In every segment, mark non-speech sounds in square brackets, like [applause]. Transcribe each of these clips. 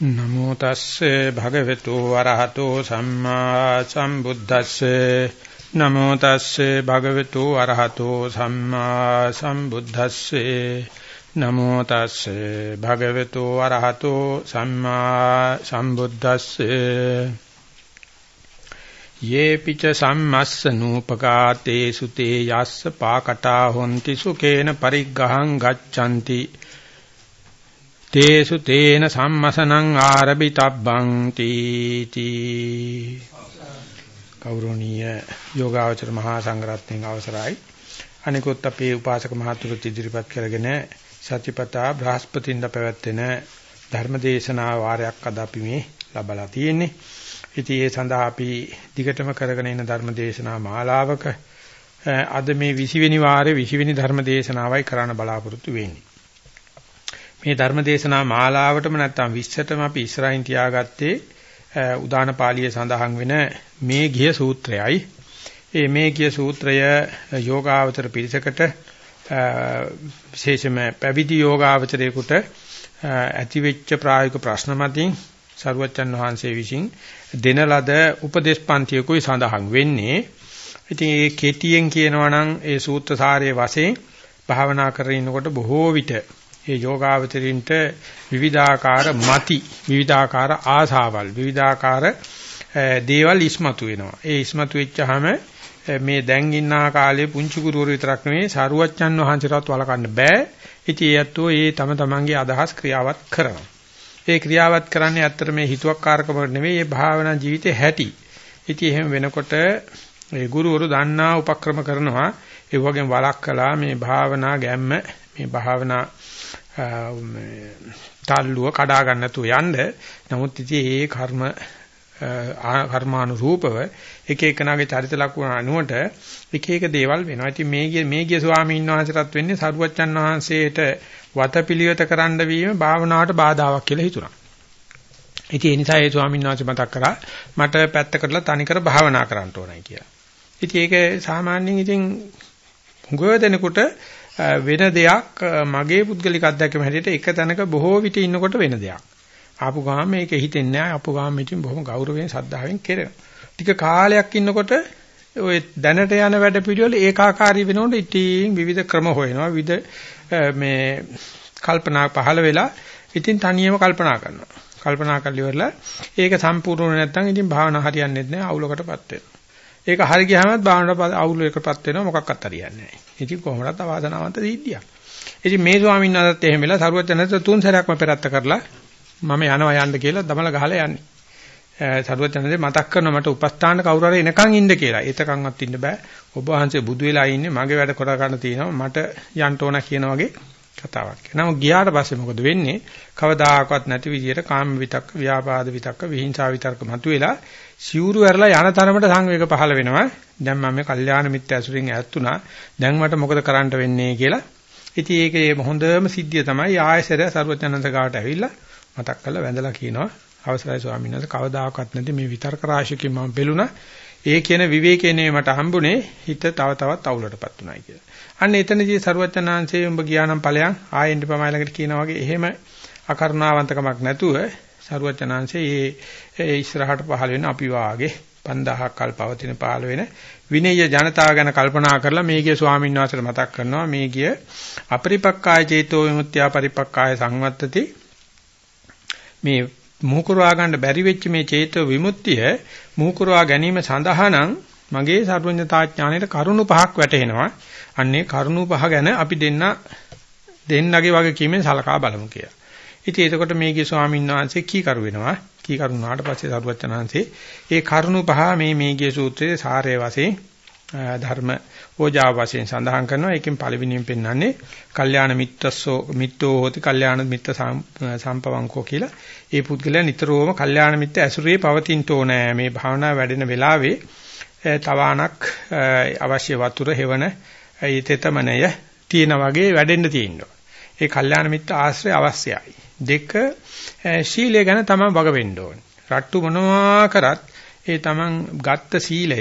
නමෝ තස්සේ භගවතු වරහතෝ සම්මා සම්බුද්දස්සේ. නමෝ තස්සේ භගවතු වරහතෝ සම්මා සම්බුද්දස්සේ. නමෝ තස්සේ භගවතු වරහතෝ සම්මා සම්බුද්දස්සේ. යේ පිච සම්මස්ස නූපකාතේ සුතේ යස්ස පාකටා හොಂತಿ සුකේන පරිග්ගහං ගච්ඡanti. තේසු තේන සම්මසනං ආරබිතබ්බං තීති කෞරණීය යෝගාවචර මහා සංඝරත්නයන් අවසරයි. අනිකුත් අපේ උපාසක මහතුරුත් ඉදිරිපත් කරගෙන සතිපතා බ්‍රහස්පතින්ද පැවැත්වෙන ධර්මදේශනා වාරයක් අද අපි මේ ලබලා තියෙන්නේ. ඉතින් ඒ සඳහා අපි දිගටම කරගෙන යන ධර්මදේශනා මාලාවක අද මේ 20 වෙනි වාරේ 20 වෙනි ධර්මදේශනාවයි කරන්න බලාපොරොත්තු වෙන්නේ. මේ ධර්ම දේශනා මාලාවටම නැත්තම් 20ටම අපි ඉස්සරහින් තියාගත්තේ උදාන පාළියේ සඳහන් වෙන මේ ගිය සූත්‍රයයි. ඒ මේ ගිය සූත්‍රය යෝගාවචර පිරිසකට විශේෂම පැවිදි යෝගාවචරයෙකුට ඇතිවෙච්ච ප්‍රායෝගික ප්‍රශ්න මතින් සරුවච්චන් වහන්සේ විසින් දෙන ලද උපදේශ පන්තියකුයි සඳහන් වෙන්නේ. ඉතින් ඒ කෙටියෙන් කියනවා නම් ඒ සූත්‍ර සාරයේ වශයෙන් භාවනා කරගෙන ඉන්නකොට බොහෝ විට ඒ යෝගාවචරින්ට විවිධාකාර මති විවිධාකාර ආසාවල් විවිධාකාර දේවල් ඉස්මතු වෙනවා. ඒ ඉස්මතු වෙච්චාම මේ දැන් ඉන්නා කාලේ පුංචි ගුරුවරු විතරක් නෙවෙයි සරුවච්චන් වහන්සේටවත් වළකන්න බෑ. ඉතින් ඒ ඇත්තෝ ඒ තම තමන්ගේ අදහස් ක්‍රියාවත් කරනවා. ඒ ක්‍රියාවත් කරන්නේ ඇත්තට මේ හිතුවක්කාරකමකට නෙවෙයි ඒ භාවනා ජීවිතේ හැටි. ඉතින් එහෙම වෙනකොට ඒ ගුරුවරු දන්නා උපක්‍රම කරනවා ඒ වගේම වළක්කලා මේ භාවනා ගැම්ම මේ භාවනා තල්ලුව කඩා ගන්න නැතුව යන්න. නමුත් ඉතින් ඒ කර්ම කර්මානුරූපව එක එකනාගේ චරිත ලක්ෂණ අනුවට එක එක දේවල් වෙනවා. ඉතින් මේ ගිය මේ ගිය ස්වාමීන් වහන්සේටත් වෙන්නේ සරුවච්චන් වහන්සේට වතපිලිවෙත කරන්න වීම භාවනාවට බාධාවක් කියලා හිතුණා. ඉතින් ඒ නිසා ඒ ස්වාමීන් වහන්සේ මතක් කරා මට පැත්තකටලා තනිකර භාවනා කරන්න ඕනයි කියලා. ඉතින් ඒක සාමාන්‍යයෙන් ඉතින් හුඟ දෙනකොට වෙන දෙයක් මගේ පුද්ගලික අත්දැකීම හැටියට එක තැනක බොහෝ විට ඉන්නකොට වෙන දෙයක්. ආපු ගාම මේක හිතෙන්නේ නැහැ. ආපු ගාම ඉතින් බොහොම ගෞරවයෙන් සද්ධාවෙන් කෙරෙනවා. ටික කාලයක් ඉන්නකොට ඔය දැනට යන වැඩ පිළිවෙල ඒකාකාරී වෙනකොට ඉතින් විවිධ ක්‍රම හොයනවා. විවිධ මේ කල්පනා පහළ වෙලා ඉතින් තනියම කල්පනා කරනවා. කල්පනා කරලා ඉවරලා ඒක සම්පූර්ණ නැත්නම් ඉතින් භාවනා හරියන්නේ නැහැ. අවුලකටපත් වෙනවා. ඒක හරි ගියාමත් භාවනාවට අවුල් එකපත් වෙනවා මොකක්වත් හරියන්නේ නැහැ. ඉතින් කොහොමදත් අවාසනාවන්ත සිද්ධියක්. ඉතින් මේ ස්වාමීන් වහන්සේත් එහෙම වෙලා සරුවත් යනත් තුන් සැරයක්ම පෙරත්ත කරලා මම යනවා යන්න කියලා දමල ගහලා යන්නේ. සරුවත් යනදී මතක් කරනවා මට උපස්ථාන කවුරු හරි එනකන් ඉන්න කියලා. ඒතකන්වත් ඉන්න බෑ. ඔබ වහන්සේ බුදු වෙලා ඉන්නේ මගේ වැඩ කර ගන්න තියෙනවා මට යන්න ඕන කියන වගේ කතාවක්. නමුත් ගියාට පස්සේ මොකද වෙන්නේ? කවදාකවත් නැති විදියට කාම විතක්ක, ව්‍යාපාද විතක්ක, විහිංසා විතක්ක මතුවෙලා සිවුරු ඇරලා යන තරමට සංවේග පහළ වෙනවා. දැන් මම මේ කල්යාණ මිත්‍ය ඇසුරින් ඈත් වුණා. දැන් මට මොකද කරන්න වෙන්නේ කියලා. ඉතින් ඒකේ හොඳම සිද්ධිය තමයි ආයසර සරුවචනන්ද ගාවට ඇවිල්ලා මතක් කරලා වැඳලා කියනවා. අවසරයි ස්වාමීන් වහන්සේ කවදාකවත් නැති මේ විතර්ක රාශියකින් මම බැලුණා. ඒ කියන විවේකේ නේ මට හම්බුනේ හිත තව තවත් අවුලටපත් උනායි කියලා. අන්න එතනදී සරුවචනාංශයේ උඹ ගියානම් ඵලයන් ආයෙත් පමයි ළඟට කියනා වගේ එහෙම අකරුණාවන්තකමක් නැතුව සරුවචනාංශයේ ඒ ඉස්සරහට පහළ වෙන අපි වාගේ 5000ක් කල් පවතින පහළ වෙන විනය ජනතාව ගැන කල්පනා කරලා මේකේ ස්වාමීන් වහන්සේට මතක් කරනවා මේ කිය අපරිපක්කාය චේතෝ විමුක්තිය පරිපක්කාය සංවත්තති මේ මුහුකුරවා ගන්න බැරි වෙච්ච මේ චේතෝ විමුක්තිය මුහුකුරවා ගැනීම සඳහා නම් මගේ සර්වඥතාඥාණයට කරුණු පහක් වැටහෙනවා. අන්නේ කරුණු පහ ගැන අපි දෙන්න දෙන්නගේ වගේ කීමෙන් සලකා බලමු කියලා. ඉතින් එතකොට මේකේ ස්වාමීන් වහන්සේ කී කරු වෙනවා. කී කරුණාට පස්සේ සරුවචනහන්සේ ඒ කරුණු පහ මේ මේකේ සූත්‍රයේ සාරය වශයෙන් ධර්ම ඕජා වශයෙන් සඳහන් කරනවා. ඒකෙන් පළවෙනියෙන් පෙන්වන්නේ කල්යාණ මිත්‍රස්සෝ මිත්තෝ හෝති කල්යාණ මිත්‍ර සම්පවංකෝ කියලා. ඒ පුද්ගලයා නිතරම කල්යාණ මිත්‍ර ඇසුරේ පවතින්න ඕනෑ. මේ භාවනා වැඩෙන වෙලාවේ තවාණක් අවශ්‍ය වතුර හෙවණ ඒ තෙතමනය තියෙන වගේ වැඩෙන්න තියෙනවා. ඒ කල්යාණ මිත්‍ර ආශ්‍රය අවශ්‍යයි. දෙක ශීලය ගැන තමයි වග වෙන්න ඕනේ. රට්ටු මොනවා කරත් ඒ තමන් ගත්ත සීලය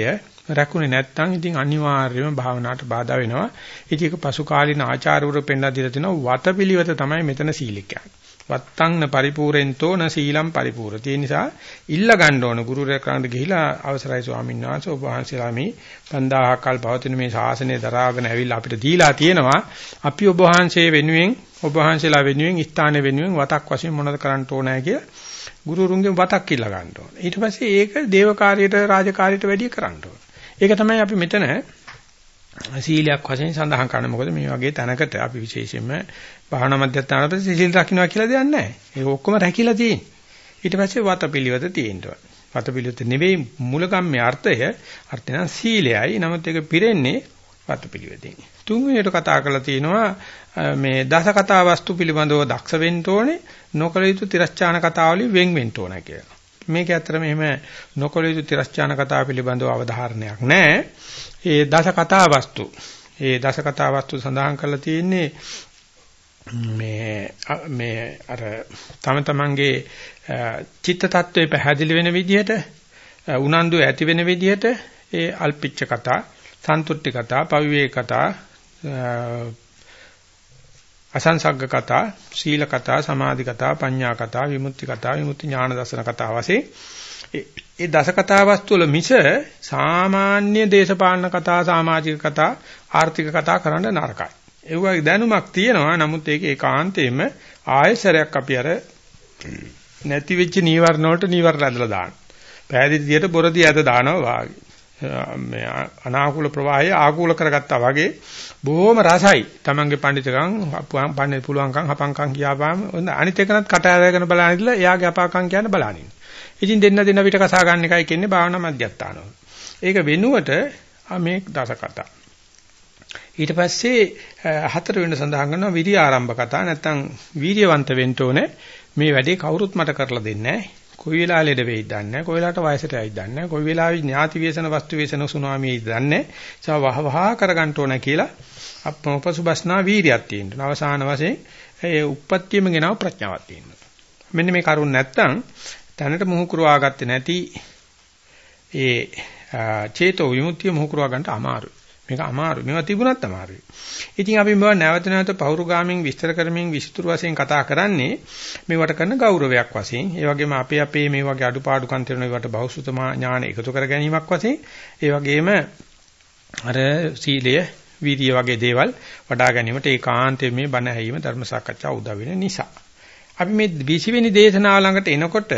රැකුනේ නැත්නම් ඉතින් අනිවාර්යයෙන්ම භාවනාවට බාධා වෙනවා. ඉතින් ඒක පසු කාලින ආචාර්යවරු පෙන්ලා දීලා තිනවා වතපිලිවෙත තමයි මෙතන සීලික වත්තං න පරිපූර්ෙන්තෝ න සීලම් පරිපූර්ණති. ඒ නිසා ඉල්ල ගන්න ඕන ගුරුරයා කාණ්ඩ ගිහිලා අවසරයි ස්වාමීන් වහන්සේ ඔබ වහන්සේලා මේ 5000 කල් පවතින මේ ශාසනය දරාගෙන ඇවිල්ලා අපිට දීලා තියෙනවා. අපි ඔබ වහන්සේ වෙනුවෙන් ඔබ වහන්සේලා වෙනුවෙන් ස්ථාන වෙනුවෙන් වතක් වශයෙන් මොනවද කරන්න ඕනෑ කියලා ගුරුරුන්ගෙන් වතක් ඉල්ල ගන්න ඕන. ඊට පස්සේ ඒක දේවකාරියට රාජකාරියට වැඩි කරන්න ඕන. ඒක තමයි අපි මෙතන සීලයක් වශයෙන් සඳහන් කරන්නේ. මොකද මේ වගේ තැනකට අපි විශේෂයෙන්ම භාවනා මධ්‍යස්ථාන ප්‍රති සීල් රකින්නවා කියලා දෙයක් නැහැ. ඒක ඔක්කොම රැකිලා තියෙන්නේ. ඊට පස්සේ වතපිලිවෙත තියෙනවා. වතපිලිවෙත නෙවෙයි මූලකම්මේ අර්ථය අර්ථය නම් සීලයයි. නමුත් ඒක පිරෙන්නේ වතපිලිවෙතින්. තුන්වෙනියට කතා කරලා තියෙනවා මේ දස කතා වස්තු පිළිබඳව දක්ෂ වෙන්න ඕනේ. නොකල යුතු තිරස්චාන කතාවලින් වෙන් වෙන්න ඕන කියලා. මේක ඇත්තට මෙහෙම නොකල යුතු තිරස්චාන කතා පිළිබඳව අවධාරණයක් නැහැ. ඒ දස කතා වස්තු. ඒ දස කතා වස්තු සඳහන් කරලා තියෙන්නේ මේ මේ අර තම තමන්ගේ චිත්ත tattwe පැහැදිලි වෙන විදිහට උනන්දු ඇති වෙන විදිහට ඒ අල්පිච්ච කතා, සන්තුට්ටි කතා, පවිවේක කතා, අසංසග්ග කතා, සීල කතා, සමාධි කතා, පඤ්ඤා කතා, විමුක්ති කතා, විමුක්ති ඥාන දර්ශන කතා වශයෙන් ඒ දස කතා වස්තු වල මිස සාමාන්‍ය දේශපාලන කතා, සමාජික කතා, ආර්ථික කතා කරන්න නරකයි. ඒ වගේ දැනුමක් තියෙනවා. නමුත් ඒක ඒකාන්තයෙන්ම ආයසරයක් අපි අර නැති වෙච්ච නීවරණ වලට නීවරණ ඇදලා දානවා. පෑදීතියට බොරදී ඇද දානවා වාගේ. මේ අනාකූල ප්‍රවාහය ආකූල කරගත්තා වගේ බොහොම රසයි. Tamange පඬිතකම් පන්නේ පුළුවන්කම් හපංකම් කියාපාම අනිත් එකනත් කට ඇරගෙන බලන ඉඳලා එයාගේ අපාකම් කියන බලනින්. ඉතින් දෙන්න දෙන්න පිට කසා ගන්න එකයි කියන්නේ භාවනා මධ්‍යස්ථානවල. ඒක වෙනුවට මේ දස කතා. ඊට පස්සේ හතර වෙනි සඳහන් කරනවා විරිය ආරම්භ කතා නැත්නම් වීර්යවන්ත වෙන්න ඕනේ. මේ වැඩේ කවුරුත් මට කරලා දෙන්නේ නැහැ. කොයි වෙලාව ලෙඩ වෙයිද දන්නේ නැහැ. කොයි වෙලාවට වයසට යයිද දන්නේ නැහැ. කොයි වෙලාවෙ ඥාති වේසන වස්තු වේසන සුනාමියයිද දන්නේ නැහැ. ඒවා වහ වහ කරගන්න ඕන කියලා අපපසුබස්නා වීරියක් තියෙනවා. අවසාන වශයෙන් ඒ උප්පත්තියම ගෙනව ප්‍රඥාවක් තියෙනවා. මෙන්න මේ කරුණ නැත්තම් තැනට මුහුකුරවා ගත්තේ නැති ඒ චේතෝ විමුක්තිය මුහුකුරවා ගන්නට අමාරුයි. මේක අමාරු. මේවා තිබුණත් අමාරුයි. ඉතින් අපි මේවා නැවත නැවත පෞරුගාමින් විස්තර කරමින් විස්තර වශයෙන් කතා කරන්නේ මේවට කරන ගෞරවයක් වශයෙන්. ඒ වගේම අපේ අපේ මේ වගේ අඩුපාඩුකම් තියෙන ඒවට බෞසුත ඥාන එකතු කර ගැනීමක් වශයෙන්. ඒ වගේම අර සීලය, වීර්ය වගේ දේවල් වඩා ගැනීමට ඒකාන්තයෙන් මේ බණ ඇහිම ධර්ම සාකච්ඡා උදව් වෙන නිසා. අපි මේ 20 වෙනි දේශනාව ළඟට එනකොට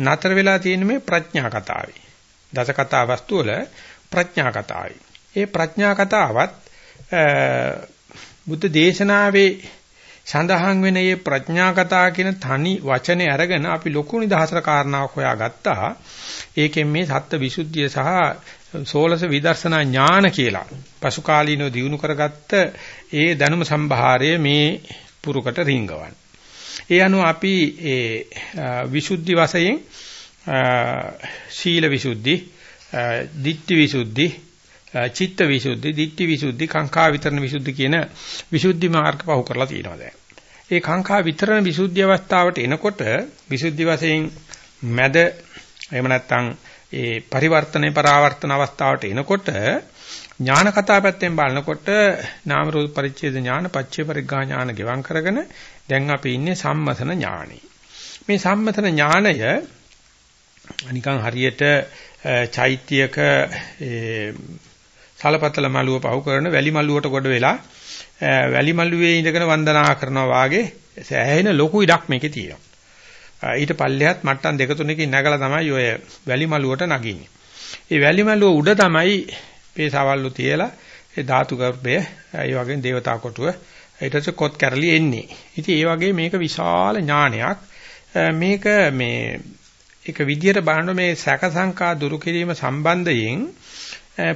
නතර වෙලා තියෙන මේ ප්‍රඥා කතාවේ. දස කතා වස්තු වල ප්‍රඥා කතාවයි. ඒ ප්‍රඥා කතාවත් බුද්ධ දේශනාවේ සඳහන් වෙන මේ ප්‍රඥා කතා කියන තනි වචනේ අරගෙන අපි ලොකු නිදහසට කාරණාවක් හොයාගත්තා. ඒකෙන් මේ සත්ත්ව විසුද්ධිය සහ සෝලස විදර්ශනා ඥාන කියලා පසු කාලීනව දිනු කරගත්ත ඒ දැනුම සම්භාරය මේ පුරුකට රිංගවන්න. ඒ අනුව අපි ඒ විසුද්ධි වශයෙන් ශීල විසුද්ධි, ditthi විසුද්ධි, චිත්ත විසුද්ධි, ditthi විසුද්ධි, කාංකා විතරණ විසුද්ධි කියන විසුද්ධි මාර්ග පහු කරලා තියෙනවා දැන්. ඒ කාංකා විතරණ විසුද්ධි අවස්ථාවට එනකොට විසුද්ධි වශයෙන් මැද එහෙම නැත්නම් ඒ පරිවර්තනේ පරාවර්තන අවස්ථාවට එනකොට ඥාන කතා පැත්තෙන් බලනකොට නාම රූප පරිච්ඡේද ඥාන පච්චේ පරිග්ගා ඥාන ගෙවම් කරගෙන දැන් අපි ඉන්නේ සම්මතන ඥානෙ. මේ සම්මතන ඥානය නිකන් හරියට චෛත්‍යයක සලපතල මළුව පහු කරන වැලි මළුවට කොට වෙලා වැලි මළුවේ ඉඳගෙන වන්දනා කරනවා වාගේ සෑහෙන ලොකු ඉඩක් මේකේ තියෙනවා. ඊට පල්ලෙහාත් මට්ටම් දෙක තුනකින් නැගලා තමයි ඔය වැලි මළුවට නගින්නේ. ඒ වැලි මළුව උඩ තමයි පේසාවල්ලු තියලා ඒ ධාතු ගර්භය ඒ වගේ දේවතා කොටුව ඊට පස්සේ කොත් කැරලි එන්නේ. ඉතින් ඒ වගේ මේක විශාල ඥානයක්. මේක මේ එක විදියට බලන මේ සැක සංකා දුරු කිරීම සම්බන්ධයෙන්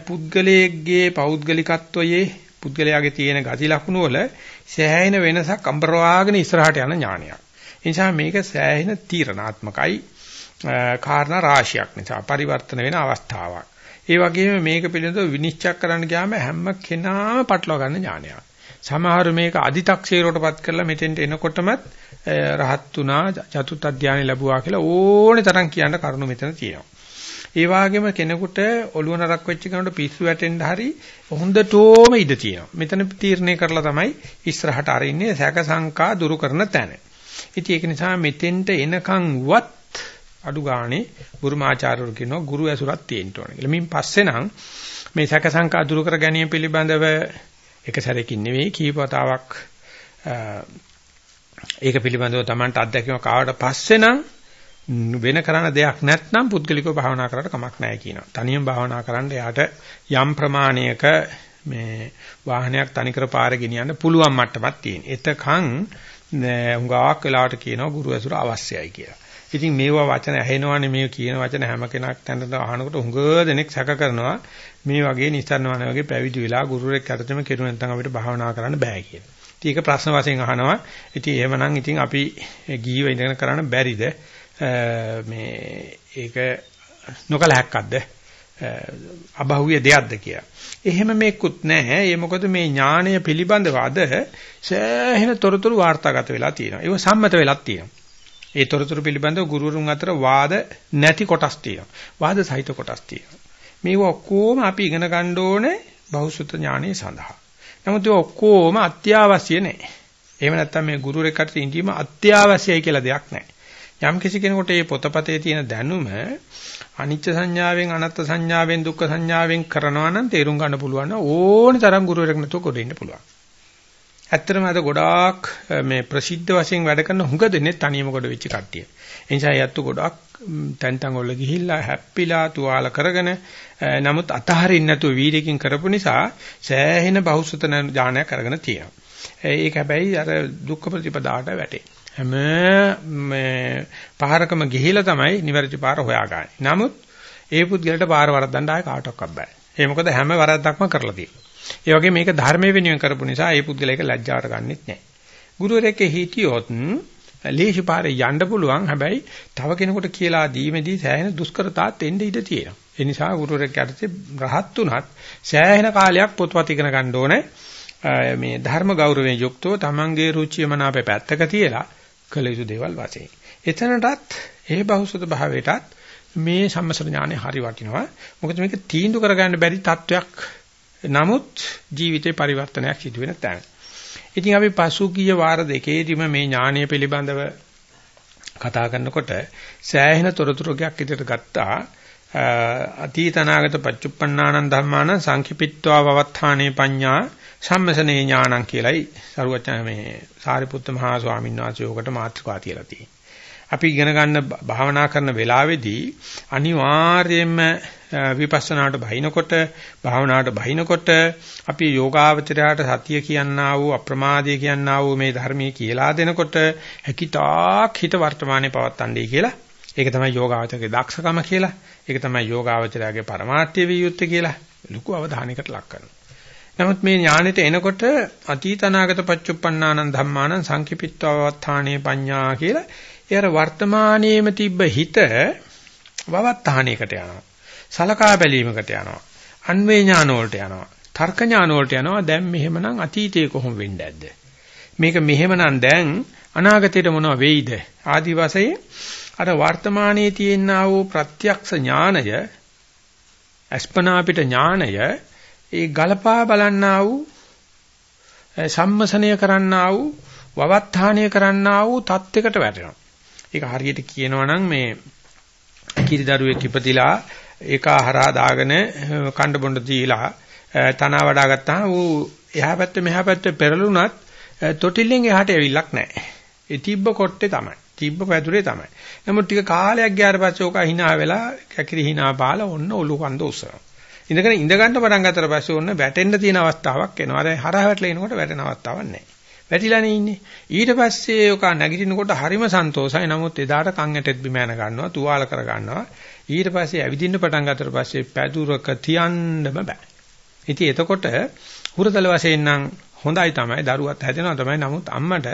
පුද්ගලයේගේ පෞද්ගලිකත්වයේ පුද්ගලයාගේ තියෙන ගති ලක්ෂණ වල සෑහෙන වෙනසක් අඹරවාගෙන ඉස්සරහට යන ඥානයක්. ඒ නිසා මේක සෑහෙන තීරණාත්මකයි කාරණා රාශියක් නිසා පරිවර්තන වෙන අවස්ථාවක්. ඒ වගේම මේක පිළිබඳව විනිශ්චය කරන්න ගියාම හැම කෙනාම පටලවා ගන්න ඥානයක්. සමහර මේක අදි탁සීරයටපත් කරලා මෙතෙන්ට එනකොටමත් රහත් තුනා චතුත් අධ්‍යානෙ ලැබුවා කියලා ඕනේ තරම් කියන්න කරුණු මෙතන තියෙනවා. ඒ වගේම කෙනෙකුට ඔළුව නරක් වෙච්ච කෙනෙකුට පිස්සු වැටෙන්න හරි හොඳටම ඉඩ තියෙනවා. මෙතන තීරණය කරලා තමයි ඉස්සරහට අරින්නේ සැක සංකා දුරු කරන තැන. ඉතින් ඒක නිසා මෙතෙන්ට එනකන්වත් අඩු ගානේ බුරුමාචාර්යවරු කියනවා ගුරු ඇසුරක් තියෙන්න ඕනේ කියලා. මින් පස්සේ නම් මේ සැක සංකා දුරු කර ගැනීම පිළිබඳව එක සැරකින් නෙවෙයි කීපවතාවක් ඒක පිළිබඳව Tamanට අත්දැකීමක් ආවට පස්සේ නම් වෙන කරන්න දෙයක් නැත්නම් පුද්ගලිකව භාවනා කරලා කමක් නැහැ කියනවා. තනියම භාවනා කරන්න එයාට යම් ප්‍රමාණයක මේ වාහනයක් තනිකර පාරේ ගෙනියන්න පුළුවන් මට්ටමක් තියෙන. එතකන් හුඟක් වෙලාවට කියනවා ගුරු ඇසුර අවශ්‍යයි කියලා. ඉතින් මේවා වචන ඇහෙනවනේ මේ කියන වචන හැම කෙනෙක් තැනට අහනකොට හුඟ දෙනෙක් සැක කරනවා මේ වගේ නිස්සාරණවන වගේ පැවිදි වෙලා ගුරුරෙක් අතරම කෙරු නැත්නම් අපිට භාවනා කරන්න බෑ කියලා. ඉතින් ඒක ප්‍රශ්න වශයෙන් අහනවා. ඉතින් එහෙමනම් ඉතින් අපි ගීව ඉඳගෙන කරන්න බැරිද? මේ ඒක නොකල හැක්කක්ද? අබහුවේ දෙයක්ද කියලා. එහෙම මේකුත් නැහැ. ඒ මොකද මේ ඥාණය පිළිබඳව අද සෑහෙන තොරතුරු වාර්තාගත වෙලා තියෙනවා. ඒක සම්මත වෙලක් තියෙනවා. ඒ තොරතුරු පිළිබඳව ගුරුවරුන් අතර වාද නැති කොටස් තියෙනවා. වාද සහිත කොටස් තියෙනවා. මේව ඔක්කොම අපි ඉගෙන ගන්න ඕනේ බහුසුත ඥානයේ සඳහා. නමුත් ඒ ඔක්කොම අත්‍යවශ්‍ය නැහැ. එහෙම නැත්නම් මේ ගුරුවරයෙක් අතර ඉඳීම අත්‍යවශ්‍යයි කියලා දෙයක් නැහැ. යම් කිසි කෙනෙකුට මේ පොතපතේ තියෙන දැනුම අනිච්ච සංඥාවෙන් අනත්ත් සංඥාවෙන් දුක්ඛ සංඥාවෙන් කරනවා නම් තේරුම් ගන්න පුළුවන් ඕනි තරම් ගුරුවරයෙක් නැතුව කොට ඉන්න පුළුවන්. ඇත්තටම අද ගොඩාක් මේ ප්‍රසිද්ධ වශයෙන් වැඩ කරන හුඟ දෙන්නේ තනියම කොට වෙච්ච කට්ටිය. ඒ නිසා යැත්තු ගොඩාක් තැන් තැන් වල ගිහිල්ලා හැප්පිලා තුවාල කරගෙන නමුත් අතහරින්න නැතුව වීර්යකින් කරපු නිසා සෑහෙන බහුසුත ඥානයක් අරගෙන තියෙනවා. ඒක හැබැයි අර දුක්ඛ ප්‍රතිපදාට වැටේ. හැම මේ පහරකම ගිහිලා තමයි නිවැරදි පාර හොයාගන්නේ. නමුත් ඒ පුද්ගලට පාර වරද්දන්න ආය කාටවත් බෑ. ඒ මොකද හැම වරද්දක්ම කරලා තියෙනවා. ඒ වගේ මේක ධර්මයේ වෙනුවෙන් කරපු නිසා ඒ පුද්ගලයා ඒක ලැජ්ජාවට ගන්නෙත් නැහැ. ගුරුවරයෙක් හිටියොත් ලේසි පාරේ යන්න පුළුවන්. හැබැයි තව කෙනෙකුට කියලා දීමේදී සෑහෙන දුෂ්කරතාත් එන්න ඉඩ තියෙනවා. ඒ නිසා ගුරුවරයෙක් යටතේ රහත් උනත් සෑහෙන කාලයක් පොත්පත් ඉගෙන ගන්න ඕනේ. මේ ධර්ම ගෞරවයෙන් යුක්තව තමන්ගේ රුචිය මනාපේ පැත්තක තියලා කළ යුතු දේවල් වශයෙන්. එතනටත් ඒ බහුසුත භාවයටත් මේ සම්මසර ඥානෙ හරි වටිනවා. මොකද මේක තීන්දුව කරගන්න බැරි තත්වයක් නමුත් ජීවිතේ පරිවර්තනයක් සිදු වෙන තැන. ඉතින් අපි පසුගිය වාර දෙකේදීම මේ ඥානීය පිළිබඳව කතා කරනකොට සෑහෙන තොරතුරුකයක් ඉදිරියට ගත්තා. අතීතනාගත පච්චුප්පන්නානං ධම්මාන සංකිපිත්වා වවත්තානේ පඤ්ඤා සම්මසනේ ඥානං කියලයි සරුවචන මේ සාරිපුත්ත මහා ස්වාමීන් වහන්සේ උකට මාතෘකා තියලා තියෙන්නේ. අපි ඉගෙන ගන්න භාවනා කරන වෙලාවේදී අනිවාර්යයෙන්ම විපස්සනාට බහිනකොට භාවනාවට බහිනකොට අපි යෝගාවචරයට සතිය කියනා වූ අප්‍රමාදය කියනා වූ මේ ධර්මයේ කියලා දෙනකොට හැකිතාක් හිත වර්තමානයේ පවත්තන්නේ කියලා. ඒක තමයි යෝගාවචරයේ දක්ෂකම කියලා. ඒක තමයි යෝගාවචරයේ පරමාර්ථය විය යුත්තේ කියලා. ලොකු අවධානයකට ලක් කරනවා. නමුත් මේ ඥානෙට එනකොට අතීත අනාගත පච්චුප්පන්නානං ධම්මානං සංකිපිත්වවත්තානේ පඤ්ඤා කියලා ඒ අර වර්තමානයේම තිබ්බ හිත වවත්තාණයකට යනවා. සලකා බැලීමකට යනවා. අන්වේ ඥාන වලට යනවා. තර්ක ඥාන වලට යනවා. දැන් මෙහෙමනම් අතීතයේ කොහොම වෙන්නේ නැද්ද? මේක මෙහෙමනම් දැන් අනාගතයට මොනව වෙයිද? ආදි වශයෙන් අර වර්තමානයේ තියෙනා වූ ප්‍රත්‍යක්ෂ ඥානය අස්පනා පිට ඥානය ඒ ගලපා බලන්නා වූ සම්මසනය කරන්නා වූ වවත්තාණය කරන්නා වූ தත්වයකට වැටෙනවා. ඒක හරියට කියනවා නම් මේ කිරිදරුවෙක් ඉපදිලා ඒක හරහා දාගෙන කණ්ඩ බොණ්ඩ දීලා තනවා වඩා ගත්තාම ඌ එහා පැත්ත මෙහා පැත්ත පෙරළුණත් තොටිල්ලෙන් එහාට ඇවිල්ලක් නැහැ. ඒ තිබ්බ කොට්ටේ තමයි. තිබ්බ පැදුරේ තමයි. නමුත් ටික කාලයක් ගියාට පස්සේ ඕක hina වෙලා කැකිරි hina පාලා ඔන්න ඔලු කන්ද උස්සනවා. ඉඳගෙන ඉඳ ගන්න පටන් ගත්තට පස්සේ ඔන්න වැටෙන්න තියෙන අවස්ථාවක් එනවා. අර හරහ වැටලා එනකොට වැටෙන අවස්ථාවක් නැහැ. වැටිලානේ ඉන්නේ. ඊට පස්සේ ඔක නැගිටිනකොට හරිම සන්තෝසයි. නමුත් එදාට කන් ඇටෙත් බිම යන ගන්නවා, තුවාල කර ගන්නවා. ඊට පස්සේ ඇවිදින්න පටන් ගත්තට පස්සේ පැදුරක තියන්නම බෑ. ඉතින් එතකොට හුරතල වශයෙන් නම් හොඳයි තමයි දරුවත් හැදෙනවා තමයි. නමුත් අම්මට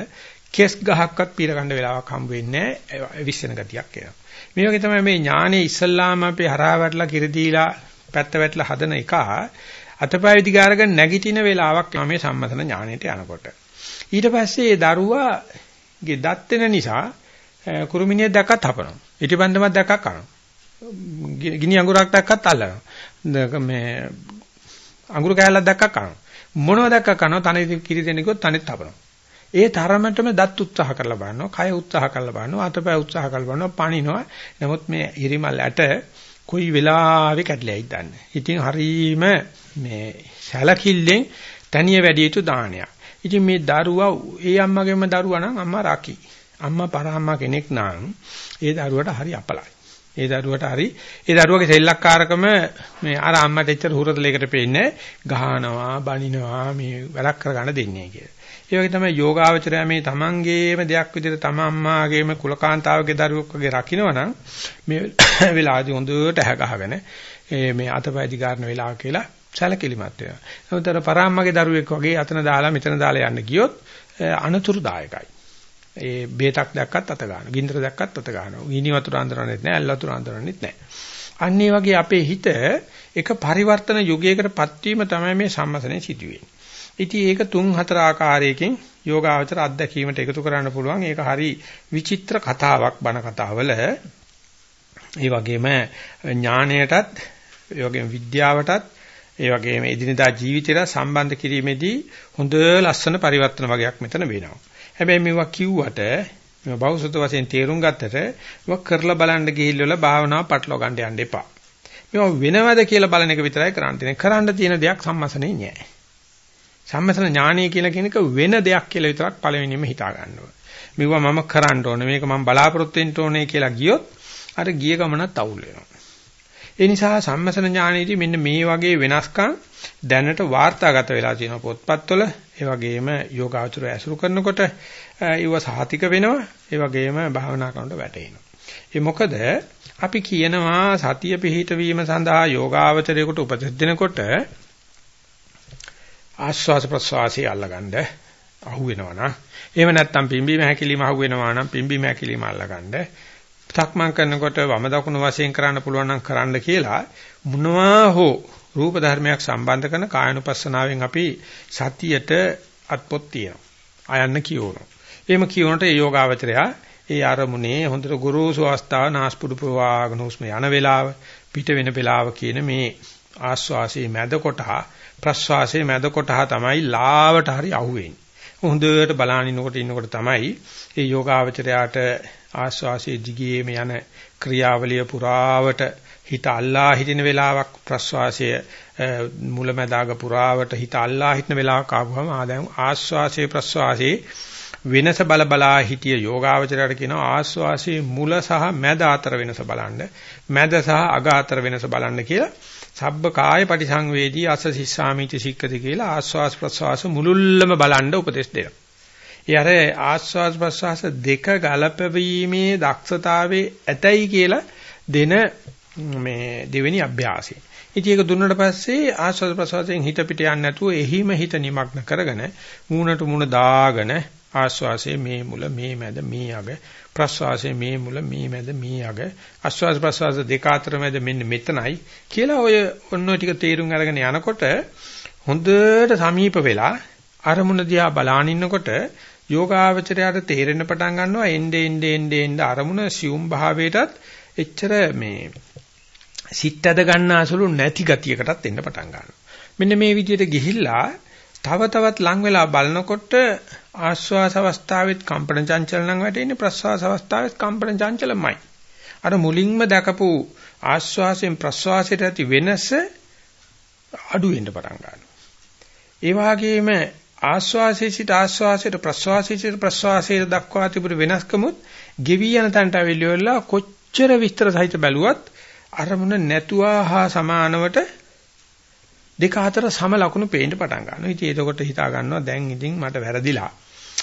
කෙස් ගහක්වත් පීර ගන්න වෙලාවක් හම්බ වෙන්නේ නැහැ. විශ්සන ගතියක් එනවා. මේ වගේ තමයි මේ ඥානෙ ඉස්සල්ලාම අපි හරහා වැටලා කිරි දීලා පැත්ත වැටලා හදන එක අතපය විදිහාරගෙන නැගිටින වෙලාවක් මේ සම්මතන ඥානෙට යනකොට. ඊට පස්සේ ඒ දරුවාගේ දත් වෙන නිසා කුරුමිනිය දැක්කත් හපනවා. ඉටිබන්දමක් දැක්කක් කරනවා. ගිනි අඟුරක් දැක්කත් අල්ලනවා. මේ අඟුරු කෑල්ලක් දැක්කක් කරනවා. මොනවද දැක්කක් කරනවා තනෙ කිරි දෙන්නේ කිව්වොත් තනෙත් හපනවා. ඒ තරමටම දත් උත්සාහ කරලා බලනවා, කය උත්සාහ කරලා බලනවා, අතපය උත්සාහ කරලා බලනවා, පණිනවා. නමුත් මේ ඉරිමල් ඇට කොයි වෙලාවෙ කැඩලයිද දන්නේ. ඉතින් හරීම මේ සැලකිල්ලෙන් තනිය වැඩි යුතු දානයක්. ඉතින් මේ දරුවා ඒ අම්මගේම දරුවා නම් අම්මා රකි. අම්මා පරාම්මා කෙනෙක් නම් ඒ දරුවට හරි අපලයි. ඒ දරුවට හරි ඒ දරුවගේ සෙල්ලක්කාරකම මේ අර අම්මට එච්චර හුරතලයකට පෙන්නේ ගහනවා බනිනවා මේ වැඩක් කරගන්න දෙන්නේ කියලා. ඒ වගේ තමයි යෝගාවචරය මේ තමන්ගේම දෙයක් විදිහට තම අම්මාගේම කුලකාන්තාවගේ දරුවෙක් වගේ රකින්නවනම් මේ [coughs] වෙලාවදී හොඳට ඇහ ගහගෙන මේ අතපය දිගාරන වෙලාව කියලා සැලකිලිමත් වෙනවා. නමුත් අර පරාම්මගේ දරුවෙක් වගේ අතන දාලා මෙතන දාලා යන්න ගියොත් අනතුරුදායකයි. ඒ බේතක් දැක්කත් අත ගන්නවා. ගින්දර දැක්කත් අත ගන්නවා. ගිනි වතුර අඳුරන්නේත් නැහැ, ඇල් වතුර අඳුරන්නේත් නැහැ. අන්න ඒ වගේ අපේ හිත එක පරිවර්තන යුගයකටපත් වීම තමයි මේ සම්මසනේ සිදුවෙන්නේ. ඉතින් ඒක තුන් හතර ආකාරයකින් යෝගාවචර අත්දැකීමට එකතු කරන්න පුළුවන්. ඒක හරි විචිත්‍ර කතාවක් බණ කතාවල. ඒ වගේම ඥාණයටත්, ඒ වගේම විද්‍යාවටත්, ඒ වගේම එදිනදා ජීවිතයට සම්බන්ධ කිරීමේදී හොඳ ලස්සන පරිවර්තන වගේක් මෙතන වෙනවා. හැබැයි මේවා කිව්වට මේ බෞසුත වශයෙන් තේරුම් ගත්තට මේවා කරලා බලන්න ගිහිල්ලා භාවනාව පටලවා ගන්න යන්න එපා. මේවා වෙනවද කියලා බලන එක විතරයි කරන්න තියෙන්නේ. කරන්න තියෙන දෙයක් සම්මසනේ නෑ. සම්මතන ඥානය කියලා කියන එක වෙන දෙයක් කියලා විතරක් පළවෙනිම හිතා ගන්න ඕනේ. මේවා මම කරන්න ඕනේ මේක මම බලාපොරොත්තු වෙන්න ඕනේ කියලා ගියොත් අර ගිය ගමනත් අවුල් වෙනවා. ඒ නිසා සම්මතන ඥානයේදී මෙන්න මේ වගේ වෙනස්කම් දැනට වාර්තාගත වෙලා තියෙන පොත්පත්වල ඒ වගේම යෝගාචරය ඇසුරු කරනකොට ඒව සාතික වෙනවා ඒ වගේම භාවනා කරනකොට වැටෙනවා. ඒ මොකද අපි කියනවා සතිය පිහිට වීම සඳහා යෝගාචරයකට උපදෙස් දෙනකොට ආස්වාස ප්‍රස්වාසයේ අල්ලගන්න අහු වෙනවා නම් එහෙම නැත්නම් පිම්බීම හැකිලිම අහු වෙනවා නම් පිම්බීම හැකිලිම අල්ලගන්න. තක්මන් කරනකොට වම දකුණු වශයෙන් කරන්න පුළුවන් නම් කරන්න කියලා මොනවා හෝ රූප ධර්මයක් සම්බන්ධ කරන කායනුපස්සනාවෙන් අපි සතියට අත්පොත් තියෙනවා. අයන්න කියවනවා. එහෙම කියවනට ඒ යෝගාවචරයා ඒ අරමුණේ හොඳට ගුරුසු අවස්ථාව නාස්පුඩු ප්‍රවාහන හුස්ම යන වේලාව පිට වෙන වේලාව කියන මේ ආස්වාසයේ මැද කොටහ ප්‍රස්වාසයේ මැද කොටහ තමයි ලාවට හරි අහුවෙන්නේ. හොඳට බලානිනකොට ඉන්නකොට තමයි මේ යෝගාවචරයාට ආස්වාසයේ දිගේම යන ක්‍රියාවලිය පුරාවට හිත අල්ලා හිටින වෙලාවක් ප්‍රස්වාසයේ මුලැමැදාග පුරාවට හිත අල්ලා හිටින වෙලාවක් ආවම ආදැන් ආස්වාසයේ ප්‍රස්වාසයේ වෙනස බල බලා හිටිය යෝගාවචරයට කියනවා ආස්වාසයේ මුල සහ මැද අතර වෙනස බලන්න මැද සහ අග අතර වෙනස බලන්න කියලා සබ්බ කාය පරිසංවේදී අස සිස්සාමිති සික්කති කියලා ආස්වාස් ප්‍රස්වාස මුලුල්ලම බලන්න උපදෙස් දෙනවා. ඒ අර ආස්වාස් ප්‍රස්වාස දෙක ගලපවීමේ දක්ෂතාවයේ ඇතයි කියලා දෙන මේ දෙවෙනි අභ්‍යාසය. ඉතින් ඒක දුන්නට පස්සේ ආස්වාද ප්‍රසවාසයෙන් හිත පිට යන්නේ නැතුව එහිම හිත නිමග්න කරගෙන මූණට මූණ දාගෙන ආස්වාසයේ මේ මුල මේ මැද මේ අග ප්‍රස්වාසයේ මේ මුල මේ මැද මේ අග ආස්වාස ප්‍රස්වාස දෙක අතර මැද මෙන්න මෙතනයි කියලා ඔය ඔන්න ටික තේරුම් අරගෙන යනකොට හොඳට සමීප වෙලා අරමුණ දිහා බලාන ඉන්නකොට යෝගාවචරයට තේරෙන්න පටන් ගන්නවා එnde ende ende ende අරමුණ සියුම් භාවයටත් එච්චර මේ සිත් ඇද ගන්න අසලු නැති ගතියකටත් එන්න පටන් ගන්නවා. මෙන්න මේ විදිහට ගිහිල්ලා තව තවත් ලං වෙලා බලනකොට ආශ්වාස අවස්ථාවෙත් කම්පන චංචල නම් වැටෙන්නේ ප්‍රශ්වාස අවස්ථාවෙත් කම්පන චංචලමයි. අර මුලින්ම දැකපු ආශ්වාසයෙන් ප්‍රශ්වාසයට ඇති වෙනස අඩු වෙන්න පටන් ගන්නවා. ඒ වගේම ආශ්වාසයේ සිට ආශ්වාසයට ප්‍රශ්වාසයේ සිට ප්‍රශ්වාසයට දක්වා තිබුණු වෙනස්කමුත් ගෙවි යන තැනට අවිල්ලෙවලා කොච්චර විස්තර සහිත බැලුවත් අරමුණ නැතුවා හා සමානවට දෙක අතර සම ලකුණු පේන්න පටන් ගන්නවා. ඉතින් එතකොට හිතා ගන්නවා දැන් ඉතින් මට වැරදිලා.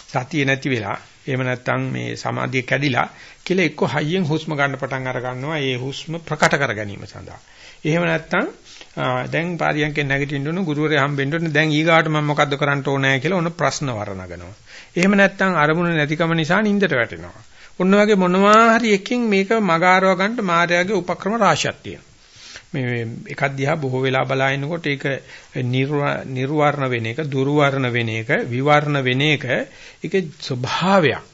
සතිය නැති වෙලා එහෙම නැත්නම් මේ සමාධිය කැඩිලා කියලා එක්ක හයියෙන් හුස්ම ගන්න පටන් අර ගන්නවා. ඒ හුස්ම ප්‍රකට කර ගැනීම සඳහා. එහෙම නැත්නම් දැන් පාරියන්කෙන් නැගිටින්න උණු ගුරුවරයා හම්බෙන්න ඕනේ දැන් ඊගාට මම මොකද්ද කරන්න ඕනේ කියලා ඔන්න ප්‍රශ්න වර්ණගනවා. එහෙම නැත්නම් අරමුණ නැතිකම නිසා නිින්දට වැටෙනවා. ඔන්න වගේ මොනවා හරි එකකින් මේක මගාරව ගන්න මායාවේ උපක්‍රම රාශියක් තියෙනවා. මේ එකක් දිහා බොහෝ වෙලා බලාගෙනකොට ඒක නිර්වර්ණ වෙන එක, දුර්වර්ණ වෙන එක, විවර්ණ වෙන එක ඒකේ ස්වභාවයක්.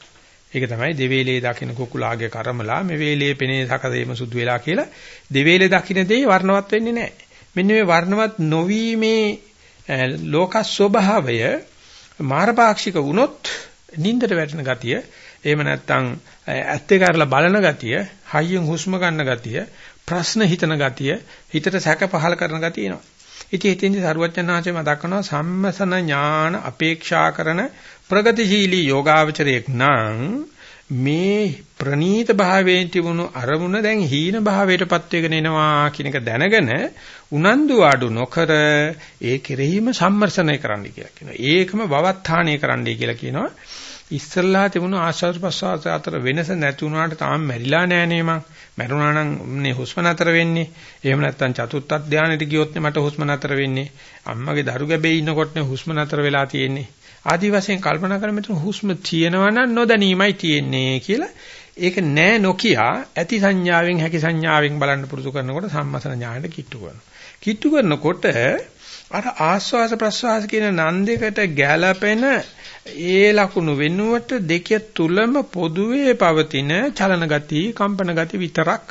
ඒක තමයි දෙවේලේ දකින්න කුකුලාගේ කර්මලා මේ වේලේ පෙනේ සකදේම සුදු වෙලා කියලා දෙවේලේ දකින්න දෙයි වර්ණවත් වෙන්නේ නැහැ. මෙන්න මේ වර්ණවත් නොවීමේ ලෝක ස්වභාවය මාරපාක්ෂික වුණොත් නින්දට වැටෙන ගතිය, එහෙම නැත්නම් ඇත්ත කරලා බලන ගතිය, හයියෙන් හුස්ම ගන්න ගතිය, ප්‍රශ්න හිතන ගතිය, හිතට සැක පහල කරන ගතිය එනවා. ඉතින් එතෙන්දී සරුවචනාංශය මතක් කරනවා සම්මසන ඥාන අපේක්ෂා කරන ප්‍රගතිශීලී යෝගාවචරයක් නම් මේ ප්‍රනීත භාවයෙන් තිබුණු අරමුණ දැන් හීන භාවයටපත් වෙගෙන එනවා කියන එක දැනගෙන උනන්දු ආඩු නොකර ඒ කෙරෙහිම සම්මර්ෂණය කරන්න කියලා කියනවා. ඒකම වවත්තාණය කරන්නයි කියලා කියනවා. ඉස්සල්ලා තිබුණු ආශ්වාස ප්‍රශ්වාස අතර වෙනස නැති වුණාට තාම මැරිලා නෑනේ මං. මැරුණා නම් මේ හුස්ම නතර වෙන්නේ. එහෙම නැත්නම් චතුත්ථ ධානයට ගියොත් මට හුස්ම නතර වෙන්නේ. අම්මගේ දරු ගැබේ ඉන්නකොට හුස්ම නතර වෙලා තියෙන්නේ. ආදි වශයෙන් කල්පනා කරලා මෙතන හුස්ම තියෙනවා නම් නොදැනීමයි තියෙන්නේ කියලා ඒක නෑ නොකිය ඇති සංඥාවෙන් හැකි සංඥාවෙන් බලන්න පුරුදු කරනකොට සම්මසන ඥාණයට කිට්ටු කරනවා. කිට්ටු කරනකොට අර ආස්වාස ප්‍රස්වාස කියන නන්දයකට ගැළපෙන ඒ ලකුණු වෙනුවට දෙක තුලම පොදුවේ පවතින චලන ගති, කම්පන ගති විතරක්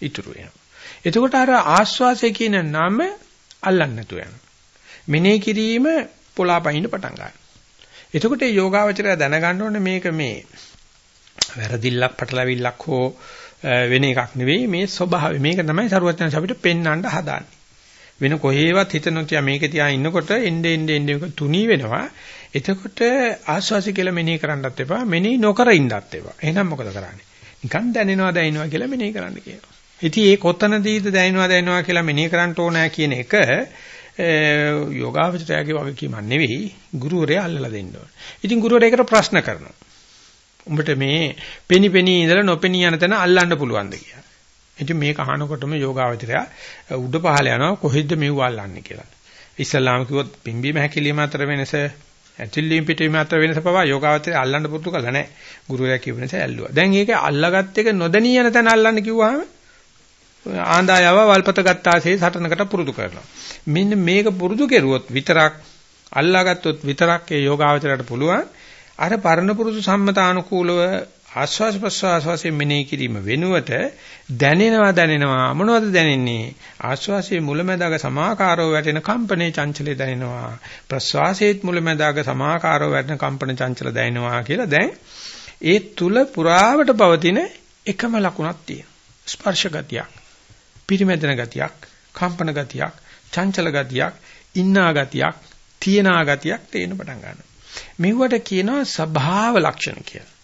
ඉතුරු වෙනවා. එතකොට අර ආස්වාසය කියන නම අල්ලන්නේ නැතුව යනවා. මෙනෙහි කිරීම පොළාපයින් පටන් ගන්නවා. එතකොට මේ යෝගාවචරය දැනගන්න ඕනේ මේක මේ වැරදිල්ලක් පටලවිල්ලක් හෝ වෙන එකක් නෙවෙයි මේ ස්වභාවය. මේක තමයි සරුවත්යන් අපිට පෙන්වන්න හදාන්නේ. වෙන කොහේවත් හිත නොතිය මේක තියා ඉන්නකොට එnde ende ende තුනී වෙනවා. එතකොට ආස්වාසි කියලා මෙනෙහි කරන්නත් එපා. මෙනෙහි නොකර ඉන්නත් එපා. එහෙනම් මොකද කරන්නේ? නිකන් දැනෙනවා දැනෙනවා කියලා මෙනෙහි කරන්න කියනවා. ඉතින් ඒ කොතනදීද දැනෙනවා දැනෙනවා කියලා මෙනෙහි කරන්න ඕනෑ කියන එක යෝගාවචරයාගේ වගකීමක් නෙවෙයි ගුරුවරයා අල්ලලා දෙන්න ඕනේ. ඉතින් ගුරුවරයා ඒකට ප්‍රශ්න කරනවා. උඹට මේ පෙනි පෙනි ඉඳලා නොපෙනී යන තැන අල්ලන්න පුළුවන්ද කියලා. ඉතින් මේක අහනකොටම යෝගාවචරයා උඩ පහල යනවා කොහෙද මෙව අල්ලන්නේ කියලා. ඉස්ලාම් කිව්වොත් පිම්බීම හැකිලිම අතර වෙනස ඇතුළීම් පිටීම අතර වෙනස පවා යෝගාවචරය අල්ලන්න පුරුදු කළා නැහැ. ගුරුවරයා කියපු නිසා ඇල්ලුවා. දැන් ඒක අල්ලගත් එක නොදැනී යන තැන අල්ලන්න කිව්වහම ආන්දායව වල්පත ගත්තාසේ සටනකට පුරුදු කරනවා. මෙන්න මේක පුරුදු කෙරුවොත් විතරක් අල්ලාගත්තොත් විතරක් ඒ යෝගාවචරයට පුළුවන් අර පරණ පුරුදු සම්මතානුකූලව ආස්වාස් ප්‍රස්වාස් වශයෙන් මෙනෙහි කිරීම වෙනුවට දැනෙනවා දැනෙනවා. මොනවද දැනෙන්නේ? ආස්වාසයේ මුලැමැදාග සමාකාරව වැටෙන කම්පනේ චංචලය දැනෙනවා. ප්‍රස්වාසයේත් මුලැමැදාග සමාකාරව වැටෙන කම්පන චංචල දැනෙනවා කියලා දැන් ඒ තුල පුරාවට පවතින එකම ලකුණක් තියෙනවා. ස්පර්ශ ගතියක් පිරිමැදෙන ගතියක් කම්පන ගතියක් චංචල ගතියක් ඉන්නා ගතියක් තියෙනා ගතියක් තේින්න පටන් ගන්නවා. මෙවට කියනවා ස්වභාව ලක්ෂණ කියලා.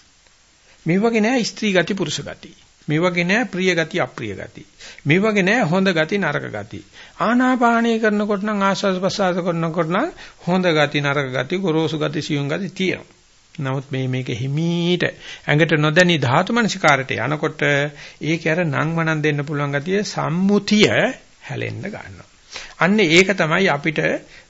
මේ වගේ නෑ ස්ත්‍රී ගති පුරුෂ ගති. මේ වගේ නෑ ප්‍රිය ගති අප්‍රිය ගති. මේ වගේ නෑ හොඳ ගති නරක ගති. ආනාපානය කරනකොට නම් ආස්වාද ප්‍රසආස කරනකොට නම් හොඳ ගති නරක ගති ගොරෝසු ගති සියුම් ගති තියෙනවා. නමුත් මේ මේක හිමීට ඇඟට නොදැනි ධාතු මනසිකාරට යනකොට ඒක ඇර නංවනන් දෙන්න පුළුවන් ගතිය සම්මුතිය හැලෙන්න ගන්නවා. අන්න ඒක තමයි අපිට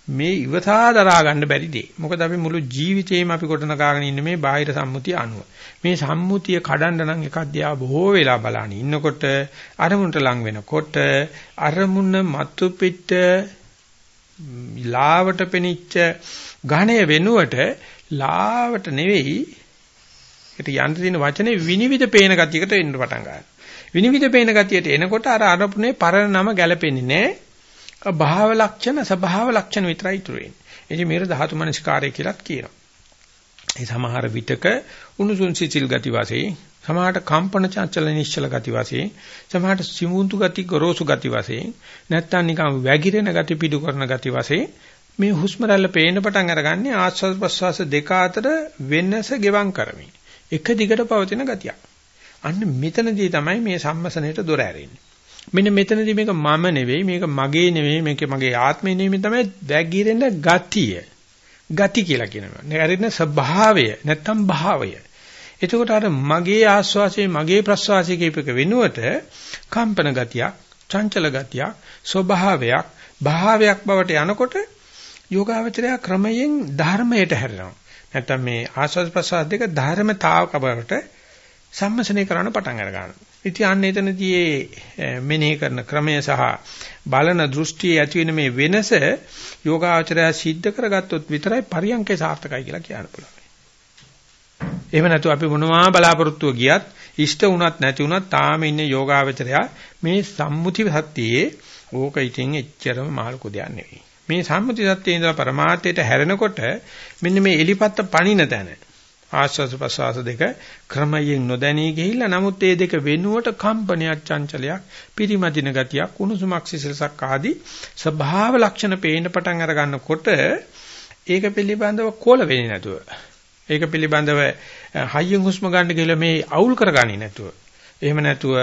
මේ ඉවසා දරා ගන්න බැරි දේ. මොකද අපි මුළු ජීවිතේම අපි කොටනකාගෙන ඉන්නේ මේ බාහිර සම්මුතිය අනුව. මේ සම්මුතිය කඩන්න නම් එකක් දිහා බොහෝ වෙලා බලන ඉන්නකොට අරමුණට ලං වෙනකොට අරමුණ මතු පිට ලාවට පෙනිච්ච ඝණය වෙනුවට ලාවට නෙවෙයි ඒකට යන්න තියෙන වචනේ විනිවිද පේන ගතියකට එන්න පටන් ගන්නවා. විනිවිද පේන ගතියට එනකොට අර අරමුණේ පරණ නම ගැලපෙන්නේ නැහැ. භාව ලක්ෂණ ස්වභාව ලක්ෂණ විතරයි ඉතුරු වෙන්නේ. ඉතින් මේක ධාතු මනස්කාරය කියලාත් කියනවා. ඒ සමහර විටක උණුසුම් සිසිල් ගති වාසේ, සමහරට කම්පන චංචල නිශ්චල ගති වාසේ, සමහරට සිමුන්තු ගති ගොරෝසු ගති වාසේ, නැත්තම් නිකන් වැగిරෙන ගති පිටු කරන ගති වාසේ මේ හුස්ම රැල්ල පේන පටන් අරගන්නේ ආස්වාද ප්‍රස්වාස දෙක අතර වෙනස ගෙවම් කරමින්. එක දිගට පවතින ගතියක්. අන්න මෙතනදී තමයි මේ සම්මසනයට දොර ඇරෙන්නේ. මෙන්න මෙතනදී මේක මම නෙවෙයි මේක මගේ නෙවෙයි මේක මගේ ආත්මය නෙවෙයි තමයි වැගිරෙන ගතිය. ගති කියලා කියනවා. නැරින ස්වභාවය නැත්තම් භාවය. එතකොට අර මගේ ආස්වාසියේ මගේ ප්‍රස්වාසියේ කියපක වෙනුවට කම්පන ගතියක්, චංචල ගතියක්, ස්වභාවයක්, භාවයක් බවට යනකොට යෝගාවචරය ක්‍රමයෙන් ධර්මයට හැරෙනවා. නැත්තම් මේ ආස්වාද ප්‍රසාද දෙක ධර්මතාවක බවට සම්මසනය කරන්න පටන් අර ගන්නවා. ඉතින් අන්න එතනදී මෙනෙහි කරන ක්‍රමය සහ බලන දෘෂ්ටියේ ඇති වෙන මේ වෙනස යෝගාචරය සිද්ධ කරගත්තොත් විතරයි පරියන්කේ සාර්ථකයි කියලා කියන්න පුළුවන්. එහෙම නැතු අපි මොනවා බලාපොරොත්තුව ගියත් ඉෂ්ට වුණත් නැති වුණත් තාම ඉන්නේ යෝගාචරය මේ සම්මුති සත්‍යයේ ඕක ඉතින් එච්චරම මහලු දෙයක් නෙවෙයි. මේ සම්මුති සත්‍යයේ ඉඳලා પરමාර්ථයට හැරෙනකොට මෙන්න මේ එලිපත්ත පණින තැන ආස්වාස ප්‍රසවාස දෙක ක්‍රමයෙන් නොදැනී ගිහිල්ලා නමුත් මේ දෙක වෙනුවට කම්පනයක් චංචලයක් පිරිමදින ගතියක් උණුසුමක් සිසිලසක් ආදී ස්වභාව ලක්ෂණ පේන්න පටන් අර ගන්නකොට ඒක පිළිබඳව කොල වෙන්නේ නැතුව ඒක පිළිබඳව හයියෙන් හුස්ම ගන්න කියලා මේ අවුල් කරගන්නේ නැතුව එහෙම නැතුව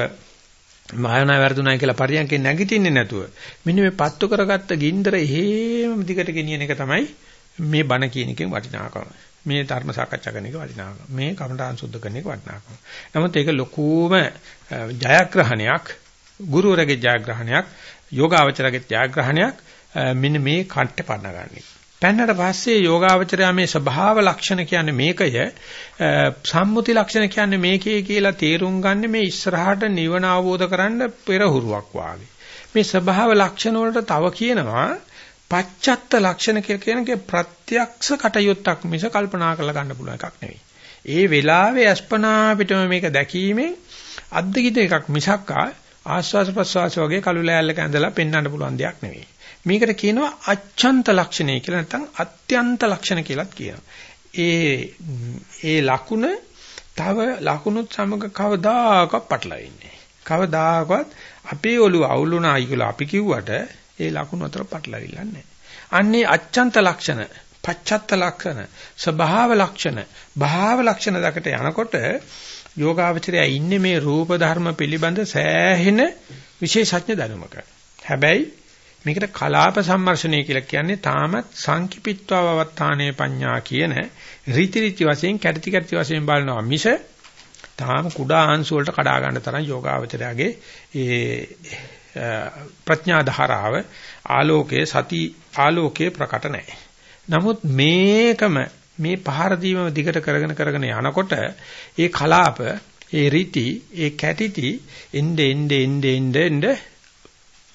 භාවනා වර්ධුණයි කියලා පරියන්කේ නැගිටින්නේ නැතුව මෙන්න මේ පත්තු කරගත්ත ගින්දර එහෙම දිගට ගෙනියන එක තමයි මේ බණ කියන එකෙන් වටිනාකම. මේ ධර්ම සාකච්ඡා කරන එක වටිනාකම. මේ කමඨාන් සුද්ධ කරන එක වටිනාකම. නමුත් ඒක ලොකුම ජයග්‍රහණයක්, ගුරුවරගේ ජයග්‍රහණයක්, යෝගාවචරගේ ජයග්‍රහණයක් මෙන්න මේ කට්ටේ පන්නගන්නේ. පැන්නට පස්සේ යෝගාවචරය මේ ස්වභාව ලක්ෂණ කියන්නේ මේකය සම්මුති ලක්ෂණ කියන්නේ මේකේ කියලා තේරුම් ගන්න මේ ඉස්සරහට නිවන අවබෝධ කරන්න පෙරහුරුවක් වාගේ. මේ ස්වභාව ලක්ෂණ වලට තව කියනවා පච්චත්ත ලක්ෂණ කියලා කියනකේ ප්‍රත්‍යක්ෂ කටයුත්තක් මිස කල්පනා කරලා ගන්න පුළුවන් එකක් නෙවෙයි. ඒ වෙලාවේ අස්පනා පිටම මේක දැකීමෙන් අද්දකිත එකක් මිසක් ආස්වාස ප්‍රසවාස වගේ කළු ලෑල්ලක ඇඳලා පෙන්වන්න පුළුවන් දෙයක් නෙවෙයි. මේකට කියනවා අච්ඡන්ත ලක්ෂණය කියලා නැත්නම් අත්‍යන්ත ලක්ෂණ කියලාත් කියනවා. ඒ ඒ ලකුණ තව ලකුණුත් සමග කවදාකවත් පටලවෙන්නේ කවදාකවත් අපේ ඔළුව අවුලුණායි කියලා අපි කිව්වට ඒ ලකුණු අතර පටලවිලා නැහැ. අන්නේ අච්ඡන්ත ලක්ෂණ, පච්චත්ත ලක්ෂණ, ස්වභාව ලක්ෂණ, භාව ලක්ෂණ දකට යනකොට යෝගාවචරය ඉන්නේ මේ රූප ධර්ම පිළිබඳ සෑහෙන විශේෂඥ දැනුමක. හැබැයි මේකට කලාප සම්මර්ෂණය කියලා කියන්නේ තාමත් සංකිපිත්වා වවත්තානේ පඤ්ඤා කියන රීති රීති වශයෙන් කැටි කැටි වශයෙන් බලනවා මිස තාම කුඩා අංශු වලට කඩා ගන්න තරම් යෝගාවචරයාගේ ඒ ප්‍රඥා ධාරාව ආලෝකයේ සති ආලෝකයේ ප්‍රකට නැහැ. නමුත් මේකම මේ පහර දීම දිගට කරගෙන කරගෙන යනකොට ඒ කලාප ඒ රීති ඒ කැටිටි එnde ende ende ende ende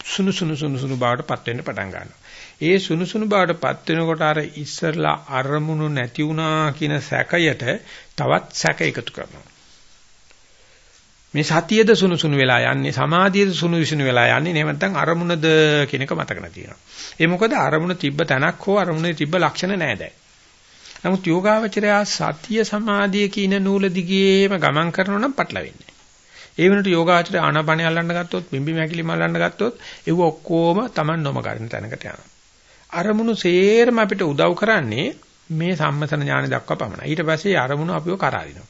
සුනු සුනු සුනු සුනු බවට පත් වෙන්න පටන් ගන්නවා. ඒ සුනු සුනු බවට පත් වෙනකොට අර ඉස්සරලා අරමුණු නැති වුණා කියන සැකයට තවත් සැක එකතු කරනවා. මේ සතියද සුනු සුනු වෙලා යන්නේ සමාධියද සුනු විසුනු වෙලා යන්නේ නේ නැත්නම් අරමුණද කියන එක මතක නැතිනවා. ඒ මොකද අරමුණ තිබ්බ තැනක් හෝ අරමුණේ තිබ්බ ලක්ෂණ නැහැ දැන්. නමුත් යෝගාවචරය සතිය සමාධිය කියන නූල දිගේම ගමන් කරනවා නම් පටලවෙන්නේ. ඒ වෙනකොට යෝගාචරය ආනාපානය අල්ලන්න ගත්තොත්, බිම්බි මැකිලිම අල්ලන්න ගත්තොත්, ඒව ඔක්කොම Taman නොම ගන්න තැනකට යනවා. අරමුණු සේරම අපිට උදව් කරන්නේ මේ සම්මතන ඥාන දක්වා පමණයි. ඊට පස්සේ අරමුණු අපිව කරාරිනවා.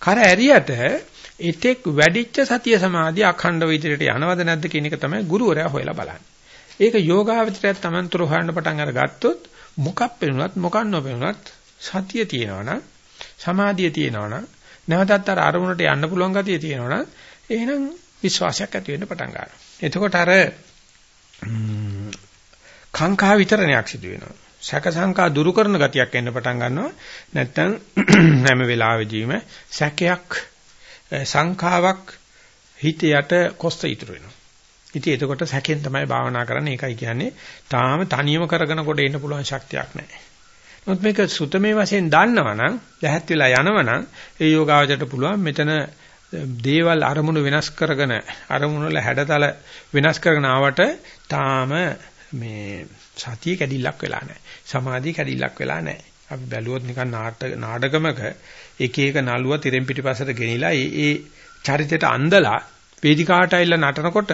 කර ඇරියට එතෙක් වැඩිච්ච සතිය සමාධිය අඛණ්ඩව ඉදිරියට යනවද නැද්ද කියන එක තමයි ගුරුවරයා හොයලා බලන්නේ. ඒක යෝගාවචරයත් Tamanතර හොයන්න පටන් අරගත්තොත් මොකක් පෙනුනත් මොකක් නොපෙනුනත් සතිය තියෙනවනම් සමාධිය තියෙනවනම් නැවතත් අර අරමුණට යන්න පුළුවන් ගතිය තියෙනවනම් එහෙනම් විශ්වාසයක් ඇති වෙන්න පටන් ගන්නවා. එතකොට අර කාංකා විතරණයක් සිදු වෙනවා. සැක සංකා දුරු කරන ගතියක් එන්න පටන් ගන්නවා. නැත්තම් [clears throat] හැම වෙලාවෙදීම සැකයක් සංඛාවක් හිත යට කොස්ත ඉතුරු වෙනවා. ඉතින් එතකොට සැකෙන් තමයි භාවනා කරන්නේ. ඒකයි කියන්නේ තාම තනියම කරගෙන කොට එන්න පුළුවන් ශක්තියක් නැහැ. නමුත් මේක සුතමේ වශයෙන් දන්නවනම්, දැහත් වෙලා යනවනම් ඒ යෝගාවචරයට පුළුවන් මෙතන දේවල් අරමුණු වෙනස් කරගෙන අරමුණු වල හැඩතල වෙනස් කරගෙන ආවට තාම මේ සතිය කැඩිල්ලක් වෙලා නැහැ. සමාධිය කැඩිල්ලක් වෙලා නැහැ. අපි බැලුවොත් නිකන් නාටකමක එක එක නළුව තිරෙන් පිටිපස්සට ගෙනිලා ඒ ඒ චරිතයට අඳලා වේදිකාවට ඇවිල්ලා නටනකොට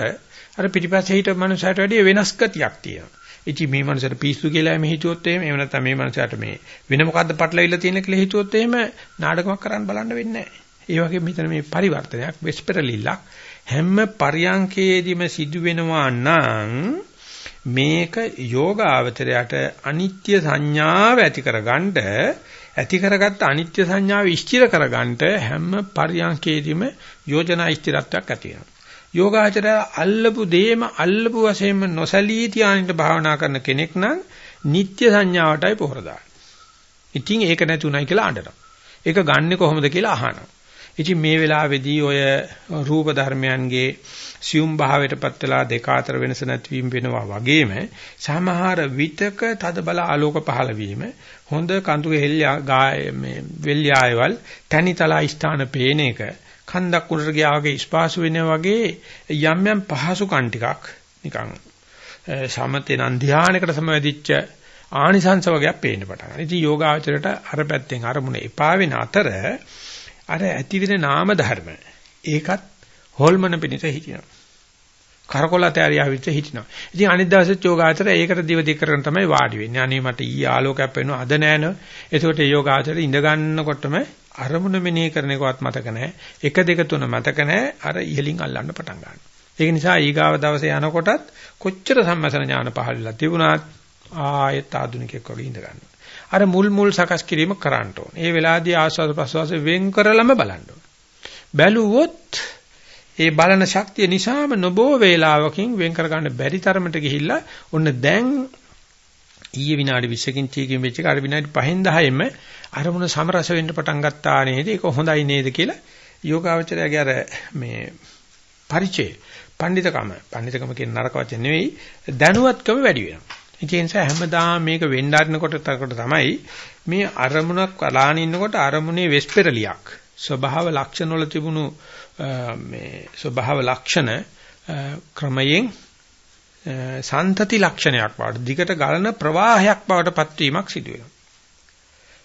අර පිටිපස්සේ හිටපු මනුස්සයට වැඩිය වෙනස් ගතියක් තියෙනවා. ඉතින් මේ මනුස්සයට පිස්සු කියලා එමෙ හිතුවොත් එහෙම එහෙම නැත්නම් මේ මනුස්සයට මේ වෙන මොකද්ද පටලවිලා තියෙන කියලා හිතුවොත් එහෙම නාටකමක් කරන්න බලන්න වෙන්නේ නැහැ. ඒ වගේ මෙතන මේ පරිවර්තනයක් වෙස්පරලිල්ලක් හැම පරියන්කේදීම සිදු වෙනවා නම් මේක යෝගාවචරයට අනිත්‍ය සංඥාව ඇති කරගන්න ඇති කරගත්ත අනිත්‍ය සංඥාව ඉස්තිර කරගන්න හැම පරියන්කේදීම යෝජනා ඉස්තිරත්වයක් ඇති වෙනවා. යෝගාචරය අල්ලපු දෙයම අල්ලපු වශයෙන්ම නොසලී තියානිට භාවනා කරන කෙනෙක් නම් නිත්‍ය සංඥාවටයි පොහොර දාන්නේ. ඉතින් ඒක නැතුණයි කියලා අඬනවා. ඒක ගන්නෙ කොහොමද කියලා අහනවා. ඉතින් මේ වෙලාවේදී ඔය රූප ධර්මයන්ගේ සියුම් භාවයටපත් වෙලා දෙක අතර වෙනස නැතිවීම වෙනවා වගේම සමහර විතක තද බල ආලෝක පහළ වීම හොඳ කඳු හෙල්ලා මේ වෙල්යායවල් තනිතලා ස්ථාන පේන එක කන්දක් උඩට ගියා වගේ ස්පාසු වෙනවා වගේ යම් යම් පහසුකම් ටිකක් නිකන් සමතේ නම් ධානයකට සමවැදිච්ච ආනිසංස වගේක් පේන්න පටන් ගන්නවා. ඉතින් යෝගාචරයට අර පැත්තෙන් අරමුණ එපා වෙන අතර අර ඇතිවෙන නාම ධර්ම ඒකත් හොල්මන පිණිස හිටිනවා. කරකොලත ඇරියාවිච්ච හිටිනවා. ඉතින් අනිත් දවසෙත් යෝගාචරය ඒකට දිව දික් කරගෙන තමයි වාඩි වෙන්නේ. අනේ මට ඊ ආලෝකයක් වෙනවා අද නෑනෝ. ඒකට යෝගාචරය ඉඳ ගන්නකොටම අරමුණ මෙනෙහි කරන එකවත් මතක නැහැ. 1 2 3 මතක නැහැ. අර ඉහලින් අල්ලන්න පටන් ගන්නවා. ඒක නිසා ඊගාව දවසේ යනකොටත් කොච්චර සම්මසන ඥාන පහළලා තිබුණත් ආයෙත් ආධුනිකෙක් වගේ ඉඳ ගන්නවා. අර මුල් මුල් සකස් කිරීම කරන්න ඕන. ඒ වෙලාවේදී ආස්වාද ප්‍රසවාස වෙන් කරලම බලන්න ඕන. බැලුවොත් ඒ බලන ශක්තිය නිසාම නොබෝ වේලාවකින් වෙන් කර ගන්න බැරි තරමට ගිහිල්ලා ඔන්න දැන් ඊයේ විනාඩි 20කින් 30කින් වෙච්ච එක අර විනාඩි 5න් 10ෙම අරමුණ සමරස වෙන්න පටන් ගත්තා නේද? ඒක හොඳයි නේද කියලා යෝගාවචරයගේ අර මේ පරිචය, පඬිතකම, පඬිතකම කියන නරක වචන නෙවෙයි දැනුවත්කම වැඩි වෙනවා. ඒ නිසා හැමදාම මේක වෙන්න ආරනකොට තමයි මේ අරමුණක් අලාන ඉන්නකොට අරමුණේ වෙස්පෙරලියක් ස්වභාව ලක්ෂණ වල තිබුණු මේ ස්වභාව ලක්ෂණ ක්‍රමයෙන් සන්තති ලක්ෂණයක් බවට දිගට ගලන ප්‍රවාහයක් බවට පත්වීමක් සිදු වෙනවා.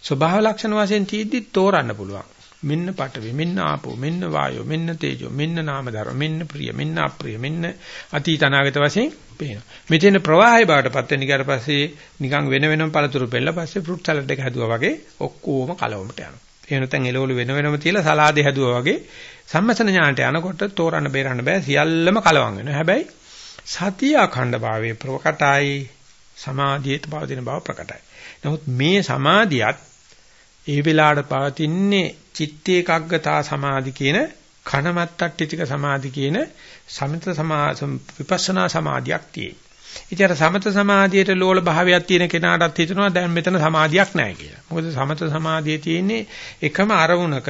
ස්වභාව ලක්ෂණ වශයෙන් තීද්දි තෝරන්න පුළුවන්. මෙන්න පඨවි, මෙන්න ආපෝ, මෙන්න වායෝ, මෙන්න තේජෝ, මෙන්න නාම ධර්ම, මෙන්න ප්‍රිය, මෙන්න අප්‍රිය, මෙන්න අතීත අනාගත වශයෙන් පේනවා. මෙතන ප්‍රවාහය බවට පත් වෙන ඊට පස්සේ නිකන් වෙන වෙනම පළතුරු පෙළ පස්සේ ෆෘට් සලාඩ් එක හැදුවා වගේ ඔක්කොම කලවමට යනවා. එහෙම නැත්නම් එළවලු වෙන වෙනම තියලා සලාදේ හැදුවා වගේ සම්මසන ඥානට යනකොට තෝරන්න බේරන්න බෑ සියල්ලම කලවම් වෙනවා. හැබැයි සතිය අඛණ්ඩ භාවයේ ප්‍රකටයි සමාධියට පවතින බව ප්‍රකටයි. නමුත් මේ සමාධියත් ඒ වෙලාවට පවතින්නේ චිත්ත ඒකග්ගතා සමාධි කියන කනමත්තට්ටිතික සමාධි කියන සමිත සමා විපස්සනා සමාධියක් තියෙයි. ඉතින් අර සමත සමාධියට ලෝල භාවයක් තියෙන කෙනාටත් හිතනවා දැන් මෙතන සමාධියක් නැහැ කියලා. මොකද සමත සමාධියේ තියෙන්නේ එකම අරමුණක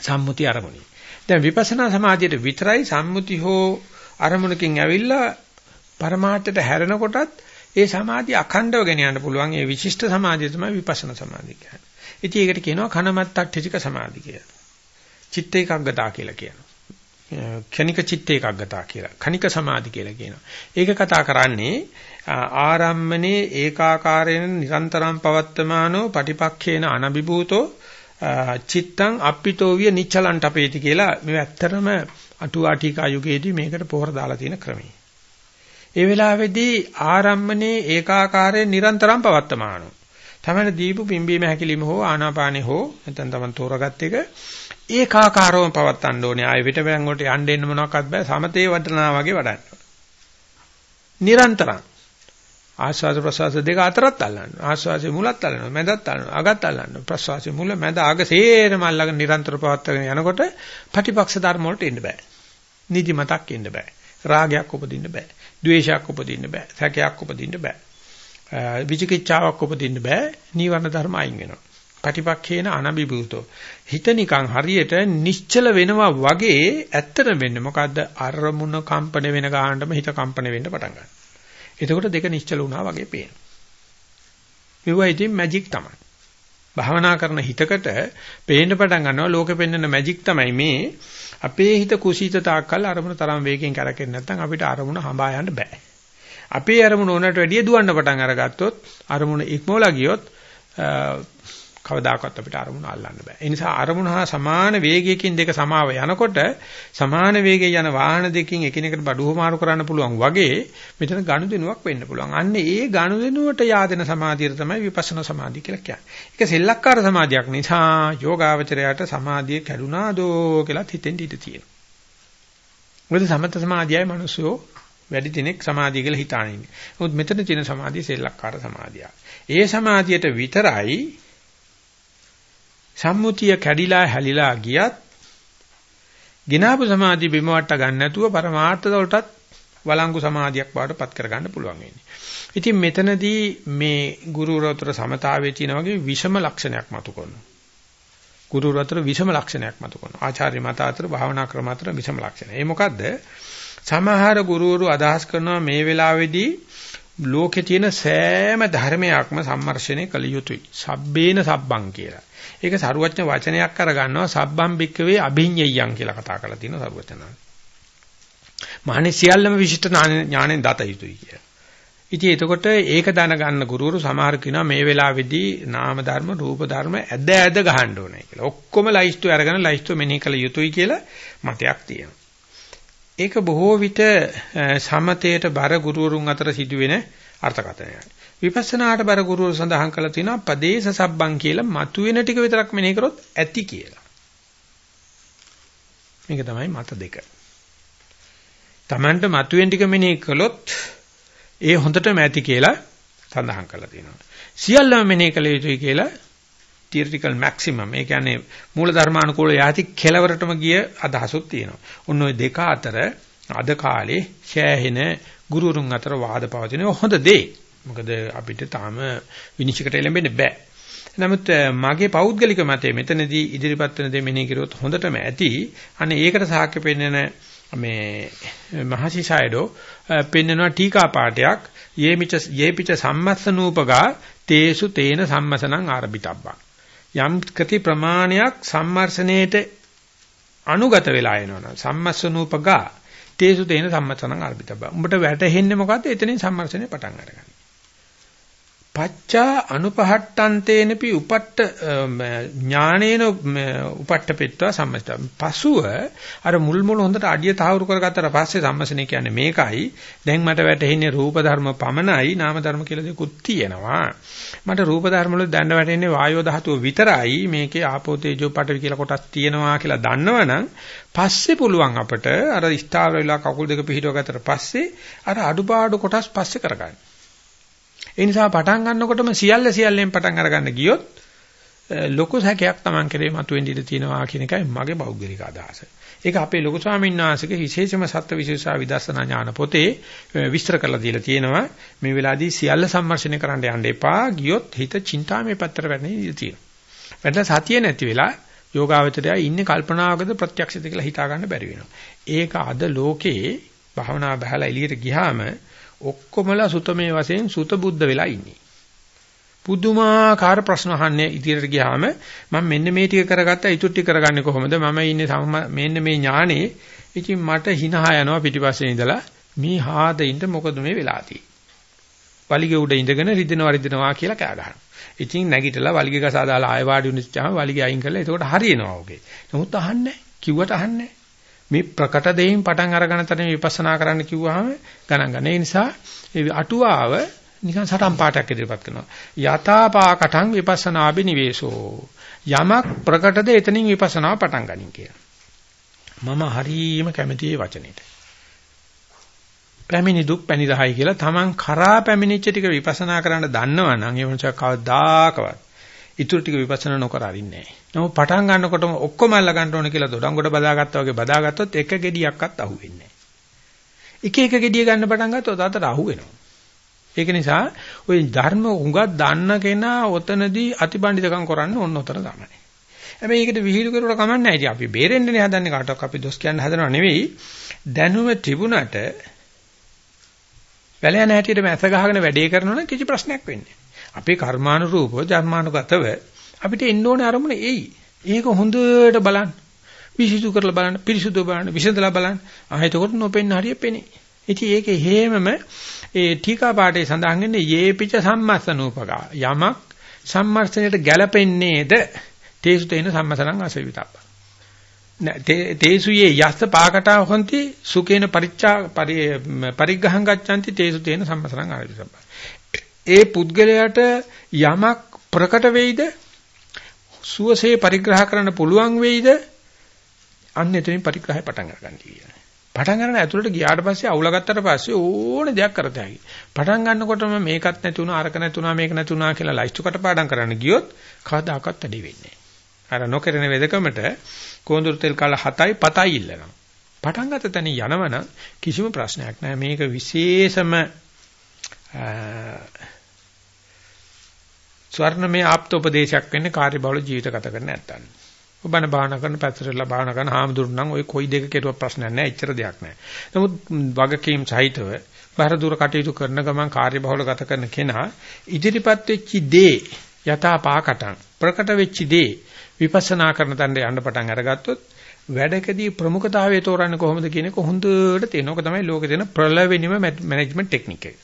සම්මුති අරමුණයි. දැන් විපස්සනා සමාධියට විතරයි සම්මුති හෝ අරමුණකින් ඇවිල්ලා පරමාර්ථයට හැරෙනකොටත් ඒ සමාධිය අඛණ්ඩව ගෙන යන්න පුළුවන්. ඒ විශිෂ්ට සමාධිය තමයි විපස්සනා සමාධිය කියන්නේ. ඉතින් ඒකට කියනවා කනමත්තට්ඨික සමාධිය කියලා. චිත්ත ඒකාග්‍රතාව කියලා කියනවා. ක්ෂණික චිත්ත ඒකාග්‍රතාව කියලා. කණික සමාධි කියලා කියනවා. ඒක කතා කරන්නේ ආරම්මනේ ඒකාකාරයෙන් නිරන්තරම් පවත්තමානෝ පටිපක්ඛේන අනබිභූතෝ චිත්තං අප්පිතෝවිය නිච්චලන්ට අපේති කියලා මේ ඇත්තටම අටුවාටිකා යුගයේදී මේකට පොහොර දාලා තියෙන ක්‍රමය. ඒ වෙලාවේදී ආරම්මනේ ඒකාකාරයෙන් නිරන්තරම් පවත්තමානෝ. තමයි දීපු පිම්බීම හැකිලිම හෝ ආනාපානෙ හෝ නැත්නම් තමන් තෝරගත් එක ඒකාකාරවම පවත්තන්න ඕනේ. ආයෙ පිටපැන් වලට යන්න එන්න මොනවක්වත් බෑ. සමතේ වඩනවා වගේ වඩන්න. නිරන්තරම් ආස්වාද ප්‍රසවාස දෙක අතරත් අල්ලන්න. ආස්වාසේ මුලත් අල්ලනවා, මැදත් අල්ලනවා, අගත් අල්ලනවා. ප්‍රසවාසේ මුල මැද අග සේරම අල්ලගෙන නිරන්තර පවත්වාගෙන යනකොට ප්‍රතිපක්ෂ ධර්ම වලට එන්න බෑ. නිදිමතක් එන්න බෑ. රාගයක් උපදින්න බෑ. ද්වේෂයක් උපදින්න බෑ. සැකයක් උපදින්න බෑ. විචිකිච්ඡාවක් උපදින්න බෑ. නීවරණ ධර්ම අයින් වෙනවා. පටිපක්ඛේන අනබිබූතෝ. හිත නිකන් හරියට නිශ්චල වෙනවා වගේ ඇත්තට වෙන්නේ මොකද්ද? අරමුණ කම්පන වෙන ගානටම හිත කම්පන වෙන්න පටන් ගන්නවා. එතකොට දෙක නිශ්චල වුණා වගේ පේනවා. මෙවුවා ඉතින් මැජික් තමයි. භාවනා කරන හිතකට පේන්න පටන් ගන්නවා ලෝකෙ පෙන්වන මැජික් තමයි මේ අපේ හිත කුසීත තාක්කල් අරමුණ තරම් වේගෙන් කරකෙන්නේ නැත්නම් අපිට අරමුණ හඹා යන්න බෑ. අපේ අරමුණ ඕනට වැඩිය දුවන්න පටන් අරගත්තොත් අරමුණ ඉක්මවලා ගියොත් කවදාකවත් අපිට අරමුණ අල්ලන්න බෑ. ඒ නිසා අරමුණ හා සමාන වේගයකින් දෙක සමාව යනකොට සමාන වේගයේ යන වාහන දෙකකින් එකිනෙකට බඩුව මාරු කරන්න පුළුවන් වගේ මෙතන ගනුදෙනුවක් වෙන්න පුළුවන්. අන්න ඒ ගනුදෙනුවට yaadෙන සමාධිය තමයි විපස්සනා සමාධිය කියලා කියන්නේ. ඒක සෙල්ලක්කාර සමාධියක් නිසා යෝගාවචරයට සමාධිය කැඩුනාදෝ කියලා හිතෙන් ඉඳී තියෙනවා. මොකද සමත සමාධියයි මිනිස්සු වැඩි දිනෙක සමාධිය කියලා හිතාන ඉන්නේ. නමුත් මෙතන තියෙන සමාධිය සෙල්ලක්කාර සමාධියක්. ඒ සමාධියට විතරයි සම්මුතිය කැඩිලා හැලිලා ගියත් ගිනාපු සමාධිය බිම වට ගන්න නැතුව පරමාර්ථ වලටත් වළංගු සමාධියක් බවට පත් කර ගන්න පුළුවන් වෙන්නේ. ඉතින් මෙතනදී මේ ගුරු රතර සමතාවයේ තියෙන වගේ විෂම ලක්ෂණයක් මතු කරනවා. ගුරු රතර විෂම ලක්ෂණයක් මතු කරනවා. ආචාර්ය මත අතර භාවනා ක්‍රම අතර විෂම ලක්ෂණ. ඒ මොකද්ද? සමහර ගුරුවරු අදහස් කරනවා මේ වෙලාවේදී ලෝකේ තියෙන සෑම ධර්මයක්ම සම්මර්ෂණය කළ යුතුයි. සබ්බේන සබ්බං කියලා. ඒක සරුවච්ච වචනයක් අරගන්නවා සබ්බම් බික්කවේ අභිඤ්ඤයයන් කියලා කතා කරලා තියෙනවා සරුවචනාංශ. මහණේ සියල්ලම විශිෂ්ට ඥාණයෙන් දත යුතුයි කියලා. ඉතින් එතකොට ඒක දැනගන්න ගුරුවරු සමහර කෙනා මේ වෙලාවේදී නාම ධර්ම රූප ධර්ම ඇද ඇද ගහන්න ඕනේ කියලා. ඔක්කොම ලයිස්තු අරගෙන ලයිස්තු මෙනෙහි කළ යුතුයි කියලා මතයක් තියෙනවා. ඒක බොහෝ විට සමතේට බර ගුරුවරුන් අතර සිදුවෙන අර්ථකථනයයි. විපස්සනාට බර ගුරුවරු සඳහන් කළා තියෙනවා පදේශ සබ්බං කියලා මතුවෙන ටික විතරක් මෙනෙහි කරොත් ඇති කියලා. මේක තමයි මත දෙක. Tamanට මතුවෙන ටික මෙනෙහි කළොත් ඒ හොඳටම ඇති කියලා සඳහන් කරලා තියෙනවා. සියල්ලම මෙනෙහි කළ යුතුයි කියලා theoretical maximum ඒ කියන්නේ මූල ධර්මානුකූල යටි කෙලවරටම ගිය අදහසක් තියෙනවා. ඔන්න ඔය දෙක අතර අද කාලේ ෂෑහෙන ගුරුරුන් අතර වාද පවතින හොඳ දේ. මොකද අපිට තාම විනිශ්චයකට එළඹෙන්න බෑ. නමුත් මගේ පෞද්ගලික මතය මෙතනදී ඉදිරිපත් වෙන දේ මෙනෙහි කරුවොත් හොඳටම ඇති. අනේ ඒකට සාක්ෂි පෙන්වන මේ මහසිසයඩෝ පෙන්වනවා ටීකා පාඨයක් යේමිච යේපිච සම්මස්සනූපගා තේසු තේන සම්මසනං ආරබිතබ්බා. යම් කති ප්‍රමාණයක් සම්මර්ෂණයට අනුගත වෙලා එනවනම් සම්මස්සනූපගා තේසු තේන සම්මසනං ආරබිතබ්බා. උඹට වැටහෙන්නේ මොකද්ද? එතනින් සම්මර්ෂණය පටන් අරගන්න. පච්චා අනුපහට්ටන්තේනපි උපට්ට ඥානේන උපට්ඨපෙත්වා සම්මත. පසුව අර මුල් මුල් හොඳට අඩිය තහවුරු කරගත්තට පස්සේ සම්මසනේ කියන්නේ මේකයි. දැන් මට වැටහෙන්නේ රූප ධර්ම පමණයි නාම ධර්ම කියලා දෙකුත් තියෙනවා. මට රූප ධර්ම වල දැන්න වැටෙන්නේ වායෝ ධාතුව විතරයි. මේකේ ආපෝ තේජෝ පඨවි කියලා කොටස් තියෙනවා කියලා දන්නවනම් පස්සේ පුළුවන් අපට අර ස්ථාවර වෙලා කකුල් දෙක පිහිටව ගත්තට පස්සේ අර අඩුපාඩු කොටස් පස්සේ කරගන්න. ඒ නිසා පටන් ගන්නකොටම සියල්ල සියල්ලෙන් පටන් අරගන්න ගියොත් ලොකු සැකයක් Taman කරේ මතුවෙන්න ඉඩ තියෙනවා කියන එකයි මගේ පෞද්ගලික අදහස. ඒක අපේ ලොකු ස්වාමීන් වහන්සේගේ විශේෂම සත්‍ය විශේෂා විදර්ශනා ඥාන පොතේ විස්තර කරලා දීලා තියෙනවා. මේ වෙලාවේදී සියල්ල සම්මර්ෂණය කරන්න යන්න එපා. ගියොත් හිත චින්තාමේ පැත්තට වැටෙන ඉඩ තියෙනවා. වැටලා සතිය නැති වෙලා යෝගාවචරය ඉන්නේ කල්පනාවකද ප්‍රත්‍යක්ෂද කියලා හිතා ගන්න බැරි වෙනවා. ඒක අද ලෝකේ භාවනා බහලා එළියට ගියාම ඔක්කොමලා සුතමේ වශයෙන් සුත බුද්ධ වෙලා ඉන්නේ. පුදුමාකාර ප්‍රශ්න අහන්නේ ඉදිරියට ගියාම මම මෙන්න මේ ටික කරගත්තා ඊටු ටික කරගන්නේ කොහොමද? මම ඉන්නේ මෙන්න මේ ඥානේ. ඉතින් මට හිනහ යනවා පිටිපස්සේ ඉඳලා මේ හාදින්ට මොකද මේ වෙලා තියෙන්නේ? වලිගේ උඩ ඉඳගෙන රිදෙනවා රිදෙනවා කියලා කෑ ගහනවා. ඉතින් නැගිටලා වලිගේ ගසා දාලා ආය වාඩි වුණාම වලිගේ අයින් කරලා එතකොට හරියනවා ඔගේ නමුත් අහන්නේ කිව්වට අහන්නේ මේ ප්‍රකට දෙයින් පටන් අරගෙන තමයි විපස්සනා කරන්න කිව්වහම ගණන් ගන්න. ඒ නිසා ඒ අටුවාව නිකන් සටන් පාඩයක් ඉදිරිපත් කරනවා. යථාපාකටං විපස්සනාබි නිවේසෝ. යමක් ප්‍රකටද එතනින් විපස්සනාව පටන් ගනින් කියලා. මම හරීම කැමති මේ වචනෙට. පැමිණි දුක් පැනිරහයි කියලා Taman කරා පැමිණිච්ච ටික විපස්සනා කරන්න දන්නවනම් ඒ මොනච කවදාකවත් ඊටු ටික විපස්සනා නොකර අරින්නේ නැහැ. නමුත් පටන් ගන්නකොටම ඔක්කොම අල්ල ගන්න ඕන කියලා දොඩංගොඩ බදාගත්තා වගේ බදාගත්තොත් එක ගෙඩියක්වත් අහුවෙන්නේ නැහැ. එක එක ගෙඩිය ගන්න පටන් ගත්තොත් අතට අහුවෙනවා. ඒක නිසා ওই ධර්ම උඟක් දන්න කෙනා ඔතනදී අතිබණ්ඩිතකම් කරන්න ඕන උතර තමයි. හැබැයි ඒකට විහිළු කරුවට කමන්නේ නැහැ. ඉතින් අපි බේරෙන්නේ හදන්නේ කාටවත් අපි දොස් කියන්න හදනව නෙවෙයි. දැනුම තිබුණට වැලයන් හැටියට මැස ගහගෙන වැඩේ කරනවනම් කිසි ප්‍රශ්නයක් වෙන්නේ නැහැ. අපේ කර්මානුරූපව ධර්මානුගතව අපිට එන්න ඕනේ අරමුණ එයි. ඒක හොඳට බලන්න. පිරිසිදු කරලා බලන්න, පිරිසුදු බලන්න, විසඳලා බලන්න. ආ එතකොට නොපෙන්න හරිය පෙනේ. ඉතින් ඒකේ හේමම ඒ ටීකා පාඩේ සඳහන් වෙන්නේ යේපිච සම්මස්සනූපකා. යමක් සම්මර්ෂණයට ගැළපෙන්නේද තේසු තේන සම්මසනං අසවිතප්ප. තේසුයේ යස්ස පාකටා හොಂತಿ සුකේන පරිච්ඡා පරිග්‍රහං ගච්ඡanti තේසු තේන සම්මසනං ආරවිතප්ප. ඒ පුද්ගලයාට යමක් ප්‍රකට වෙයිද සුවසේ පරිග්‍රහ කරන්න පුළුවන් වෙයිද? අන්න එතනින් පරිග්‍රහය පටන් ගන්න කියන්නේ. පටන් ගන්න ඇතුළට ගියාට පස්සේ අවුල ගත්තට පස්සේ ඕන දෙයක් කරත හැකියි. පටන් ගන්නකොටම මේකත් නැති වුණා අරක නැති වුණා මේක නැති වුණා කියලා ලයිස්තු කටපාඩම් කරන්න ගියොත් කවදාකවත් වැඩි වෙන්නේ නැහැ. අර නොකරන වෙදකමට කොඳුරු තෙල් කාල 7යි 7යි ඉල්ලනවා. පටන් ගත්ත තැන යනවනම් කිසිම ප්‍රශ්නයක් නැහැ. මේක විශේෂම ස්වර්ණමය ආප්තෝපදේශයක් වෙන්නේ කාර්යබහුල ජීවිත ගත කරන නැත්තන්. ඔබන භාවනා කරන පැත්තටලා භාවනා කරන හාමුදුරුවෝ නම් ওই කොයි දෙක කෙරුවක් ප්‍රශ්නයක් නැහැ. එච්චර දෙයක් නැහැ. නමුත් වගකීම් සහිතව බාහිර දුර කටයුතු කරන ගමන් කාර්යබහුල ගත කරන කෙනා ඉදිරිපත් වෙච්ච දේ යථා පාකටන් ප්‍රකට වෙච්ච දේ විපස්සනා කරන තැනට යන්න පටන් අරගත්තොත් වැඩකදී ප්‍රමුඛතාවය තෝරන්නේ කොහොමද කියන එක හොඳට තේරෙනවා. ඔක තමයි ලෝකේ තියෙන ප්‍රලවෙනිම මැනේජ්මන්ට් ටෙක්නික් එක.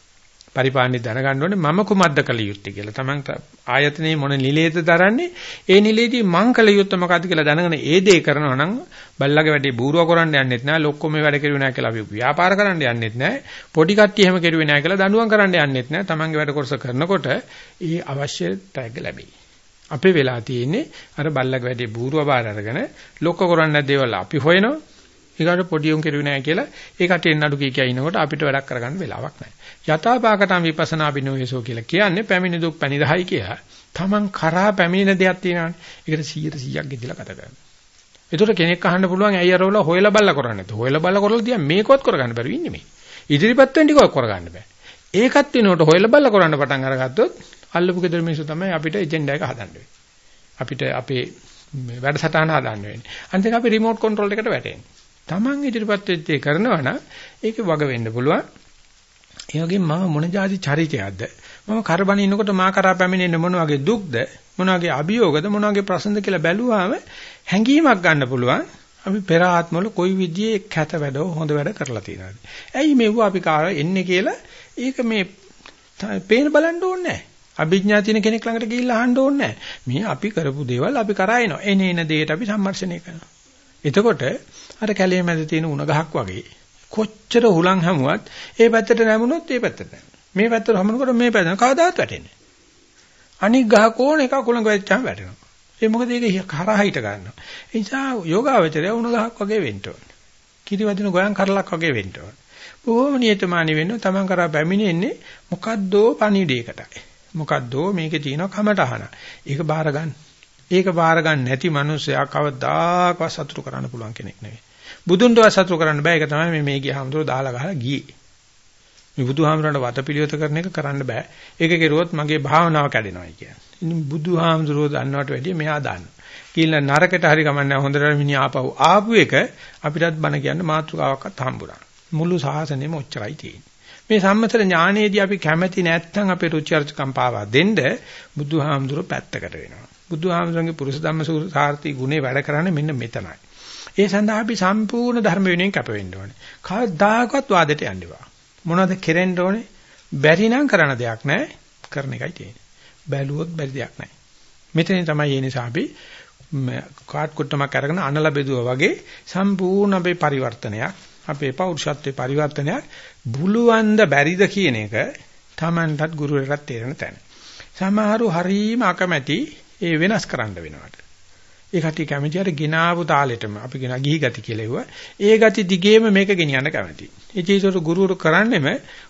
පරිපාලනය දැනගන්න ඕනේ මම කුමක්ද කළ යුත්තේ කියලා. Taman ආයතනයේ මොන නිලයේද දරන්නේ? ඒ නිලයේදී මං කළ යුත්තේ මොකද්ද කියලා දැනගෙන ඒ දේ කරනවා නම් බල්ලගේ වැඩේ බූරුව කරන්න යන්නෙත් නෑ, ලොක්කොම මේ වැඩ කෙරුවේ නෑ කියලා අපි ව්‍යාපාර කරන්න යන්නෙත් නෑ. පොඩි කට්ටිය එහෙම කෙරුවේ නෑ කියලා දඬුවම් කරන්න යන්නෙත් නෑ. Tamanගේ වැඩ කොටස කරනකොට ඒ අවශ්‍ය ටැග් ලැබෙයි. අපේ වෙලා තියෙන්නේ අර බල්ලගේ වැඩේ බූරුව බාර අරගෙන ලොක්ක කරන්න දේවල් අපි හොයනවා. ඊගාට පොඩි උන් කෙරුවේ නැහැ කියලා ඒ කටේ නඩු කී කිය ඉනකොට අපිට වැඩක් කරගන්න වෙලාවක් නැහැ. යථාපාකටම් විපස්සනා බිනෝයසෝ කියලා කියන්නේ පැමිණි දුක් පැනිරහයි කියලා. Taman කරා පැමිණෙන දෙයක් තියෙනවානේ. ඒකට 100%ක් ගෙදලා කතා කරනවා. ඒතකොට කෙනෙක් අහන්න පුළුවන් ඇයි අරවල හොයලා බල්ලා කරන්නේ නැත්නම් හොයලා බල්ලා කරලා තියා මේකවත් කරගන්න බැරි ඉන්නේ මේ. ඉදිරිපත් වෙන්න ටිකක් කරගන්න බෑ. ඒකත් වෙනකොට හොයලා බල්ලා කරන්න පටන් අරගත්තොත් අල්ලපු ගෙදර මිනිස්සු තමයි අපිට එජෙන්ඩා එක හදන්න අපිට අපේ වැඩසටහන හදන්න වෙන්නේ. අන්තිමට අපි රිමෝට් කන්ට්‍රෝල් එකට වැටෙන්නේ. Taman ඉදිරිපත් වෙච්ච ඒ කරනවා නම් ඒකේ වග වෙන්න පුළුවන්. ඒ වගේම මම මොන જાති චරිතයක්ද? මම කරබන ඉන්නකොට මා කරා පැමිණෙන මොන වගේ දුක්ද? මොන වගේ අභියෝගද? මොන වගේ ප්‍රශ්නද කියලා බැලුවාම හැඟීමක් ගන්න පුළුවන්. අපි පෙර ආත්මවල කොයි විදිහේ කැත වැඩ හොඳ වැඩ කරලා තියෙනවද? ඇයි මෙව අපි කාර එන්නේ කියලා ඒක මේ පේන බලන්න ඕනේ නැහැ. අභිඥා තියෙන කෙනෙක් ළඟට ගිහිල්ලා අහන්න ඕනේ නැහැ. මේ අපි කරපු දේවල් අපි කරා එනවා. එන එන දේට අපි සම්මර්ෂණය කරනවා. එතකොට අර කැලේ මැද තියෙන උණ ගහක් වගේ කොච්චර හුලං හැමුවත් ඒ පැත්තට නැමුණොත් ඒ පැත්තට නැමෙනවා. මේ පැත්තට හමුනකොට මේ පැත්තට කවදාවත් වැටෙන්නේ අනික් ගහ කෝණ එකක් උලඟ වෙච්චාම වැටෙනවා. ඒ මොකද ඒක කරා හිට ගන්නවා. ඒ නිසා යෝගාවචරය උණ ගහක් වගේ වෙන්න ඕනේ. කිරි වදින ගෝයන් කරලක් වගේ වෙන්න ඕනේ. බොහොම නියතමානී වෙන්න තමන් කරා පැමිණෙන්නේ මොකද්දෝ පණිවිඩයකටයි. මොකද්දෝ මේකේ තියෙන කමටහන. ඒක බාර ගන්න. ඒක බාර ගන්න නැති මිනිස්සයා කවදාකවත් සතුටු කරන්න පුළුවන් කෙනෙක් නෙවෙයි. බුදුන්ටවත් සතුටු කරන්න බෑ. ඒක තමයි මේ මේ ගියහමතුරු දාලා ගහලා ගියේ. මේ බුදුහාමරන්ට වතපිලියොත කරන එක කරන්න බෑ. ඒක කෙරුවොත් මගේ භාවනාව කැඩෙනවායි කියන්නේ. ඉතින් බුදුහාමතුරු දන්නවට වැඩිය මෙයා දන්නවා. කියලා නරකට හරි කමන්නේ හොඳට මිනිහ ආපහු ආපු එක අපිටත් බන කියන්න මාතෘකාවක්වත් හම්බුණා. මුළු සාසනෙම ඔච්චරයි තියෙන්නේ. මේ සම්මතර ඥානයේදී අපි කැමැති නැත්නම් අපේ රුචි අරුචිකම් පාවා දෙන්න බුදුහාමුදුරුවෝ පැත්තකට වෙනවා. බුදුහාමුදුරන්ගේ පුරුෂ ධම්ම සාර්ථි ගුණේ වැඩ කරන්නේ මෙන්න මෙතනයි. ඒ සඳහා අපි සම්පූර්ණ ධර්ම විනයෙන් කැප වෙන්න ඕනේ. කවදාකවත් වාදයට යන්න එපා. මොනවද කෙරෙන්න ඕනේ? බැරි නම් කරන දෙයක් නැහැ. කරන එකයි තියෙන්නේ. බැලුවොත් බැරි දෙයක් නැහැ. මෙතනින් තමයි ඒ නිසා අපි කාට් කුට්ටමක් අරගෙන අනල බෙදුවා වගේ සම්පූර්ණ අපේ පරිවර්තනයක් අපේ පෞරුෂත්වයේ පරිවර්තනයක් බුලුවන්ද බැරිද කියන එක Tamanටත් ගුරුවරයාට තේරෙන තැන. සමහරු හරීම අකමැති ඒ වෙනස් කරන්න වෙනවට. ඒ කටි කැමති අර ගිනාවු තාලෙටම අපි කියන ගිහි ගති කියලා ඒවා. ඒ ගති දිගේම මේක ගෙනියන්න කැමති. ඒ චේතර ගුරුවරු කරන්නේම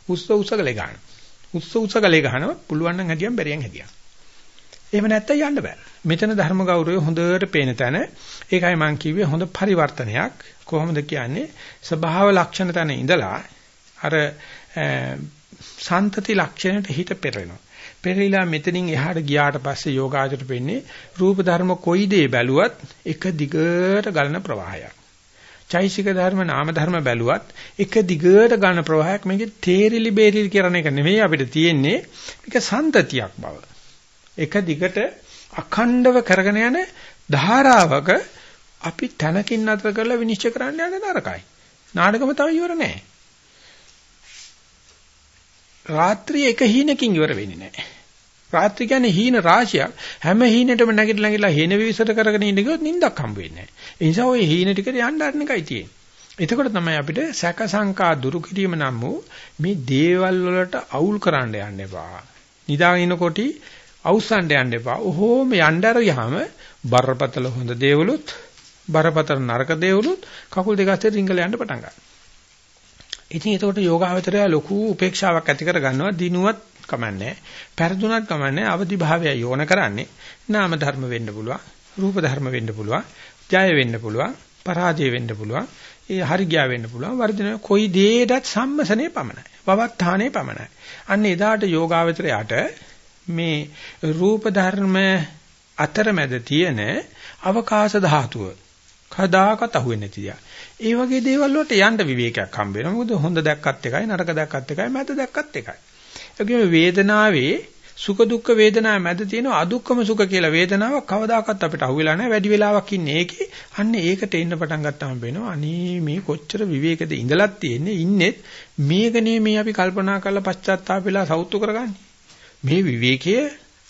උස්ස උස්සගලේ ගන්න. උස්ස උස්සගලේ ගහනවා පුළුවන් නම් හදියම් බැරියන් හදියම්. එහෙම නැත්තම් යන්න බෑ. මෙතන ධර්ම ගෞරවය හොඳට පේන තැන ඒකයි මම කිව්වේ හොඳ පරිවර්තනයක් කොහොමද කියන්නේ ස්වභාව ලක්ෂණ තැන ඉඳලා අර සන්තති ලක්ෂණයට හිත පෙරෙනවා. පෙරিলা මෙතනින් එහාට ගියාට පස්සේ යෝගාචරයට වෙන්නේ රූප ධර්ම කොයි දේ බැලුවත් එක දිගට ගලන ප්‍රවාහයක්. චෛසික ධර්ම නාම ධර්ම බැලුවත් එක දිගට ගලන ප්‍රවාහයක් මේකේ තේරිලි බේරිලි කරන එක නෙමෙයි අපිට තියෙන්නේ මේක සන්තතියක් බව. එක දිගට අඛණ්ඩව කරගෙන යන ධාරාවක අපි තනකින් අතර කරලා විනිශ්චය කරන්න යන නරකයි. නාටකම තව ඉවර නැහැ. රාත්‍රිය එක හීනකින් ඉවර වෙන්නේ නැහැ. රාත්‍රිය කියන්නේ හීන රාශියක්. හැම හීනෙටම නැගිටලා නැගිටලා හේන විවිසට කරගෙන ඉන්න ගියොත් නිින්දක් හම්බ වෙන්නේ නැහැ. ඒ නිසා ওই හීන ටිකට යන්න අරන එකයි තියෙන්නේ. එතකොට තමයි අපිට සැක සංකා දුරු කිරීම නම් වූ මේ දේවල් වලට අවුල් කරන්න යන්න එපා. නිදාගෙන ඉනකොට අවුස්සන්න යන්න එපා. ඔහොම යන්න ආරියාම බරපතල හොඳ දේවලුත් බරපතල නරක දේවලුත් කකුල් දෙක අතර රිංගල යන්න පටන් ගන්නවා. ඉතින් එතකොට යෝගාවචරය ලොකු උපේක්ෂාවක් ඇති කර ගන්නවා දිනුවත් කමන්නේ පෙරදුනත් කමන්නේ අවදි භාවය යෝන කරන්නේ. නාම ධර්ම වෙන්න පුළුවන්. රූප ධර්ම වෙන්න පුළුවන්. ජය වෙන්න පුළුවන්. පරාජය වෙන්න පුළුවන්. ඒ හරි ගියා වෙන්න පුළුවන්. වර්ධන කොයි දෙයකටත් සම්මසනේ පමණයි. පවත්තානේ පමණයි. අන්න එදාට යෝගාවචරයට මේ රූප ධර්ම අතරමැද තියෙන අවකාශ ධාතුව කදාකත් අහුවෙන්නේ නැති දියා ඒ වගේ දේවල් වලට යන්න විවේකයක් හම්බ වෙනවා. මොකද හොඳ දැක්කත් එකයි නරක දැක්කත් එකයි මැද දැක්කත් එකයි. ඒකම වේදනාවේ සුඛ දුක්ඛ වේදනා මැද තියෙන අදුක්කම සුඛ කියලා වේදනාවක් කවදාකවත් අපිට අහුවෙලා නැහැ. වැඩි වෙලාවක් ඉන්නේ ඒකේ. අන්න ඒකට එන්න පටන් ගත්තාම වෙනවා. අනේ මේ කොච්චර විවේකද ඉඳලත් තියෙන්නේ. ඉන්නේ මේකනේ මේ අපි කල්පනා කරලා පශ්චාත්තාප වෙලා සෞතු කරගන්නේ. මේ විවේකයේ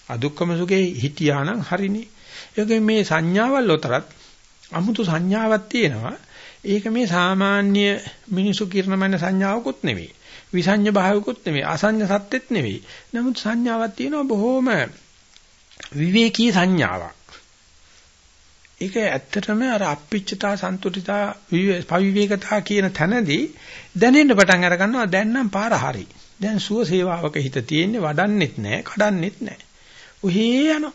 අදුක්කම සුඛේ හිටියානම් හරිනේ. ඒකේ මේ සංඥාවල් උතරත් 아무තු සංඥාවක් තියෙනවා. ඒක මේ සාමාන්‍ය මිනිසු කිරණමන සංඥාවකුත් නෙවෙයි විසඤ්ඤ භාවයකුත් නෙවෙයි අසඤ්ඤ සත්‍යෙත් නෙවෙයි. නමුත් සංඥාවක් තියෙනවා බොහොම විවේකී සංඥාවක්. ඒක ඇත්තටම අර අප්පිච්චතා සන්තුටිතා පවිවේකතා කියන තැනදී දැනෙන්න පටන් අර ගන්නවා දැන් නම් පාර හරි. දැන් සුව සේවාවක හිත තියෙන්නේ වඩන්නෙත් නැහැ, කඩන්නෙත් නැහැ. ඔහේ යනවා.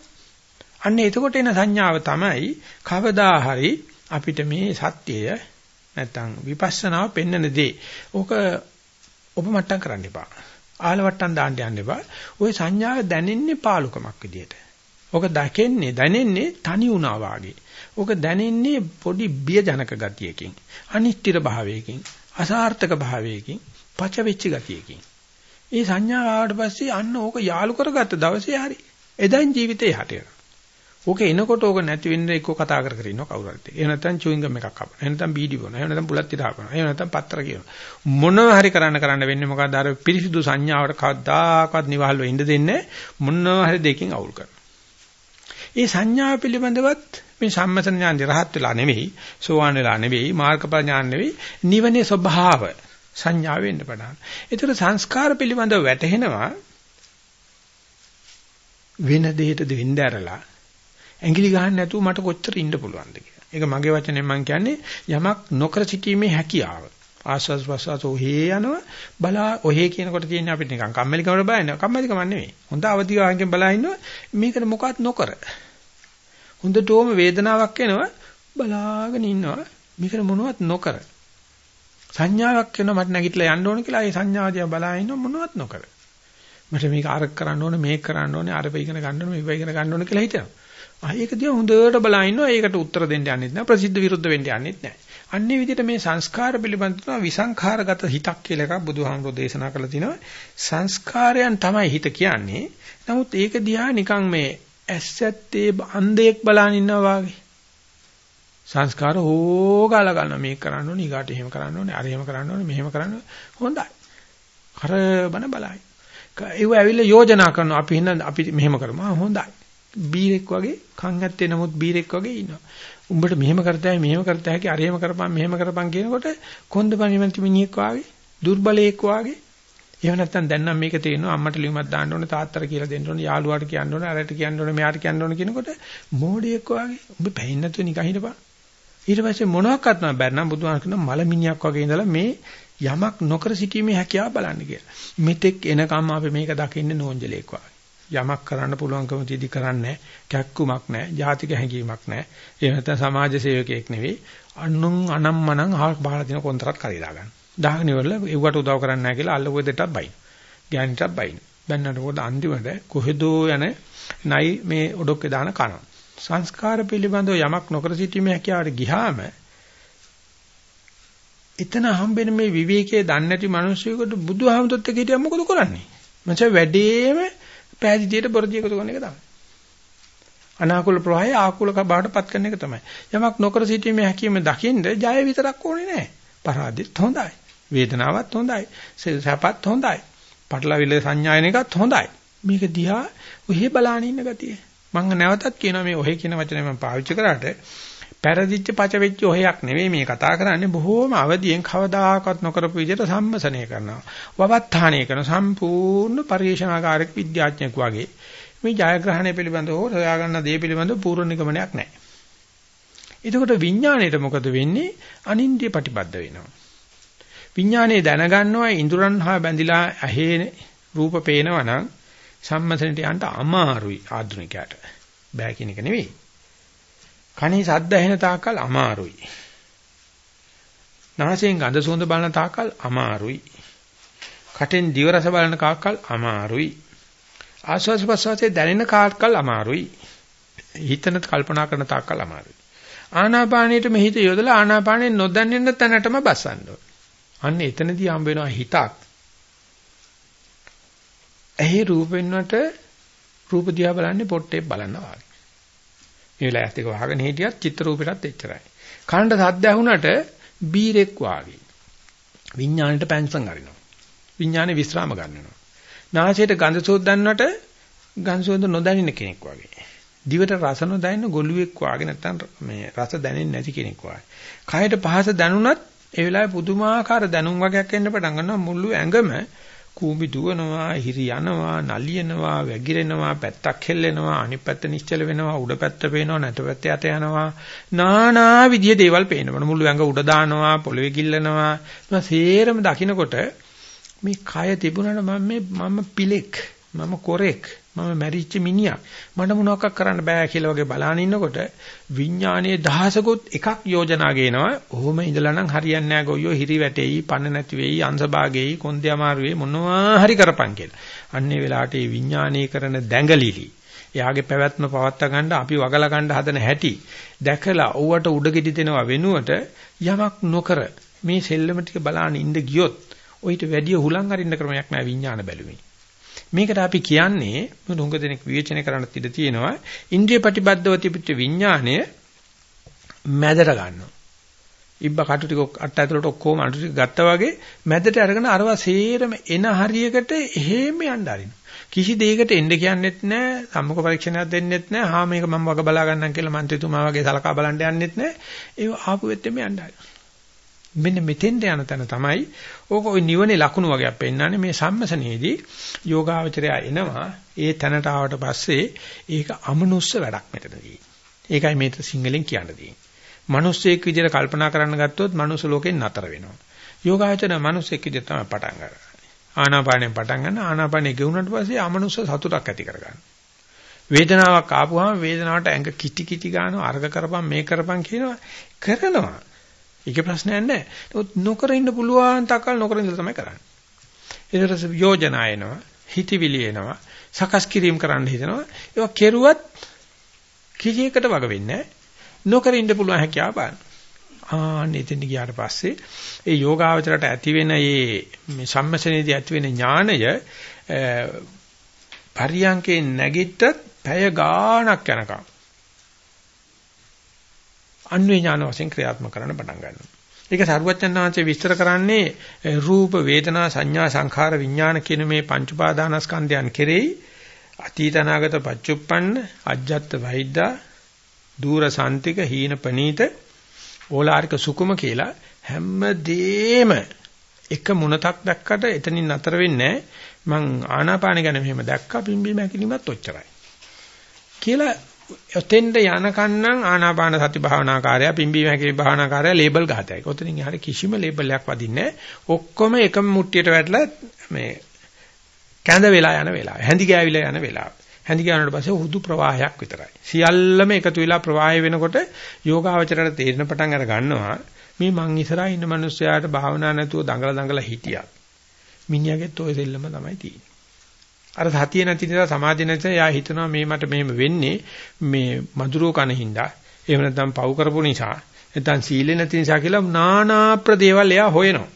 අන්න එතකොට එන සංඥාව තමයි කවදා හරි අපිට මේ සත්‍යය නැත්තම් විපස්සනාව පෙන්වන දේ. ඕක උපමට්ටම් කරන්න එපා. ආලවට්ටම් දාන්න යන්න එපා. ওই සංඥාව දැනෙන්නේ පාලුකමක් විදියට. ඕක දැකෙන්නේ දැනෙන්නේ තනි වුණා වාගේ. ඕක දැනෙන්නේ පොඩි බිය ජනක ගතියකින්, අනිෂ්ඨිර භාවයකින්, අසාර්ථක භාවයකින්, පච වෙච්ච ගතියකින්. මේ සංඥාව ආවට පස්සේ අන්න ඕක යාලු කරගත්ත දවසේ හරි. එදන් ජීවිතේ යහට ඕක එනකොට ඕක නැති වෙන්න එක්ක කතා කර කර ඉන්නවා කවුරු හරි. එහෙම නැත්නම් චුයින්ගම් එකක් කපනවා. එහෙම නැත්නම් බීඩි බොනවා. එහෙම නැත්නම් පුලත් ඉරා කරනවා. එහෙම නැත්නම් පත්‍ර කියනවා. මොනවා හරි කරන්න කරන්න වෙන්නේ මොකද්ද අර පිරිසිදු සංඥාවට කවදාකවත් නිවහල්ව ඉන්න දෙන්නේ මොනවා හරි දෙකකින් අවුල් කරනවා. ඒ සංඥාව පිළිබඳවත් මේ සම්මතන ඥාන රහත් වෙලා නෙවෙයි, සෝවාන් වෙලා නෙවෙයි, මාර්ගඵල ඥාන නෙවෙයි, නිවනේ ස්වභාව සංඥාව වෙන්න පටන්. ඒතර සංස්කාර පිළිබඳව වැටහෙනවා වෙන දෙයකට දෙන්න ඇරලා ඇඟිලි ගහන්න නැතුව මට කොච්චර ඉන්න පුළුවන්ද කියලා. ඒක මගේ වචනෙන් මම කියන්නේ යමක් නොකර සිටීමේ හැකියාව. ආස්වාස් ප්‍රසවාස ඔහේ යනවා බලා ඔහේ කියනකොට තියෙන අපිට නිකන් කම්මැලිකමට බලන්න කම්මැලිකම නෙවෙයි. හොඳ අවදිවාගෙන් බලා ඉන්නවා මේකට මොකවත් නොකර. හොඳටම වේදනාවක් එනවා බලාගෙන ඉන්නවා මේකට මොනවත් නොකර. සංඥාවක් එනවා මට නැගිටලා යන්න ඕන කියලා ඒ සංඥාව දිහා බලා ඉන්නවා මොනවත් නොකර. මට මේක අරක් කරන්න ඕනේ මේක කරන්න ඕනේ අර ඉගෙන ගන්න ඕනේ මේක ඉගෙන ගන්න ඕනේ කියලා හිතනවා. ආ ඒක දිහා හොඳට බලා ඉන්නවා ඒකට උත්තර දෙන්න යන්නෙත් නෑ ප්‍රසිද්ධ විරුද්ධ වෙන්න යන්නෙත් නෑ. අන්නේ විදිහට මේ සංස්කාර පිළිබඳව විසංඛාරගත හිතක් කියලා එකක් බුදුහාමුදුරෝ දේශනා කරලා තිනවා. සංස්කාරයන් තමයි හිත කියන්නේ. නමුත් ඒක දිහා නිකන් මේ ඇස්සැත්තේ අන්ධයෙක් බලන් ඉන්නවා වගේ. සංස්කාර හොගාලා ගන්න මේක කරන්න ඕනේ ඊගාට එහෙම කරන්න ඕනේ අර එහෙම කරන්න ඕනේ මෙහෙම කරන්න හොඳයි. අර බන බලයි. ඒව ඇවිල්ලා යෝජනා කරනවා අපි හින්න අපි මෙහෙම කරමු. හොඳයි. බීරෙක් වගේ කන් ඇත්තේ නමුත් බීරෙක් වගේ ඉන්නවා. උඹට මෙහෙම කරතයි මෙහෙම කරත හැකි අර එහෙම කරපන් මෙහෙම කරපන් කියනකොට කොන්ද පණිමන්ති මිනිහෙක් වගේ දුර්බලයෙක් වගේ. එහෙම නැත්නම් දැන් නම් මේක තේරෙනවා අම්මට ලියුමක් දාන්න ඕනේ තාත්තට කියලා දෙන්න ඕනේ යාළුවාට කියන්න ඕනේ අරට කියන්න ඕනේ මෙයාට කියන්න ඕනේ කියනකොට මෝඩියෙක් වගේ උඹ පැහින් නැතුව නිකන් හිටපන්. ඊට පස්සේ මොනවාක්වත් නැහැ බැරි නම් බුදුහාම කියන මල මිනිහක් වගේ ඉඳලා මේ යමක් නොකර සිටීමේ හැකියාව බලන්න කියලා. මෙතෙක් එනකම් අපි මේක දකින්නේ නෝන්ජලෙක් වගේ. යමක් කරන්න පුළුවන්කම තියදී කරන්නේ කැක්කුමක් නැහැ, ජාතික හැඟීමක් නැහැ. ඒ නැත්නම් සමාජ සේවකයෙක් නෙවෙයි. අනුන් අනම්මනම් අහක් බහලා දෙන කොන්තරත් කරීලා ගන්න. දාහන ඉවරල ඒවට උදව් කරන්නේ නැහැ කියලා අල්ලපුව දෙටක් බයින්. ගෑනිටක් බයින්. බැන්නට පොඩ අන්තිමට කොහෙදෝ යන නයි මේ ඔඩොක්කේ දාන කන. සංස්කාර පිළිබඳව යමක් නොකර සිටීමේ හැකියාවට ගියාම එතන හම්බෙන මේ විවේකයේ දන්නේ නැති මිනිස්සුයෙකුට බුදුහාමුදුරුත් එක්ක හිටියා මොකද කරන්නේ? මචං වැඩේම පෑදීතියට බොරදී එකතු කරන එක තමයි. අනාකූල ප්‍රවාහය ආකූල බවට පත් කරන එක තමයි. යමක් නොකර සිටීමේ හැකියම දකින්න ජය විතරක් ඕනේ නැහැ. පරාදිත් හොඳයි. වේදනාවත් හොඳයි. සැපත් හොඳයි. පටලවිල සංඥායන එකත් හොඳයි. මේක දිහා ඔහෙ බලාන ඉන්න ගතිය. මම නැවතත් කියනවා මේ ඔහෙ කියන වචනේ මම පාවිච්චි කරාට පෙරදිච්ච පච වෙච්ච ඔහයක් නෙවෙයි මේ කතා කරන්නේ බොහෝම අවදියෙන් කවදාකවත් නොකරපු විදිහට සම්මසනය කරනවා. වවත්තාණය කරන සම්පූර්ණ පරිශනාකාරක විද්‍යාඥයෙක් වගේ මේ ජයග්‍රහණය පිළිබඳව හොයා ගන්න දේ පිළිබඳව පූර්ව නිගමනයක් නැහැ. එතකොට විඥාණයට මොකද වෙන්නේ? අනින්ද්‍රිය ප්‍රතිබද්ධ වෙනවා. විඥාණය දැනගන්නවා ඉඳුරන් හා බැඳිලා ඇහි රූප පේනවනම් සම්මසනට යන්න අමාරුයි ආධුනිකයාට. බෑ කියන එක නෙවෙයි. කනේ ශබ්ද ඇහෙන තාක්කල් අමාරුයි. නාසයෙන් ගඳ සුවඳ බලන තාක්කල් අමාරුයි. කටෙන් දිව රස බලන තාක්කල් අමාරුයි. ආස්වාස් ප්‍රසවාසයේ දැනෙන තාක්කල් අමාරුයි. හිතන කල්පනා කරන තාක්කල් අමාරුයි. ආනාපානයට මෙහිත යොදලා ආනාපානෙ නොදැන්නෙන්න තැනටම බසන්න ඕන. අන්න එතනදී හම්බ වෙනවා හිතක්. ඇහි රූපෙන්නට රූප දිහා බලන්නේ පොට්ටේ බලනවා වගේ. මේ වෙලාවත් එක වහගෙන හිටියත් චිත්‍ර රූපෙටත් එච්චරයි. කනට සද්ද ඇහුණට බීරෙක් වාගේ. විඥාණයට පැන්සන් අරිනවා. විඥානේ විස්්‍රාම ගන්නවා. නාසයට ගඳ සුවඳ දැන්නට ගඳ සුවඳ නොදැනෙන කෙනෙක් වාගේ. දිවට රස නොදැනෙන ගොළුෙක් වාගේ නැත්තම් මේ රස දැනෙන්නේ නැති කෙනෙක් වාගේ. කයට පහස දැනුණත් ඒ වෙලාවේ පුදුමාකාර දැනුම් වගේක් එන්න පටන් ගන්නවා මුළු ඇඟම කූඹි දුවනවා, හිරි යනවා, නලියනවා, වැగిරෙනවා, පැත්තක් හෙල්ලෙනවා, අනිත් පැත්ත නිශ්චල වෙනවා, උඩ පැත්ත පේනවා, නැට පැත්ත යට යනවා. নানা විදිය දේවල් පේනවා. මුළු ඇඟ උඩ දානවා, පොළවේ කිල්ලනවා. මේ සේරම දකින්නකොට මේ කය තිබුණාට මම මේ මම පිලෙක්, මම කොරෙක්, මම මැරිච්ච මිනිහා මට මොනවක් කරන්න බෑ කියලා වගේ බලාන ඉන්නකොට විඥානයේ දහසකුත් එකක් යෝජනා ගේනවා. ඔහොම ඉඳලා නම් හරියන්නේ නැහැ ගොයියෝ හිරි වැටෙයි, පන්න නැති වෙයි, අංශභාගෙයි, කොන්දේ අමාරු වෙයි මොනවා හරි කරපන් කියලා. අන්නේ වෙලාවට මේ විඥානීය කරන දැඟලිලි එයාගේ පැවැත්ම පවත්වා ගන්න අපි වගලා ගන්න හදන හැටි දැකලා ඌවට උඩගෙඩි දෙනවා වෙනුවට යමක් නොකර මේ සෙල්ලම ටික බලාන ඉඳ ගියොත් ඔయిత වැඩි හුලං අරින්න ක්‍රමයක් නෑ විඥාන බැලුමේ. මේකට අපි කියන්නේ මුඟ දෙනෙක් විවේචනය කරන්න තියද තියෙනවා ඉන්ද්‍රිය ප්‍රතිබද්ධව තිබිච්ච විඥාණය මැදට ගන්නවා. ඉබ්බ කටු ටික අට ඇතුළට ඔක්කොම අටු ටික ගත්තා වගේ මැදට අරගෙන අරව සේරම එන හරියකට එහෙම යන්න ආරිනු. කිසි දෙයකට එන්න කියන්නෙත් නැහැ, සම්මුඛ පරීක්ෂණයක් දෙන්නෙත් නැහැ, හා මේක මම වග බලා ගන්නම් කියලා මන්ත්‍රීතුමා වගේ සලකා බලන්න යන්නෙත් නැහැ. ඒව ආපු වෙද්දෙම යන්න ආරිනු. මෙන්න මෙතෙන්ට යන තැන තමයි ඕක ওই නිවනේ ලකුණු වගේක් පෙන්නන්නේ මේ සම්මසනේදී යෝගාවචරය එනවා ඒ තැනට ආවට පස්සේ ඒක අමනුස්ස වැඩක් මෙතනදී. ඒකයි මේක සිංහලෙන් කියන්න තියෙන්නේ. මිනිස්සෙක් විදිහට කල්පනා කරන්න ගත්තොත් මනුස්ස ලෝකෙන් නතර වෙනවා. යෝගාවචරය මිනිස්සෙක් විදිහට තමයි පටන් ගන්නේ. ආනාපානෙන් පටන් ගන්න ආනාපානෙ ගෙවුනට පස්සේ අමනුස්ස සතුටක් ඇති කරගන්න. වේදනාවක් ආපුවාම වේදනාවට ඇඟ කිටි කිටි ගන්නවා අර්ග කරපම් මේ කරපම් කියනවා කරනවා ඒක ප්‍රශ්නයක් නැහැ. නමුත් නොකර ඉන්න පුළුවන් තාකල් නොකර ඉඳලා තමයි කරන්නේ. ඊට යෝජනා එනවා, හිතවිලි එනවා, සකස් කිරීම කරන්න හිතනවා. ඒවා කෙරුවත් කිසියකට වග වෙන්නේ නැහැ. නොකර ඉන්න පුළුවන් හැකියාව බලන්න. ආන්න එතෙන් ගියාට පස්සේ ඒ යෝගාවචරයට ඇති වෙන මේ සම්මසනේදී ඇති වෙන ඥාණය පරියංකේ නැගිට්ට පැය ගාණක් යනකම් අන්වේ ඥාන වශයෙන් ක්‍රියාත්මක කරන්න පටන් ගන්නවා. ඒක සරුවච්චන් වහන්සේ විස්තර කරන්නේ රූප වේදනා සංඥා සංඛාර විඥාන කියන මේ පංච උපාදානස්කන්ධයන් කෙරෙහි අතීත අනාගත පච්චුප්පන්න අජ්ජත් වෛද්දා දූර සාන්තික හීන පනීත ඕලාරික සුකුම කියලා හැමදේම එක මුණතක් දැක්කට එතනින් නතර වෙන්නේ මං ආනාපාන ගැන මෙහෙම දැක්කා පිම්බීම හැකිලිමත් ඔච්චරයි කියලා ඔතෙන්ද යනකන්නම් ආනාපාන සති භාවනාකාරය පිම්බීම හැකිලි භාවනාකාරය ලේබල් ගහතයි. ඔතනින් යහට කිසිම ලේබල් එකක් වදින්නේ ඔක්කොම එකම මුට්ටියට වැටලා මේ කැඳ වෙලා යන වෙලාව. හැඳි ගෑවිලා යන වෙලාව. හැඳි ගෑවුනට පස්සේ හුදු ප්‍රවාහයක් විතරයි. සියල්ලම එකතු වෙලා ප්‍රවාහය වෙනකොට යෝගාවචරයට තේරෙන පටන් අර ගන්නවා මේ මං ඉස්සරහා ඉන්න මිනිස්සයාට භාවනා නැතුව දඟල දඟල හිටියා. මිනිහාගෙත් ওই දෙල්ලම තමයි තියෙන්නේ. අර සතිය නැති නිසා සමාධිය නැති නිසා යා හිතනවා මේ මට මෙහෙම වෙන්නේ මේ මధుරෝ කන හින්දා එහෙම නැත්නම් පව් කරපු නිසා නැත්නම් සීලෙ නැති නිසා කියලා නානා ප්‍රදේවල් එයා හොයනවා.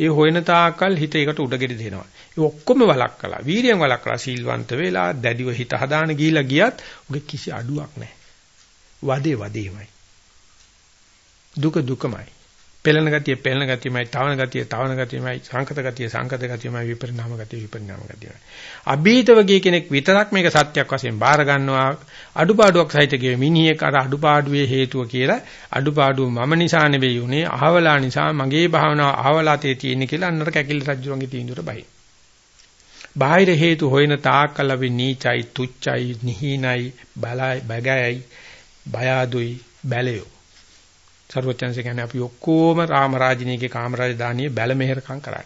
ඒ හොයන තාක්කල් හිත ඒකට උඩගෙඩි දෙනවා. ඒ ඔක්කොම වලක් කළා. වීරියෙන් වලක් කළා. සීල්වන්ත වෙලා දැඩිව හිත හදාන ගිහිලා ගියත් උගේ කිසි අඩුවක් නැහැ. වදේ වදේමයි. දුක දුකමයි. පෙළෙන ගතිය පෙළෙන ගතියමයි තවන ගතිය තවන ගතියමයි සංකත ගතිය සංකත ගතියමයි විපරිණාම ගතිය විපරිණාම ගතියමයි. අභීතව ගිය කෙනෙක් විතරක් මේක සත්‍යයක් වශයෙන් බාර ගන්නවා. අඩුපාඩුවක් සහිත ගේ මිනිහෙක් අර අඩුපාඩුවේ හේතුව කියලා අඩුපාඩුව මම නිසා නෙවෙයි උනේ අහවලා නිසා මගේ භාවනාව අහවලාතේ තියෙන්නේ කියලා අන්නතර කැකිලි රජුගේ තීන්දුවට බයි බාහිර හේතු හොයන තාක්කල් අපි නීචයි තුච්චයි නිහිනයි බලයි බගයයි බයදුයි බැලයෝ. සරුවචන්ස කියන්නේ අපි ඔක්කොම රාමරාජිනීගේ කාමරාජධානිය බැල මෙහෙරකම් කරා.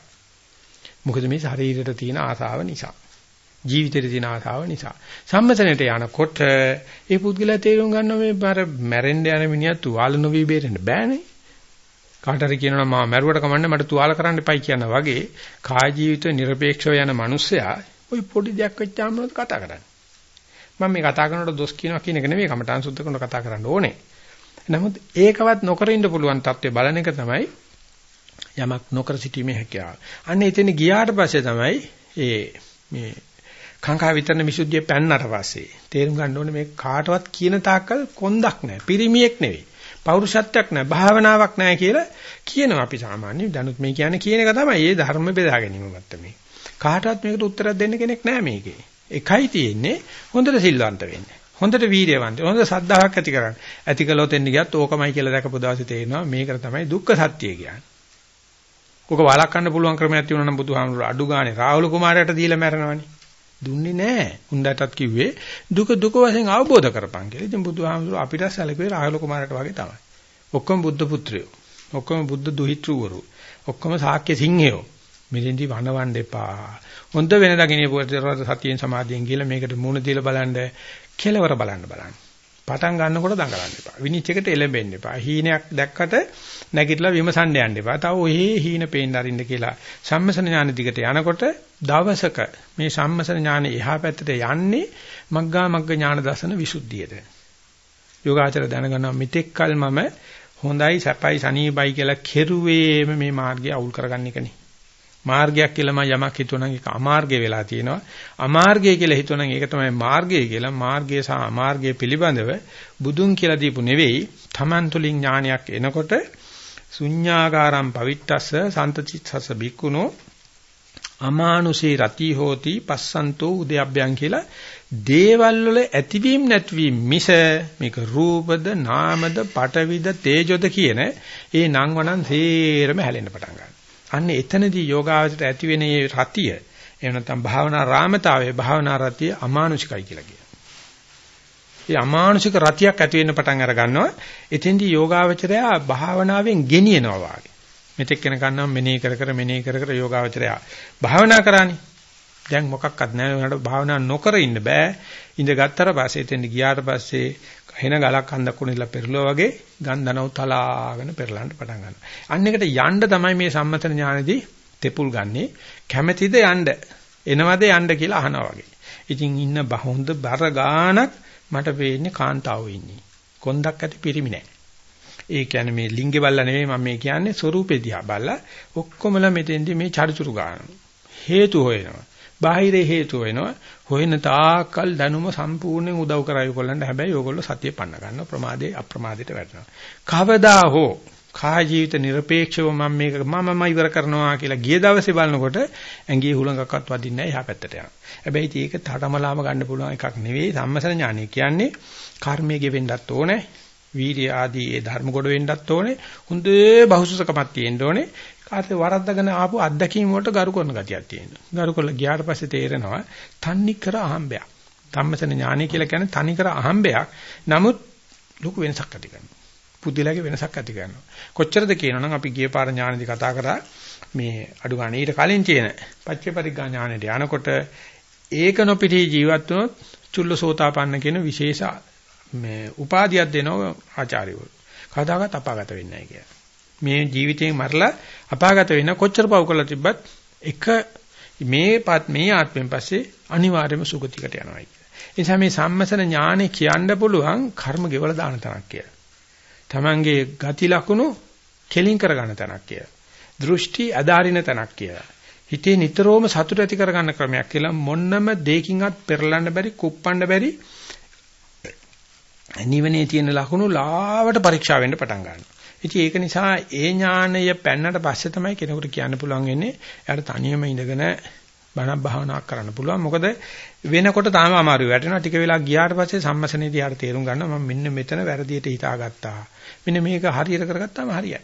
මොකද මේ ශරීරයට තියෙන ආසාව නිසා. ජීවිතේට තියෙන ආසාව නිසා. සම්මතනට යනකොට ඒ පුද්ගලයා තේරුම් ගන්නවා මේ අර මැරෙන්න යන මිනිහා තුවාල නොවි බේරෙන්න බෑනේ. කාට හරි කියනවා මම මැරුවට කමන්නේ මට තුවාල කරන්න එපයි කියනවා වගේ කාය ජීවිත නිර්පේක්ෂව යන මිනිස්සයා ওই පොඩි දෙයක් වෙච්චාම කතා කරන්නේ. මම මේ කතා කරනකොට දොස් කියනවා කියන එක නෙමෙයි කමටහන් සුද්ධ කරන කතා කරන්න ඕනේ. නමුත් ඒකවත් නොකර ඉන්න පුළුවන් තත්ත්වය බලන එක තමයි යමක් නොකර සිටීමේ හැකියාව. අන්න එතන ගියාට පස්සේ තමයි ඒ මේ කාංකා විතරන විසුද්ධිය පැන්නට පස්සේ තේරුම් ගන්න ඕනේ මේ කාටවත් කියන තාක්කල් කොන්දක් නැහැ. පිරිමියෙක් නෙවෙයි. පෞරුෂත්වයක් නැහැ. භාවනාවක් නැහැ කියලා කියනවා අපි සාමාන්‍යයෙන් දැනුත් මේ කියන්නේ කියන එක තමයි. ඒ ධර්ම බෙදා ගැනීම මත්තමේ. කාටවත් මේකට උත්තරයක් දෙන්න කෙනෙක් නැහැ මේකේ. එකයි තියෙන්නේ හොඳට සිල්වන්ත වෙන්න. හොඳට වීර්යවන්ත. හොඳ සද්ධාාවක් ඇති කරගන්න. ඇති කළොත් එන්න ගියත් ඕකමයි කියලා දැකපු දවසේ තේරෙනවා මේකට තමයි දුක්ඛ සත්‍ය කියන්නේ. ඔක වළක්වන්න පුළුවන් ක්‍රමයක් තියෙනවා නම් බුදුහාමුදුර අඩු ගානේ රාහුල කුමාරයාට දීලා මැරනවනේ. දුන්නේ නැහැ. උන්දටත් කිව්වේ දුක දුක වශයෙන් අවබෝධ කරපන් කියලා. ඉතින් බුදුහාමුදුර අපිට සැලකුවේ රාහුල කුමාරයාට වගේ තමයි. ඔක්කොම බුද්ධ පුත්‍රයෝ. ඔක්කොම බුද්ධ දුහිතෘවරු. ඔක්කොම ශාක්‍ය සිංහයෝ. මෙතෙන්දි වනවන්න එපා. හොඳ වෙන දකින්නේ පුරතර සතියෙන් සමාධියෙන් කියලා මේකට මුණ දීලා බලන්න කෙලවර බලන්න බලන්න. පටන් ගන්නකොට දඟලන්න එපා. විනිච්චයකට එළඹෙන්න එපා. හීනයක් දැක්කට නැගිටලා විමසන්න යන්න එපා. තව ඔහේ හීන පේන්න අරින්න කියලා සම්මසන ඥාන දිගට යනකොට දවසක මේ සම්මසන ඥාන එහා පැත්තට යන්නේ මග්ගා මග්ග ඥාන දසන විසුද්ධියට. යෝගාචර දැනගන්නවා මෙතෙක් කල මම හොඳයි සැපයි සනීපයි කියලා කෙරුවේම මේ මාර්ගය අවුල් කරගන්න එකනේ. මාර්ගයක් කියලා මම යමක් හිතුවනම් ඒක අමාර්ගය වෙලා තියෙනවා. අමාර්ගය කියලා හිතුවනම් ඒක තමයි මාර්ගය කියලා. මාර්ගය සහ අමාර්ගය පිළිබඳව බුදුන් කියලා දීපු නෙවෙයි. Taman තුලින් ඥානයක් එනකොට ශුඤ්ඤාකාරම් පවිට්ටස්ස සන්තචිත්තස බික්කුණෝ අමානුෂේ රති හෝති පස්සන්තෝ උදයබ්බයන් කියලා දේවල් වල ඇතිවීම නැතිවීම මිස මේක රූපද නාමද පටවිද තේජොද කියන ඒ නම් වණන් සේරම හැලෙන්න පටන් ගන්නවා. අන්න එතනදී යෝගාවචරයට ඇති වෙන මේ රතිය එහෙම නැත්නම් භාවනා රාමතාවයේ භාවනා රතිය අමානුෂිකයි කියලා කියනවා. ඒ අමානුෂික රතියක් ඇති වෙන්න පටන් අර ගන්නවා. එතෙන්දී යෝගාවචරය භාවනාවෙන් ගෙනියනවා වාගේ. මෙතෙක් වෙන කන්නම් මෙනෙහි කර කර මෙනෙහි කර කර යෝගාවචරය භාවනා කරානේ. දැන් මොකක්වත් නැහැ උනට භාවනා නොකර ඉන්න බෑ. ඉඳ ගත්තට පස්සේ එතෙන්ට ගියාට පස්සේ හෙන ගලක් අන්දක් උනෙලා පෙරළුවා වගේ ගන්ධනව තලාගෙන පෙරලන්න පටන් ගන්නවා. අන්න එකට යන්න තමයි මේ සම්මතන ඥානදී තෙපුල් ගන්නෙ. කැමැතිද යන්න? එනවද යන්න කියලා අහනවා වගේ. ඉතින් ඉන්න බහොඳ බර ගානක් මට පේන්නේ කාන්තාවෝ ඉන්නේ. කොන්දක් ඇති පිරිමි නෑ. ඒ කියන්නේ මේ ලිංගේ බල්ලා නෙවෙයි මම මේ කියන්නේ ස්වරූපේ දිහා බලලා ඔක්කොමලා මෙතෙන්දි මේ චරිචුරු ගන්නවා. හේතු හොයනවා. බාහිර හේතු වෙනවා. හොයන තාකල් දැනුම සම්පූර්ණයෙන් උදව් කරයි ඔයගොල්ලන්ට. හැබැයි ඔයගොල්ලෝ සතිය පන්න ගන්න ප්‍රමාදේ අප්‍රමාදයට වැටෙනවා. කවදා හෝ කා ජීවිත নিরপেক্ষව මම මේක මමම ඉවර කරනවා කියලා ගිය දවසේ බලනකොට ඇඟේ හුලඟක්වත් වදින්නේ නැහැ එහා පැත්තට යනවා. හැබැයි ඒක තඩමලාම ගන්න පුළුවන් එකක් නෙවෙයි සම්මසන ඥානය කියන්නේ කර්මයේ ගෙවෙන්නත් ඕනේ, වීර්ය ආදී ඒ ධර්ම කොට වෙන්නත් ඕනේ, හොඳේ බහුසුසකමක් තියෙන්න ඕනේ. කාටද වරද්දගෙන ආපු අත්දැකීම් වලට ගරු කරන ගතියක් තියෙනවා. ගරු කරලා ගියාට පස්සේ තේරෙනවා තන්නි කර අහම්බයක්. ධම්මසන ඥානය කියලා කියන්නේ තනි කර අහම්බයක්. නමුත් ලොකු වෙනසක් ඇති කරනවා. පුදුලගේ වෙනසක් ඇති කරනවා. කොච්චරද කියනවනම් අපි ගිය පාර ඥානදි කතා කරා මේ අඩු ගන්න ඊට කලින් තියෙන පච්චේපරිග්ගා ඥානෙට යනකොට ඒක නොපිටි ජීවත් වුණොත් චුල්ලසෝතාපන්න කියන විශේෂ මේ උපාධියක් දෙනවා ආචාර්යවරු. කවදාකවත් අපාගත වෙන්නේ නැහැ කියලා. මේ ජීවිතයෙන් මරලා අපාගත වෙන කොච්චර පව් කරලා තිබ්බත් එක මේපත් මේ ආත්මෙන් පස්සේ අනිවාර්යයෙන්ම සුගතිකට යනවා කියන. ඒ නිසා මේ සම්මසන ඥානෙ කියන්න පුළුවන් කර්ම ගෙවල දාන තැනක් කියලා. Tamange ගති ලකුණු කෙලින් කරගන්න තැනක් කියලා. දෘෂ්ටි අදාරින තැනක් කියලා. හිතේ නිතරම සතුට ඇති කරගන්න ක්‍රමයක් කියලා මොන්නම දෙයකින්වත් පෙරලන්න බැරි කුප්පන්න බැරි නිවනේ තියෙන ලකුණු ලාවට පරීක්ෂා වෙන්න පටන් ගන්නවා. ඉතින් ඒක නිසා ඒ ඥානය පැන්නට පස්සේ තමයි කෙනෙකුට කියන්න පුළුවන් වෙන්නේ එයාට තනියම ඉඳගෙන බණක් භාවනාවක් කරන්න පුළුවන්. මොකද වෙනකොට තාම අමාරුයි. වැටෙනවා ටික වෙලා ගියාට පස්සේ සම්මසනේදී යාට තේරුම් ගන්නවා මම මෙන්න මෙතන වැරදියට හිතාගත්තා. මෙන්න මේක හරියට කරගත්තාම හරියයි.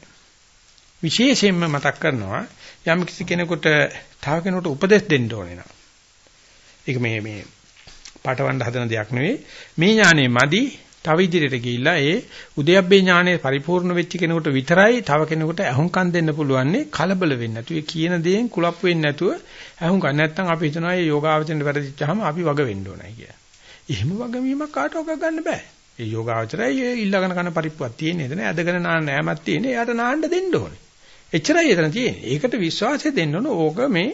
විශේෂයෙන්ම මතක් කරනවා යම් කිසි කෙනෙකුට තව කෙනෙකුට උපදෙස් දෙන්න ඕනේ නම්. ඒක මේ මේ පාටවන්න හදන දෙයක් නෙවෙයි. මේ ඥානෙ මදි තව ඉදිරියට ගිහිල්ලා ඒ උද්‍යප්පේ ඥානය පරිපූර්ණ වෙච්ච කෙනෙකුට විතරයි තව කෙනෙකුට අහුම්කම් දෙන්න පුළුවන්නේ කලබල වෙන්නේ නැතුව ඒ කියන දේෙන් කුලප් වෙන්නේ නැතුව අහුම්කම් නැත්තම් අපි හිතනවා මේ යෝගාවචරෙන් වැරදිච්චාම අපි වග වෙන්න ඕනයි කියලා. එහෙම වගවීමක් කාටවත් ගන්න බෑ. ඒ යෝගාවචරය ඊළඟන කන පරිප්පුවක් තියෙන එතන ඇදගෙන නාන්න නෑමක් තියෙන එයාට නාන්න දෙන්න ඕනේ. එච්චරයි එතන තියෙන්නේ. ඒකට විශ්වාසය දෙන්න ඕන. ඕක මේ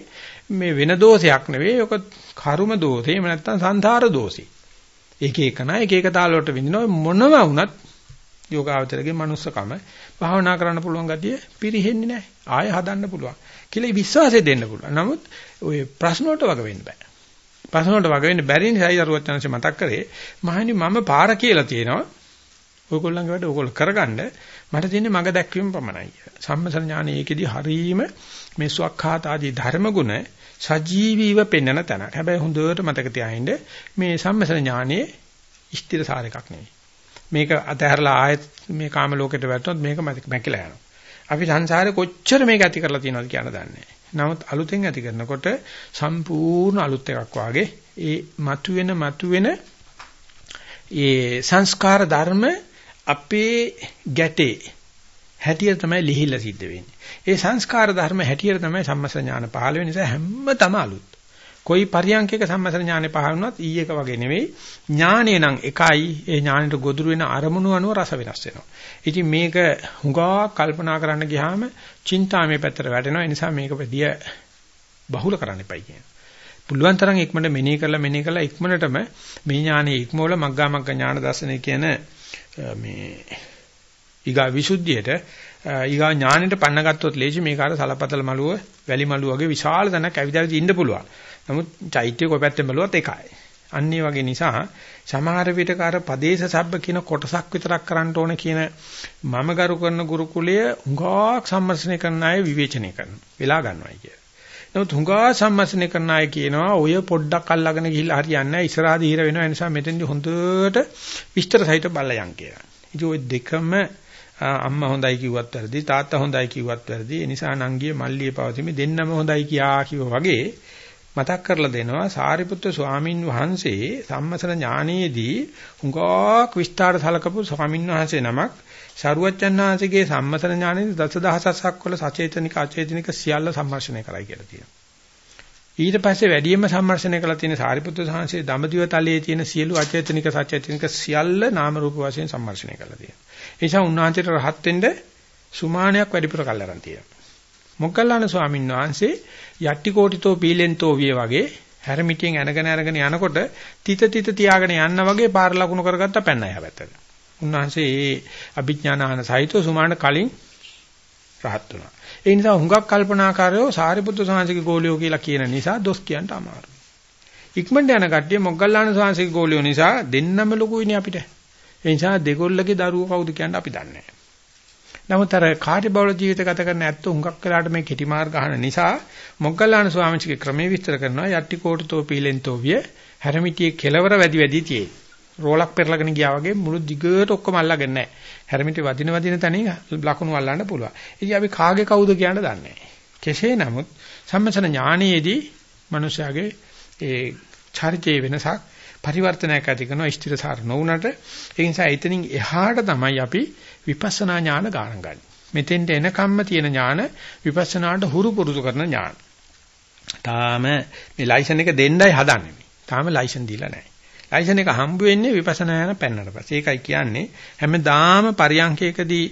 මේ වෙන දෝෂයක් නෙවෙයි. ඕක කර්ම දෝෂේ. එහෙම නැත්තම් සංසාර දෝෂේ. එක එකන එක එක තාල වලට විඳිනවා මොනම වුණත් යෝගාවචරගේ මනුස්සකම භාවනා කරන්න පුළුවන් ගතිය පිරෙහෙන්නේ නැහැ. ආය හදන්න පුළුවන්. කියලා විශ්වාසය දෙන්න පුළුවන්. නමුත් ওই ප්‍රශ්න වලට වග වෙන්න බෑ. ප්‍රශ්න වලට වග වෙන්න බැරි නිසායි අරුවචනංශ මතක් කරේ මහණනි මම පාර කියලා තියෙනවා ඔයගොල්ලන්ගේ වැඩ ඔයගොල්ලෝ කරගන්න මට තියෙන්නේ මග දැක්වීම පමණයි කියලා. සම්මසන ඥානෙ ඒකෙදි හරීම මේ සුවක්ඛාත ආදී ධර්ම ගුණ සජීවීව පෙන්වන තැනක්. හැබැයි හොඳට මතක තියාගන්න මේ සම්මසන ඥානෙ ස්ථිරසාර එකක් නෙවෙයි. මේක අතහැරලා ආයෙත් මේ කාම ලෝකෙට වැටුනොත් මේක මැකිලා යනවා. අපි සංසාරේ කොච්චර මේක ඇති කරලා තියෙනවද කියන දන්නේ නමුත් අලුතෙන් ඇති කරනකොට සම්පූර්ණ අලුත් එකක් වාගේ ඒ මතුවෙන මතුවෙන ඒ සංස්කාර ධර්ම අපේ ගැටේ හැටියට තමයි ලිහිලා සිද්ධ වෙන්නේ. ඒ සංස්කාර ධර්ම හැටියට තමයි සම්මස ඥාන පහළ වෙන නිසා හැමතම අලුත්. කොයි පරියන්කයක සම්මසන ඥානෙ පහළ වුණත් ඊයක වගේ නෙවෙයි. ඥානෙ නම් එකයි. ඒ ඥානෙට ගොදුරු වෙන අරමුණු අනුව රස වෙනස් වෙනවා. ඉතින් මේක හුඟා කල්පනා කරන්න ගියාම චින්තාමේ පැත්තට වැටෙනවා. ඒ නිසා මේක ප්‍රදිය බහුල කරන්න එපයි කියන. පුළුවන් තරම් ඉක්මනට මෙනෙහි කරලා මෙනෙහි කරලා ඉක්මනටම මේ ඥානෙ ඉක්මවල මග්ගා මග්ග ඥාන දර්ශනය කියන මේ ඊගා විසුද්ධියට ඊගා ඥානෙට පන්න ගත්තොත් ලේසි මේක අර සලපතල මළුව වැලි මළුව වගේ විශාල තැනක් ඇවිදලා ඉන්න පුළුවන් නමුත් චෛත්‍ය කොපැත්තෙන් බැලුවත් එකයි. අන්න ඒ වගේ නිසා සමහර විටක අර පදේශ සබ්බ කියන කොටසක් විතරක් කරන්න ඕන කියන මම ගරු කරන ගුරුකුලය හුඟක් සම්මර්ෂණය කරන අය විවේචනය කරනවා. වෙලා ගන්නවායි කිය. නමුත් හුඟා සම්මර්ෂණය කරන අය කියනවා ඔය පොඩ්ඩක් අල්ලගෙන ගිහිල්ලා හරියන්නේ නැහැ. ඉස්සරහට හිර වෙනවා. ඒ නිසා මෙතෙන්දි හොඳට විස්තර සහිත බලලා යන් කියලා. ඉතින් ওই දෙකම අම්මා හොඳයි කිව්වත් වැරදි තාත්තා හොඳයි කිව්වත් වැරදි ඒ නිසා නංගියේ මල්ලියේ පවතිමි දෙන්නම හොඳයි කියා කිව්වා වගේ මතක් කරලා දෙනවා සාරිපුත්‍ර ස්වාමින් වහන්සේ සම්මසන ඥානයේදී හුඟක් විස්තර සලකපු ස්වාමින් වහන්සේ නමක් ශරුවච්චන් වහන්සේගේ සම්මසන ඥානයේ දසදහසක් වල සචේතනික අචේතනික සියල්ල සම්මර්ෂණය කරයි කියලා තියෙනවා. ඊට පස්සේ වැඩියෙන්ම සම්මර්ෂණය කරලා තියෙන සාරිපුත්‍ර ස්වාමීන් දඹදිව තලයේ තියෙන සියලු අචේතනික සචේතනික සියල්ල නාම රූප වශයෙන් සම්මර්ෂණය කරලා තියෙනවා. ඒ නිසා උන්වහන්සේට රහත් වෙන්න සුමානයක් වැඩිපුර කල් අරන් තියෙනවා. මොග්ගල්ලාන ස්වාමීන් වහන්සේ යට්ටි කෝටිතෝ පීලෙන්තෝ විය වගේ හැරමිටියෙන් ඇනගෙන අරගෙන යනකොට තිත තිත තියාගෙන යන්න වගේ පාර ලකුණු කරගත්ත පැන්න යා පැත්තට. උන්වහන්සේ ඒ අභිඥානහන සහිතව සුමාන කලින් රහත් වුණා. ඒ නිසා හුඟක් කල්පනාකාරයෝ සාරිපුත්‍ර සාංශික ගෝලියෝ කියලා කියන නිසා දොස් කියන්න අමාරුයි. ඉක්මනට යන කට්ටිය මොග්ගල්ලාන සාංශික ගෝලියෝ නිසා දෙන්නම ලොකුයිනේ අපිට. ඒ නිසා දෙගොල්ලගේ දරුවෝ කවුද කියන්නේ අපි දන්නේ නැහැ. නමුත් අර කාර්ය බහුල ජීවිත ගත කරන ඇත්තෝ හුඟක් වෙලාට මේ කෙටි මාර්ග අහන නිසා මොග්ගල්ලාන ස්වාමීන්ගේ ක්‍රමයේ විස්තර කරනවා යටි කෝටතෝ පීලෙන්තෝ විය හැරමිටියේ කෙලවර වැඩි වැඩි තියෙයි. රෝලක් පෙරලගෙන ගියා වගේ මුළු දිගට ඔක්කොම අල්ලගෙන නැහැ. හැරමිටි වදින වදින තැනින් ලකුණු අල්ලන්න පුළුවන්. ඉතින් අපි කාගේ කවුද කියන්න දන්නේ නැහැ. කෙසේ නමුත් සම්මසන ඥානයේදී මනුෂයාගේ ඒ චරිතයේ වෙනසක් පරිවර්තනයක් ඇති කරන ස්ථිරසාර නොවුනට ඒ නිසා එතනින් එහාට තමයි අපි විපස්සනා ඥාන ගාන ගන්න. මෙතෙන්ට එනකම්ම තියෙන ඥාන විපස්සනාට හුරු පුරුදු කරන ඥාන. තාම මේ ලයිසන් එක දෙන්නයි හදන්නේ. තාම ලයිසන් දීලා නැහැ. ලයිසන් එක හම්බ වෙන්නේ විපස්සනා යන පෙන්නට පස්සේ. ඒකයි කියන්නේ හැමදාම පරියන්කේකදී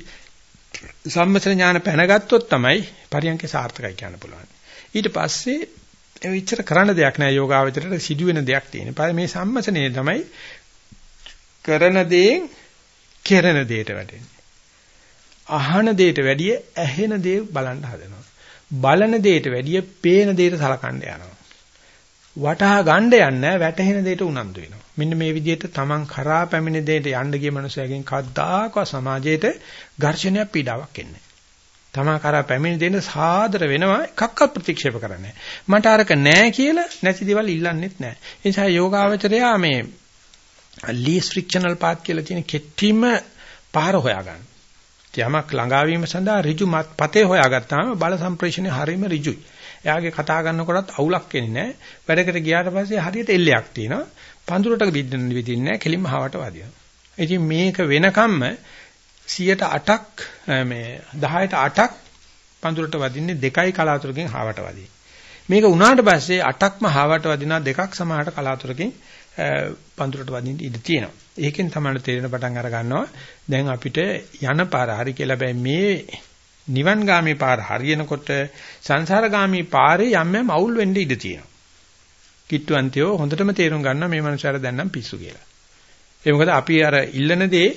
සම්මත ඥාන පැනගත්තොත් තමයි පරියන්කේ සාර්ථකයි කියන්න පුළුවන්. ඊට පස්සේ ඒ විචාර කරන්න දෙයක් නැහැ යෝගාවචරයට සිදුවෙන දෙයක් තියෙනවා. මේ සම්මසනේ තමයි කරන දේෙන් කෙරෙන දෙයට වැටෙන්නේ. අහන දෙයට වැඩිය ඇහෙන දේ බලන්න හදනවා. බලන දෙයට වැඩිය පේන දෙයට සලකන්න යනවා. වටහා ගන්න යන්නේ වැටහෙන දෙයට උනන්දු වෙනවා. මෙන්න මේ විදිහට Taman කරා පැමිණ දෙයට යන්න ගිය මනුස්සයගෙන් කද්දාකවත් සමාජයේට ඝර්ෂණයක් පීඩාවක් එන්නේ. Taman කරා පැමිණ දෙන්න සාදර වෙනවා එකක්වත් ප්‍රතික්ෂේප කරන්නේ මට අරක නැහැ කියලා නැති දේවල් ඉල්ලන්නෙත් නැහැ. ඒ නිසා යෝගාවචරයා මේ least frictional path කියලා කියන කෙටිම පාර හොයාගන්න. යමක් ළඟාවීම සඳහා ඍජු පතේ හොයාගත්තාම බල සම්ප්‍රේෂණය හරීම ඍජුයි. එයාගේ කතා කරනකොටත් අවුලක් එන්නේ නැහැ. වැඩකට ගියාට පස්සේ හරියට එල්ලයක් තියෙනවා. පඳුරට බින්දන විදින්නේ නැහැ. කෙලින්ම හවට වදිනවා. ඉතින් මේක වෙනකම්ම 108ක් මේ 10ට 8ක් පඳුරට වදින්නේ දෙකයි කලාතුරකින් හවට වදින. මේක උනාට පස්සේ 8ක්ම හවට වදිනා දෙකක් සමහරට කලාතුරකින් පඳුරට වදින්න ඉඩ තියෙනවා. ඒකෙන් තමයි තේරෙන පටන් අර ගන්නවා. දැන් අපිට යන පාර හරි කියලා බෑ මේ නිවන්ගාමී පාර හරියනකොට සංසාරගාමී පාරේ යම් යම් අවුල් වෙන්න ඉඩ තියෙනවා. කිට්ටුවන්තයෝ හොඳටම තේරුම් ගන්නවා මේ මනුස්සයාට දැන් නම් පිස්සු කියලා. ඒ මොකද අපි අර ඉල්ලන දේ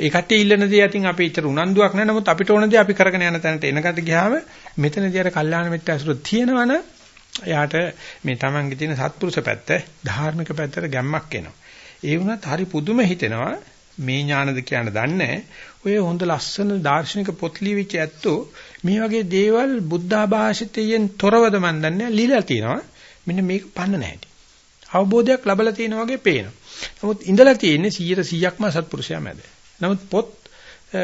ඒ කට්ටිය ඉල්ලන දේ අතින් අපි ඉතර උනන්දුවක් නැහැ. නමුත් අපිට ඕන දේ අපි කරගෙන යන තැනට එනකට ගියාම මෙතනදී අර කල්යාණ මිත්‍ර අසුර තියෙනවනේ එයාට මේ Tamange තියෙන සත්පුරුෂ පැත්ත, ධාර්මික පැත්තට ගැම්මක් එනවා. ඒ වුණත් හරි පුදුම හිතෙනවා මේ ඥානද කියන දන්නේ ඔය හොඳ ලස්සන දාර්ශනික පොත් ලියවිච්ච ඇත්තෝ මේ වගේ දේවල් බුද්ධ ආభాෂිතයෙන් තොරවද මන් දන්නේ লীලා තියෙනවා. මෙන්න මේක පන්න නැහැටි. අවබෝධයක් ලැබලා තියෙන වගේ පේනවා. නමුත් ඉඳලා තියෙන්නේ 100%ක්ම සත්පුරුෂයා මැද. නමුත් පොත්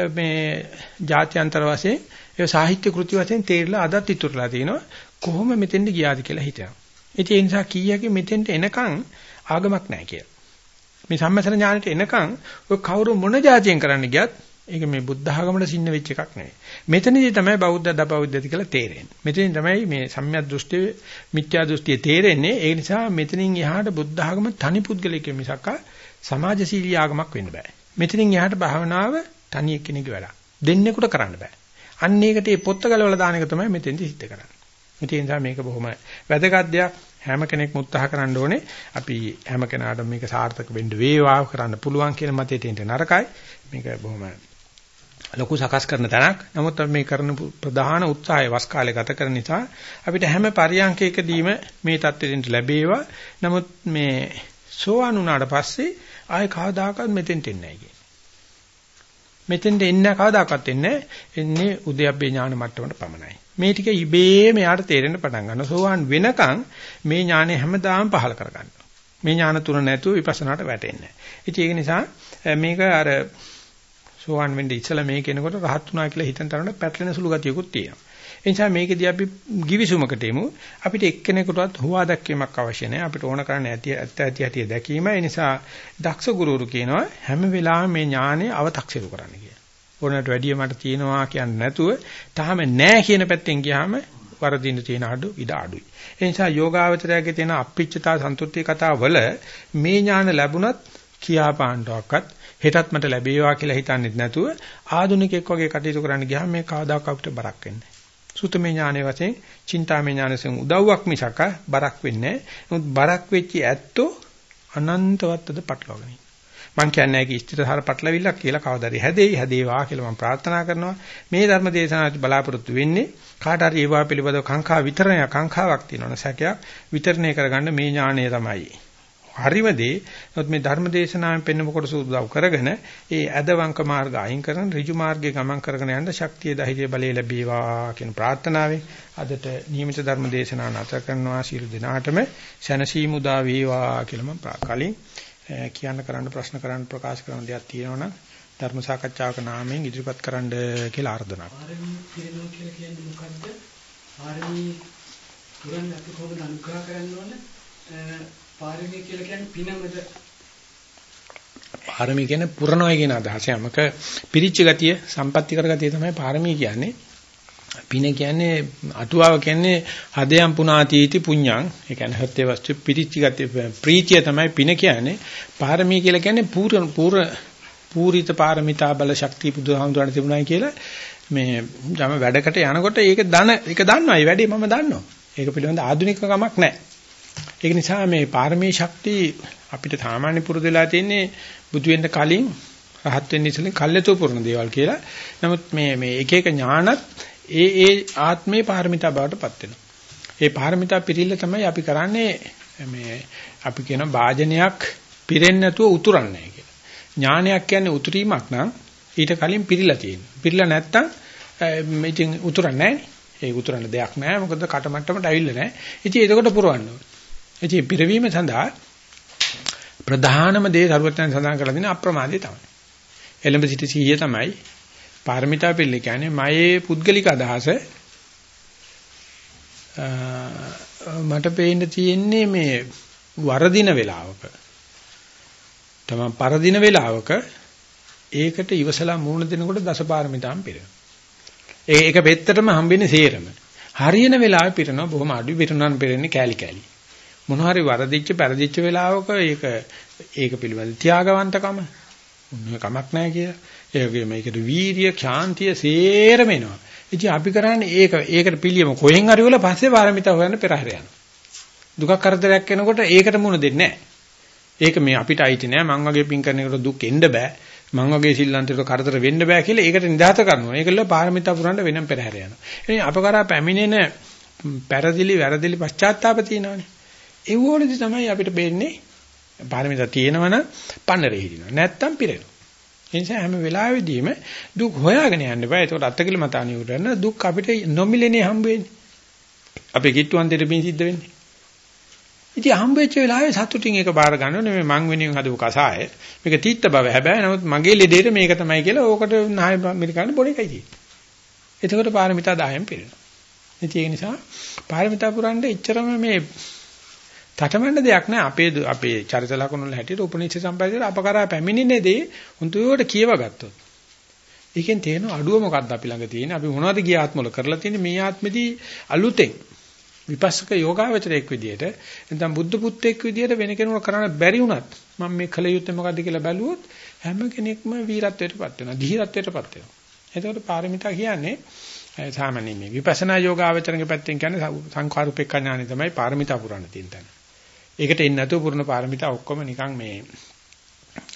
මේ ජාත්‍යන්තර වශයෙන් ඒ සාහිත්‍ය කෘති වශයෙන් තේරිලා අදත් ඉතුරුලා තිනවා කොහොම මෙතෙන්ද ගියාද කියලා හිතනවා. ඉතින් ඒ නිසා කීයක මෙතෙන්ට එනකන් ආගමක් නැහැ කියලා. මේ සම්මසන ඥානෙට එනකන් ඔය කවුරු මොන જાතියෙන් කරන්න ගියත් ඒක මේ බුද්ධ ආගමට සින්න වෙච්ච එකක් නෙවෙයි. මෙතනදී තමයි බෞද්ධ දබෞද්ධද කියලා තේරෙන්නේ. මෙතනින් තමයි මේ සම්‍යක් දෘෂ්ටි මිත්‍යා දෘෂ්ටිය තේරෙන්නේ. ඒ නිසා මෙතනින් එහාට බුද්ධ ආගම තනි පුද්ගලයෙක් මිසක් සමාජශීලී ආගමක් වෙන්න බෑ. මෙතනින් එහාට භාවනාව තනි එක්කෙනෙකුගේ වැඩක්. දෙන්නෙකුට කරන්න බෑ. අන්න ඒකට මේ පොත්ත ගලවලා දාන එක තමයි මෙතෙන්දි සිද්ධ කරන්නේ. ඒ නිසා මේක බොහොම වැදගත් දෙයක්. හැම කෙනෙක්ම උත්සාහ කරන්න ඕනේ. අපි හැම කෙනාටම මේක සාර්ථක වෙන්න වේවා කරන්න පුළුවන් කියන මතයට එන්න නරකයි. මේක බොහොම ලොකු සකස් කරන තැනක්. නමුත් අපි මේ කරන ප්‍රධාන උත්සාහය වස් කාලේ ගත කරන නිසා අපිට හැම පරියන්කයකදීම මේ தත්ත්වෙට ලැබේවා. නමුත් මේ සෝවන් වුණාට පස්සේ ආයේ කවදාකවත් මෙතෙන්ට එන්නේ නැහැ මෙතෙන්ට එන්නේ කවදාකවත් එන්නේ එන්නේ උද්‍යප්පේ ඥාන මට්ටමට පමණයි. මේ ටික ඉබේම යාට තේරෙන්න පටන් ගන්නවා. සෝවාන් වෙනකන් මේ ඥානය හැමදාම පහල කරගන්නවා. මේ ඥාන තුන නැතුව විපස්සනාට වැටෙන්නේ නැහැ. ඉතින් ඒක නිසා මේක අර සෝවාන් වෙන්න ඉස්සලා මේ කෙනෙකුට රහත් වුණා කියලා හිතන තරමට පැටලෙන සුළු ගතියකුත් තියෙනවා. ඒ නිසා මේකෙදී අපි givisumකට එමු. අපිට එක්කෙනෙකුටවත් හුවා දැක්වීමක් අවශ්‍ය නැහැ. අපිට ඕන කරන්නේ ඇති ඇත්ත ඇති ඇති දැකීම. ඒ නිසා දක්ෂ ගුරුවරු කියනවා හැම වෙලාවෙම මේ ඥානය අව탁සිරු කරන්න කියලා. ඕනකට වැඩිය මට තියෙනවා කියන්නේ නැතුව තාම නැහැ කියන පැත්තෙන් ගියාම වරදින්න තියෙන අඩු ඉඩ අඩුයි. ඒ නිසා යෝගාවචරයේ තියෙන අප්පිච්චතා සන්තුෂ්ටි කතාවල මේ ඥාන ලැබුණත් කියාපාන්නවක්වත් හෙටත් මට ලැබේවා කියලා හිතන්නේ නැතුව ආදුනිකෙක් වගේ කටයුතු කරන්න ගියාම මේ කවදාක අපිට බරක් වෙන්නේ සුතමේ ඥානයේ වශයෙන්, චින්තාමේ ඥානයෙන් උදව්වක් මිසක බරක් වෙන්නේ නැහැ. බරක් වෙච්ච ඇත්තෝ අනන්තවත්ද පටලවගෙන මං කියන්නේ ඒක ඉෂ්ටිතහර පටලවිල්ලක් කියලා කවදාරි හැදෙයි හැදේවා කියලා මම ප්‍රාර්ථනා කරනවා. මේ ධර්ම දේශනාවට බලාපොරොත්තු වෙන්නේ කාට හරි ඒවා පිළිබඳව කාංකා විතරණය කාංකාවක් තියෙනවනේ සැකයක් විතරණය කරගන්න මේ ඥාණය තමයි. හරිම දේ. නමුත් මේ ධර්ම දේශනාවෙන් පෙන්වම කොටස උදව් කරගෙන ඒ අදවංක මාර්ග අයින් කරන ඍජු මාර්ගයේ ගමන් කරගෙන යන්න ශක්තිය ධෛර්ය බලය ලැබේවා කියන ප්‍රාර්ථනාවෙන් අදට නියමිත ධර්ම දේශනාව නැත කරනවා. ශීල දිනාටම සනසීමු දා වේවා කියලා මම කලින් කියන්න කරන්න ප්‍රශ්න කරන්න ප්‍රකාශ කරන දේවල් තියෙනවනම් ධර්ම සාකච්ඡාවක නාමයෙන් ඉදිරිපත් කරන්න කියලා ආර්දනා. කරනවා. පාරමී පුරන් අපි කොහොමද අනුග්‍රහ කරන්න ඕන? පාරමී කියලා කියන්නේ පිනමද? පාරමී කියන්නේ පුරණොය කියන අදහස. යමක පිරිච්ච ගතිය, සම්පත්‍ති කරගතිය තමයි පාරමී කියන්නේ. පින කියන්නේ අටුවාව කියන්නේ හදයන් පුනාතීති පුඤ්ඤං. ඒ කියන්නේ හත්ය වස්තු පිරිච්ච ගතිය ප්‍රීතිය තමයි පින කියන්නේ. පාරමී කියලා කියන්නේ පූර්ව පූර්ව පූරිත පාරමිතා බල ශක්තිය බුදුහාමුදුරණ තිබුණායි කියලා මේ යම වැඩකට යනකොට ඒක දන ඒක දන්නවා. ඒ වැඩේ මම දන්නවා. ඒක පිළිබඳ ආධුනික කමක් නැහැ. ඒක නිසා මේ පාරමී ශක්තිය අපිට සාමාන්‍ය පුරුදු වෙලා තියෙන්නේ බුදු වෙන්න කලින් රහත් වෙන්න ඉස්සෙල්ලා කල්යතෝ පුරන දේවල් කියලා. නමුත් මේ මේ එක එක ඥානත් ඒ ඒ ආත්මේ පාරමිතා බවට පත් වෙනවා. ඒ පාරමිතා පිළිල්ල තමයි අපි කරන්නේ මේ අපි කියන වාජනයක් පිරෙන්නේ නැතුව උතුරන්නේ කියලා. ඥානයක් කියන්නේ උතුරීමක් නම් ඊට කලින් පිරීලා තියෙනවා. පිරීලා නැත්තම් ඉතින් උතුරන්නේ නැහැ. ඒ උතුරන්න දෙයක් නැහැ. මොකද කටමැට්ටමට ඇවිල්ලා නැහැ. ඉතින් ඒකට පුරවන්න ඕනේ. ඉතින් පිරවීම සඳහා ප්‍රධානම දේ සරුවත්යන් සඳහන් කරලා තියෙන අප්‍රමාදය තමයි. එළඹ සිට සිහිය තමයි පාරමිතා පිළිල කියන්නේ මයේ පුද්ගලික අදහස මට පේන්න තියෙන්නේ මේ වරදින වෙලාවක තමයි පරදින වෙලාවක ඒකට ඉවසලා මූණ දෙනකොට දසපාරමිතාම් පිරෙනවා. ඒක පෙත්තටම හම්බෙන්නේ සේරම. හරියන වෙලාවෙ පිරෙනවා බොහොම අඩු පිරෙනවන් පිරෙන්නේ කෑලි කෑලි. මොන හරි වරදිච්ච පෙරදිච්ච වෙලාවක ඒක ඒක පිළිබඳ ත්‍යාගවන්තකම මොන කමක් නැහැ කියලා. ඒ වගේම මේකට වීරිය, ශාන්තිය සේරම එනවා. ඉතින් අපි කරන්නේ ඒක ඒකට පිළියම කොහෙන් හරි වල පස්සේ පාරමිතා හොයන්න පෙරහැර යනවා. දුකක් කරදරයක් එනකොට ඒකට මුණ දෙන්නේ නැහැ. ඒක මේ අපිට අයිති නෑ මං වගේ පින් කරන එකට දුක් එන්න බෑ. මං වගේ සිල්ලන්තයට කරදර වෙන්න බෑ කියලා ඒකට නිදාත කරනවා. ඒකල පාරමිතා පුරන්න වෙනම පෙරහැර යනවා. ඉතින් අප කරා පැමිණෙන පෙරදිලි වැරදිලි පශ්චාත්තාප තියෙනවනේ. ඒ වෝලෙදි තමයි අපිට බේන්නේ පාරමිතා තියෙනවනම් පන්නරේ හිටිනවා. නැත්තම් පිරෙනවා. ඒ නිසා හැම වෙලාවෙදීම දුක් හොයාගෙන යන්න බෑ. ඒකට අත්තකිල මතානිය උරන දුක් අපිට නොමිලෙනේ හම්බ වෙන්නේ. අපේ කිට්ටුවන්තේට බින් සිද්ධ වෙන්නේ. ඉතින් හම්බෙච්ච වෙලාවේ සතුටින් ඒක බාර ගන්න නෙමෙයි මං වෙනින් හදපු කසාය. මේක තීත්ත බව හැබැයි නමුත් මගේ ලෙඩේට මේක තමයි කියලා ඕකට නාය මිරිකන්න බොන එකයි තියෙන්නේ. එතකොට පාරමිතා 10න් පිරෙනවා. ඉතින් ඒ නිසා පාරමිතා පුරන්න එච්චරම මේ තටමඬ දෙයක් නෑ අපේ අපේ චරිත ලක්ෂණ වල හැටියට උපනිෂ සම්පදායේ අපකරා පැමිණෙන්නේදී හුදුවට කියව ගත්තොත්. ඒකෙන් තේරෙන අඩුව මොකක්ද අපි ළඟ තියෙන්නේ අපි මොනවද ගිය ආත්මවල කරලා තියෙන්නේ මේ ආත්මෙදී අලුතෙන් විපස්සක යෝගාවචරයක් විදියට නැත්නම් බුද්ධ පුත්‍රයෙක් විදියට වෙන කෙනෙකුට කරන්න බැරි වුණත් මම මේ කල යුත්තේ මොකද්ද කියලා බැලුවොත් හැම කෙනෙක්ම වීරත්වයටපත් වෙනවා ධීරත්වයටපත් වෙනවා එතකොට පාරමිතා කියන්නේ සාමාන්‍ය මේ විපස්සනා යෝගාවචරණගේ පැත්තෙන් කියන්නේ සංඛාරුපේක්ඛ ඥානෙ තමයි පාරමිතා පුරන්න තියෙන තැන. ඒකට එන්නේ නැතුව පුරන පාරමිතා ඔක්කොම නිකන් මේ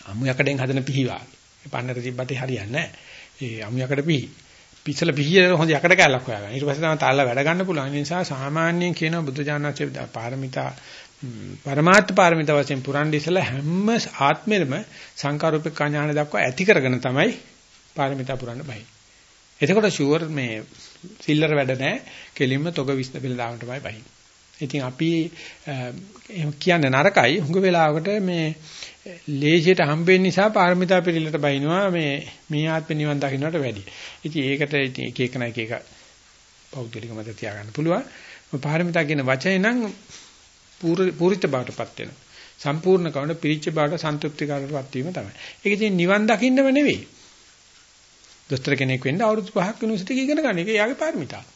අමු යකඩෙන් හදන පිහිවා. ඒ පන්නර තිබ්බට හරියන්නේ නැහැ. ඒ අමු යකඩ පිහි. පිස්සල පිහිය හොඳ යකඩ කැලක් හොයාගන්න. ඊට පස්සේ තමයි තාල්ලා වැඩ ගන්න පුළුවන්. ඒ නිසා සාමාන්‍යයෙන් කියන බුද්ධ ඥානසේ පාරමිතා පරමාර්ථ පාරමිතා වශයෙන් පුරන් ඉස්සලා හැම ආත්මෙම සංකාරූපේක්ඛ ඥාන දක්වා ඇති කරගෙන තමයි පාරමිතා පුරන්න බයි. එතකොට ෂුවර් මේ සිල්ලර වැඩ නැහැ. කෙලින්ම තොග විශ්ද බෙල දාන්න තමයි බයි. ඉතින් අපි එහෙම කියන්නේ නරකයි. හුඟ වෙලාවකට මේ ලේසියට හම්බෙන්න නිසා පාරමිතා පිළිලට බයිනවා මේ මේ ආත්ම නිවන් දකින්නට වැඩි. ඉතින් ඒකට එක එක නැක එක පෞද්ගලික මත තියාගන්න පුළුවන්. පාරමිතා කියන වචනේ නම් පූරිත බවටපත් වෙනවා. සම්පූර්ණ කවන පිරිච්ච බවට සන්තුෂ්ටිකාරටපත් වීම තමයි. ඒක ඉතින් නිවන් දකින්නම නෙවෙයි. දොස්තර කෙනෙක් වෙන්න අවුරුදු 5ක් යුනිවර්සිටි එකේ ඉගෙන ගන්න එක එයාගේ පාරමිතාව.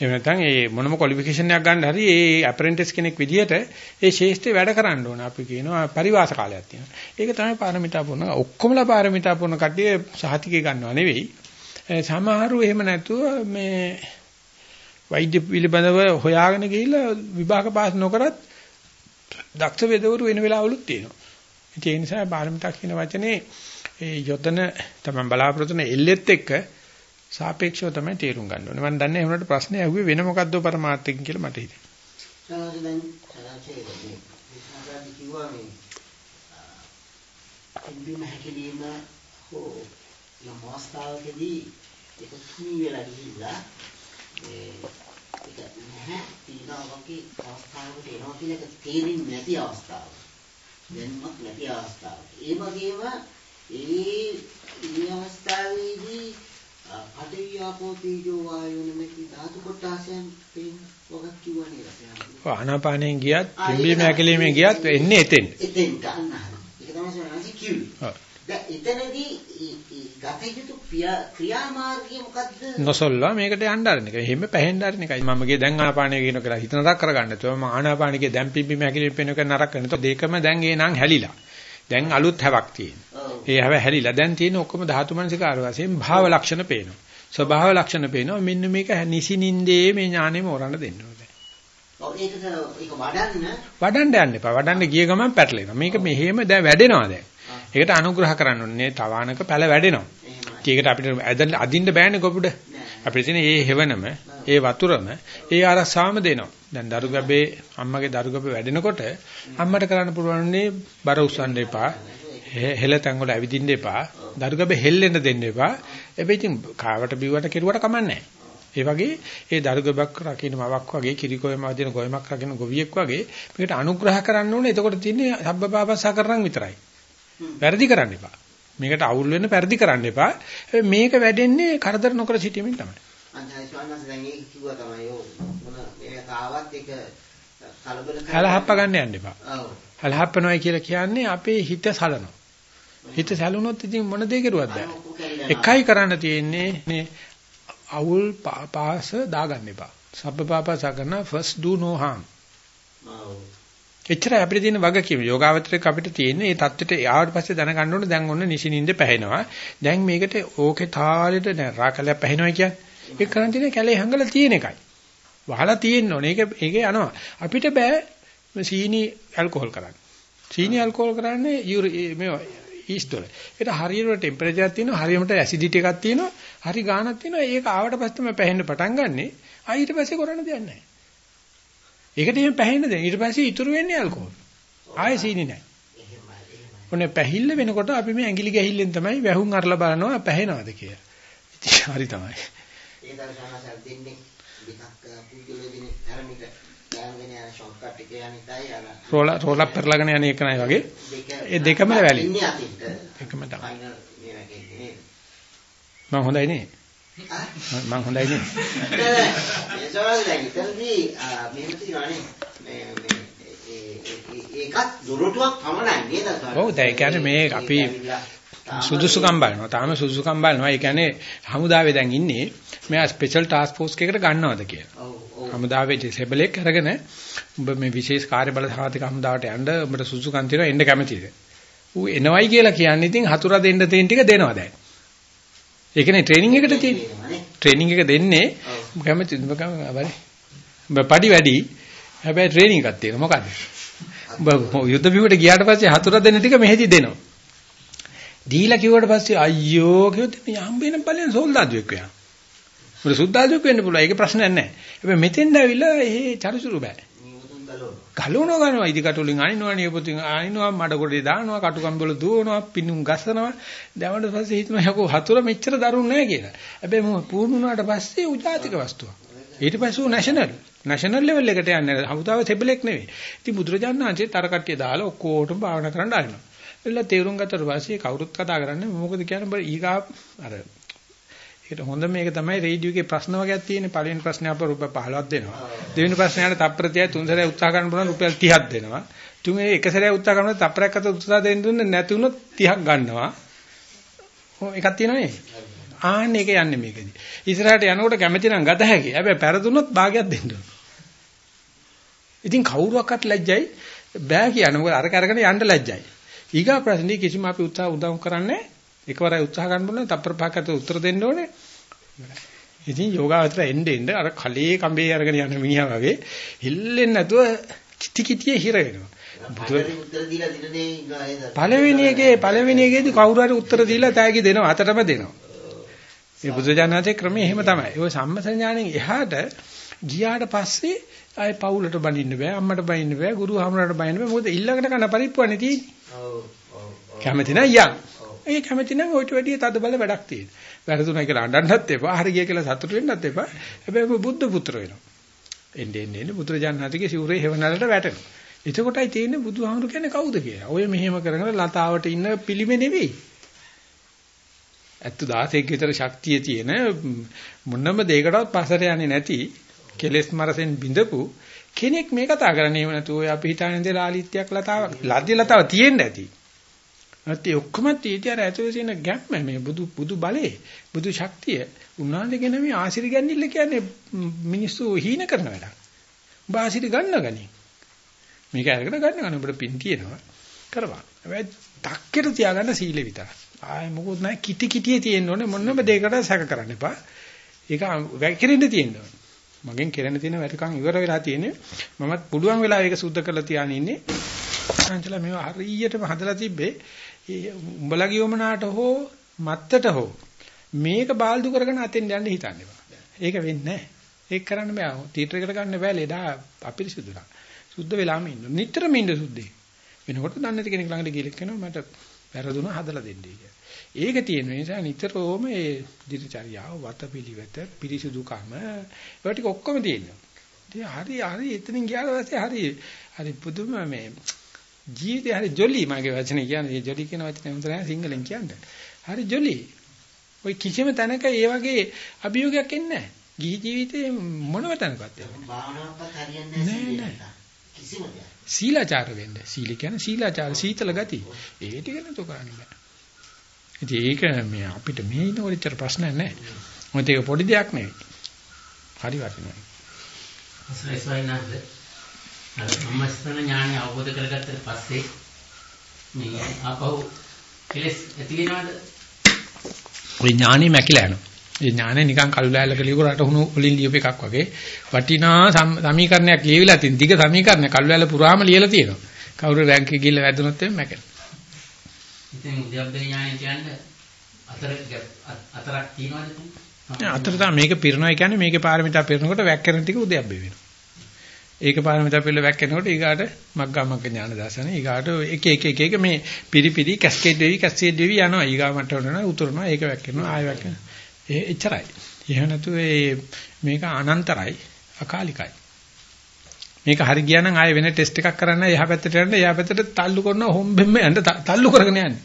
එහෙම නැත්නම් ඒ මොනම ක්වොලිෆිකේෂන් එකක් ගන්න හරි ඒ ඇප්‍රෙන්ටිස් කෙනෙක් විදිහට ඒ ශේෂ්ත්‍රේ වැඩ කරන්න ඕන. අපි කියනවා පරිවාස කාලයක් තියෙනවා. ඒක තමයි පාරමිතා පුරන. ඔක්කොමලා පාරමිතා පුරන කට්ටිය සහතිකේ ගන්නවා නෙවෙයි. සමහරු එහෙම නැතුව මේ වෛද්‍ය පිළිබඳව හොයාගෙන ගිහිල්ලා විභාග පාස් නොකරත් දක්ෂ වේදවරු වෙන වෙලාවලුත් තියෙනවා. ඒ නිසා පාරමිතා කියන වචනේ ඒ යොදන තමයි බලාපොරොත්තු වෙන එල්ලෙත් එක්ක සාපේක්ෂව තමයි තේරුම් ගන්න ඕනේ. මම දන්නේ ඒ වුණාට ප්‍රශ්නේ ඇහුවේ වෙන මොකද්ද පරමාර්ථයෙන් කියලා මට හිතෙනවා. සාමාන්‍යයෙන් දැන් සලාචේ විශ්වාසාදි කිව්වා මේ ඉන්දිම හැකලීම හෝ යම් අවස්ථාවකදී ඒක තුනී වෙලා ගිහිල්ලා ඒ ඒක නැහැ තියනවා වගේ අවස්ථාවකට එනවා කියන එක තේරෙන්නේ නැති අවස්ථාවක්. දැනුමක් නැති අවස්ථාවක්. ඒ වගේම ඒ මේ අවස්ථාවේදී පඨවි ආපෝ තේජෝ වායෝ නැමැති ධාතු කොටසයන් පේන වගක් කිව්වා නේද? ආනාපානෙන් ගියත් පිම්බීම හැකලීමේ ගියත් එන්නේ එතෙන්. එතෙන් ගන්න හරි. ඒක තමයි සෝනන්සි කිව්වේ. දැන් එතනදී ගත යුතු ක්‍රියාමාර්ගය මොකද්ද? නොසොල්වා මේකට යන්න ආරණ එක. එහෙම පැහෙන්න ආරණ එකයි. මම ගියේ දැන් ආනාපානය කියන කියලා හිත නරක කරගන්න. ඒතකොට මම ආනාපානිකේ දැන් පිම්බීම හැකලීම පේන එක නරක කරන. ඒතකොට දෙකම දැන් ඒ නම් හැලිලා. දැන් අලුත් හැවක් තියෙනවා. ඒ හැව හැලිලා දැන් තියෙන ඔක්කොම ධාතු මනසිකාර වශයෙන් භාව ලක්ෂණ පේනවා. ස්වභාව ලක්ෂණ පේනවා. මෙන්න මේක නිසිනින්දේ මේ ඥානෙම ඔරන්න දෙන්න ඕනේ. ඔව් ඒකට ඒක වඩන්න වඩන්න යන්න එපා. වඩන්න ගිය ගමන් පැටලෙනවා. මේක මෙහෙම දැන් වැඩෙනවා දැන්. ඒකට අනුග්‍රහ කරන්න ඕනේ. තවානක පැල වැඩෙනවා. ඒකට අපිට අදින්න බෑනේ කොපුඩ. අපිට තියෙන මේ හෙවණම, ඒ වතුරම, ඒ අරසාම දෙනවා. දැන් දරු ගැබේ අම්මගේ දරු ගැබේ වැඩෙනකොට අම්මට කරන්න පුළුවන්නේ බර උස්සන්න එපා. හෙල තැන් වල ඇවිදින්න එපා. දරු ගැබේ හෙල්ලෙන්න දෙන්න එපා. හැබැයි ඉතින් කාවට බිව්වට කෙරුවට කමන්නේ ඒ වගේ ඒ දරු ගැබක් රකින්න මවක් වගේ කිරිකෝයම වදින ගොයමක් රකින්න ගොවියෙක් වගේ මේකට අනුග්‍රහ කරන්න ඕනේ. එතකොට තියෙන්නේ සබ්බපාපස්සා කරනම් විතරයි. වැරදි කරන්න එපා. මේකට අවුල් වෙන්න පෙරදි කරන්න එපා. මේක වැඩෙන්නේ කරදර නොකර සිටීමෙන් තමයි. අන්තයි ස්වාමීන් දැන් ඒක කිව්වා තමයි ඔව් මොන මේක ආවත් ඒක කලබල හලහප්ප ගන්න යන්න එපා. ඔව්. හලහප්පනොයි කියලා කියන්නේ අපේ හිත සලනවා. හිත සැලුනොත් ඉතින් මොන දේ කරුවත් බෑ. එකයි කරන්න තියෙන්නේ මේ අවුල් පාස දාගන්න එපා. සබ්බ පාපස කරන first do no harm. එච්චරයි අපිට තියෙන වගකීම. යෝගාවචරයක් අපිට තියෙන මේ தත්ත්වයට ආවට පස්සේ දැනගන්න ඕනේ දැන් ඔන්න නිසිනින්ද පැහැෙනවා. දැන් මේකට ඕකේ තාලෙට දැන් රාකලයක් පැහැෙනවා කියන්නේ. ඒක කරන් තියෙන කැලේ හංගලා තියෙන එකයි. වහලා තියෙන්න ඕනේ. ඒක ඒක යනවා. අපිට බෑ සීනි ඇල්කොහොල් කරන්න. සීනි ඇල්කොහොල් කරන්නේ මේ ඊස්ට් වල. ඒකට හරියට ටෙම්පරේචර් එකක් තියෙනවා, හරියමට ඇසිඩිටි එකක් තියෙනවා, හරි ගාණක් තියෙනවා. ඒක ආවට පස්සේ තමයි පැහෙන්න පටන් ගන්නෙ. ආ ඊට පස්සේ කරන්න දෙයක් නැහැ. ඒකට එහෙම පැහෙන්න දෙන්න. ඊට පස්සේ ඉතුරු වෙන්නේ ඇල්කොහොල්. ආයෙ සීනි නැහැ. ඔනේ පැහිල්ල වෙනකොට අපි මේ ඇඟිලි ගැහිල්ලෙන් තමයි වැහුම් අරලා බලනවා පැහෙනවද කියලා. ඉතින් හරි තමයි. ඒ දර්ශනසක් දෙන්නේ දෙකක් පුදුලෙදින තරමිට ගානගෙන යන ෂොට්කට් එක යනිකයි අර රෝලා රෝලක් පෙරලාගෙන යන එක නයි වගේ. ඒ දෙකම වැලි. දෙකම තමයි. මම හොඳයි නේ. මම හොඳයි නේ. [laughs] ඒ සමහරවිට දැන් ඉතින්දී මෙහෙම තියෙනවානේ මේ මේ ඒකත් දොරටුවක් පමණයි නේද? ඔව් දැන් කියන්නේ මේ අපි සුදුසුකම් බලනවා. තාම සුදුසුකම් බලනවා. ඒ කියන්නේ හමුදාවේ දැන් ඉන්නේ මෙයා ස්පෙෂල් ටාස්ක් ෆෝස් එකකට ගන්නවද කියලා. හමුදාවේ ඩිසේබල් එක අරගෙන උඹ මේ විශේෂ කාර්යබල සහතික හමුදාවට යන්න උඹට සුදුසුකම් තියෙනවා එන්න කැමතිද? ඌ එනවයි කියලා කියන්නේ ඉතින් හතුරා දෙන්න තියෙන ටික දෙනවා දැන්. ඒ කියන්නේ ට්‍රේනින් එකට තියෙන්නේ. ට්‍රේනින් එක දෙන්නේ කැමතිද? උඹ කැමතිද? උඹ පඩි වැඩි. හැබැයි ට්‍රේනින් එකක් තියෙනවා. මොකද්ද? උඹ යුද්ධ බිමට ගියාට පස්සේ හතුරා දෙන්න ටික මෙහෙදි දෙනවා. දීලා කිව්වට පස්සේ අයියෝ කිව්වොත් මේ හම්බෙන බලෙන් සෝල්දාදුවෙක් වෙනවා. මොකද සුද්දාදුවෙක් වෙන්න පුළුවන්. ඒක ප්‍රශ්නයක් නැහැ. හැබැයි මෙතෙන්ද ඇවිල්ලා ඒ චරිචුරු බෑ. නියුතුන් ගලවනවා. ගලවනවා ගන්නවා ඉදිකට වලින් අනිනවා නියපොතින් අනිනවා මඩ කොටේ දානවා කටුකම් වල දුවනවා පින්නුම් ගස්සනවා දැවන්න පස්සේ හිතනවා යකෝ හතුර මෙච්චර දරුණු නැහැ කියලා. හැබැයි මම පුහුණු වුණාට පස්සේ උජාතික වස්තුවක්. ඊට පස්සේ නැෂනල් නැෂනල් ලෙවල් එකට යන්නේ හමුදාව තෙබලෙක් නෙවෙයි. ඉතින් බුදුරජාණන් වහන්සේ තර කට්ටිය දාලා ඔක්කොටම භාවනා කරන්න ආරිනවා. එල්ල තේරුම් ගත්තට පස්සේ කවුරුත් කතා කරන්නේ මොකද කියන්නේ බර ඊගා අර ඒකට හොඳ මේක තමයි රේඩියෝ එකේ ප්‍රශ්න වර්ගයක් තියෙන්නේ. පළවෙනි ප්‍රශ්නේ අප රුපියල් 15ක් දෙනවා. දෙවෙනි ප්‍රශ්නයට තප්පරතිය තුන් සැරයක් උත්සාහ කරන්න පුළුවන් රුපියල් 30ක් දෙනවා. තුන්වෙනි එක සැරයක් උත්සාහ කරනකොට තප්පරයක් අත උත්සාහ දෙන්න දුන්නේ නැති වුණොත් 30ක් ගන්නවා. ඔව් එකක් තියෙනවනේ ආන්න ඒක යන්නේ මේකෙදි. ඉස්සරහට යනකොට කැමති නම් ගත හැකි. හැබැයි පෙරදුනොත් භාගයක් දෙන්න ඕන. ඉතින් කවුරුවක්වත් ලැජ්ජයි. බෑ කියන මොකද? අර කරගෙන යන්න ලැජ්ජයි. ඊගා ප්‍රශ්නේ කිසිම අපි උත්සාහ උදව් කරන්නේ එකවරයි උත්සාහ ගන්න බෑ තප්පර පහකට උත්තර දෙන්න ඕනේ. ඉතින් යෝගාවතර එන්න එන්න අර කලේ කඹේ අරගෙන යන මිනිහා වගේ හිල්ලෙන්නේ නැතුව කිටි කිටියේ හිර වෙනවා. පළවෙනි එකේ පළවෙනි එකේදී කවුරු හරි උත්තර දීලා තෑගි දෙනවා අතටම දෙනවා. මේ බුදුජානනාතේ ක්‍රමය එහෙම තමයි. ඒ සම්මසඥාණයෙන් එහාට ගියාට පස්සේ ආයේ පවුලට බනින්න බෑ අම්මට බනින්න බෑ ගුරු හාමුදුරන්ට බනින්න බෑ මොකද ඊළඟට කන පරිප්පුවනේ තියෙන්නේ. ඔව් ඔව්. කැමති නම් යන්. ඒ කැමති නම් ඔයිට වැඩිය තද බල වැඩක් තියෙනවා. වැරදුණා කියලා අඬන්නත් එපා. හරි ගියා කියලා සතුටු වෙන්නත් එපා. හැබැයි බුද්ධ පුත්‍ර වෙනවා. එන්නේ එන්නේ බුදුරජාණන්තුගේ සිවුරේ හේවනලට වැටෙනවා. එතකොටයි තේින්නේ බුදුහාමුදුරු කියන්නේ කවුද කියලා. ඔය මෙහෙම කරගෙන ලතාවට ඉන්න පිළිමේ නෙවෙයි. ඇත්ත 16ක විතර ශක්තිය තියෙන මොනම දෙයකටවත් පසට යන්නේ නැති කෙලෙස් මරසෙන් බිඳපු කෙනෙක් මේ කතා කරන්නේ එහෙම නැතුව ඔය අපි හිතන්නේ දේ ලාලිත්‍යයක් ලතාවක් ලද්‍ය ලතාව තියෙන්න ඇති. නැත්නම් ඔක්කොම තීටි අර ඇතුලේ තියෙන ගැම්ම මේ බුදු බුදු බලේ බුදු ශක්තිය උන්වහන්සේගෙන මේ ආශිර්ය ගන්නිල්ල කියන්නේ මිනිස්සු හීන කරන වැඩක්. උඹ ආශිර්ය ගන්න ගනි. මේක අරගෙන ගන්න ගන්න උඹට පින් තියෙනවා. කරපන්. හැබැයි 탁කෙට තියාගන්න සීලෙ විතරයි. ආයේ මොකොත් නැහැ කිටි කිටියේ තියෙන්න ඕනේ මොනම දෙයකට සැක කරන්න එපා. ඒක වැකිරෙන්න තියෙන්න ඕනේ. මගෙන් කෙරෙන තියෙන වැඩකම් ඉවර වෙලා තියෙන්නේ. මමත් පුළුවන් වෙලා ඒක සුද්ධ කරලා තියාගෙන ඉන්නේ. අන්චලා මේවා හරියටම හදලා තිබ්බේ. උඹලා ගියොමනාට හෝ මත්තට හෝ මේක බාල්දු කරගෙන අතෙන් යන්න හිතන්න එපා. ඒක වෙන්නේ නැහැ. ඒක කරන්න බෑ. තීට්‍ර එකට ගන්න බෑ ලෙඩා අපිරිසුදුලා. සුද්ධ වෙලාම ඉන්න. නිතරම ඉන්න සුද්ධේ. වෙනකොට දන්නේ නැති කෙනෙක් ළඟට ගිහලා කියනවා මට වැරදුනා හදලා දෙන්නයි කියලා. ඒක තියෙන නිසා නිතරම ඒ දිනචරියාව වතපිලිවෙත පිරිසුදුකම ඒවා ටික ඔක්කොම තියෙනවා. ඉතින් හරි හරි එතනින් ගියාට පස්සේ හරි හරි පුදුම මේ ජීවිතේ හරි ජොලි මගේ වචනේ කියන්නේ ජොලි කියන වචනේ හොඳ නැහැ සිංහලෙන් කියන්නේ. හරි ජොලි. ඔය කිසිම තැනක ඒ වගේ අභියෝගයක් එන්නේ නැහැ. ගිහි ජීවිතේ මොනම තැනකවත් එන්නේ භාවනාවක්වත් හරියන්නේ නැහැ නෑ. කිසිම දෙයක්. සීලාචාර වෙන්න. සීල කියන්නේ සීලාචාර සීතල ගති. ඒ ටික නතෝ කරන්න බෑ. ඉතින් ඒක මේ අපිට මේ ඉන්නකොට ඉතර ප්‍රශ්නයක් නැහැ. මොකද ඒක පොඩි දෙයක් නෙවෙයි. හරි වටිනවා. අසයි සවයිනාද මමස්තන ඥානය අවබෝධ කරගත්තට පස්සේ මේ ආපහු කෙලස් ඇති වෙනවද? ওই ඥානෙ මැකිලා යනවා. ඒ ඥානෙ නිකන් කල්ලායලක ලියුරට හුණු වලින් ලියප එකක් වගේ වටිනා සමීකරණයක් ලියවිලා තියෙන. දිග සමීකරණ කල්ලායල පුරාම ලියලා තියෙනවා. කවුරු රැංකේ ගිහිල්ලා වැදුනොත් එමෙ මැකෙනවා. ඉතින් උද්‍යප්පේ ඥානය කියන්නේ අතර අතරක් තියනවද නෑ අතර තමයි මේක පිරනවා කියන්නේ මේකේ පාරමිතා පිරනකොට වැක්කෙන ටික උද්‍යප්පේ වෙනවා. ඒක පාරමිතා පිළ වැක්කෙනකොට ඊගාට මග්ගා මග්ග ඥාන දර්ශන ඊගාට එක එක එක එක මේ පිරිපිරි කැස්කේඩ් වෙවි කැස්කේඩ් වෙවි යනවා ඊගා මට උනන උතුරනවා ඒක වැක්කෙනවා ආය වැක්කෙනවා. ඒ එච්චරයි. එහෙම නැතු මේක අනන්තරයි අකාලිකයි. මේක හරි ගියා නම් ආයෙ වෙන ටෙස්ට් එකක් කරන්න එහා පැත්තට යන්න එහා පැත්තට තල්ලු කරනවා හොම්බෙම්ම යන්න තල්ලු කරගෙන යන්නේ.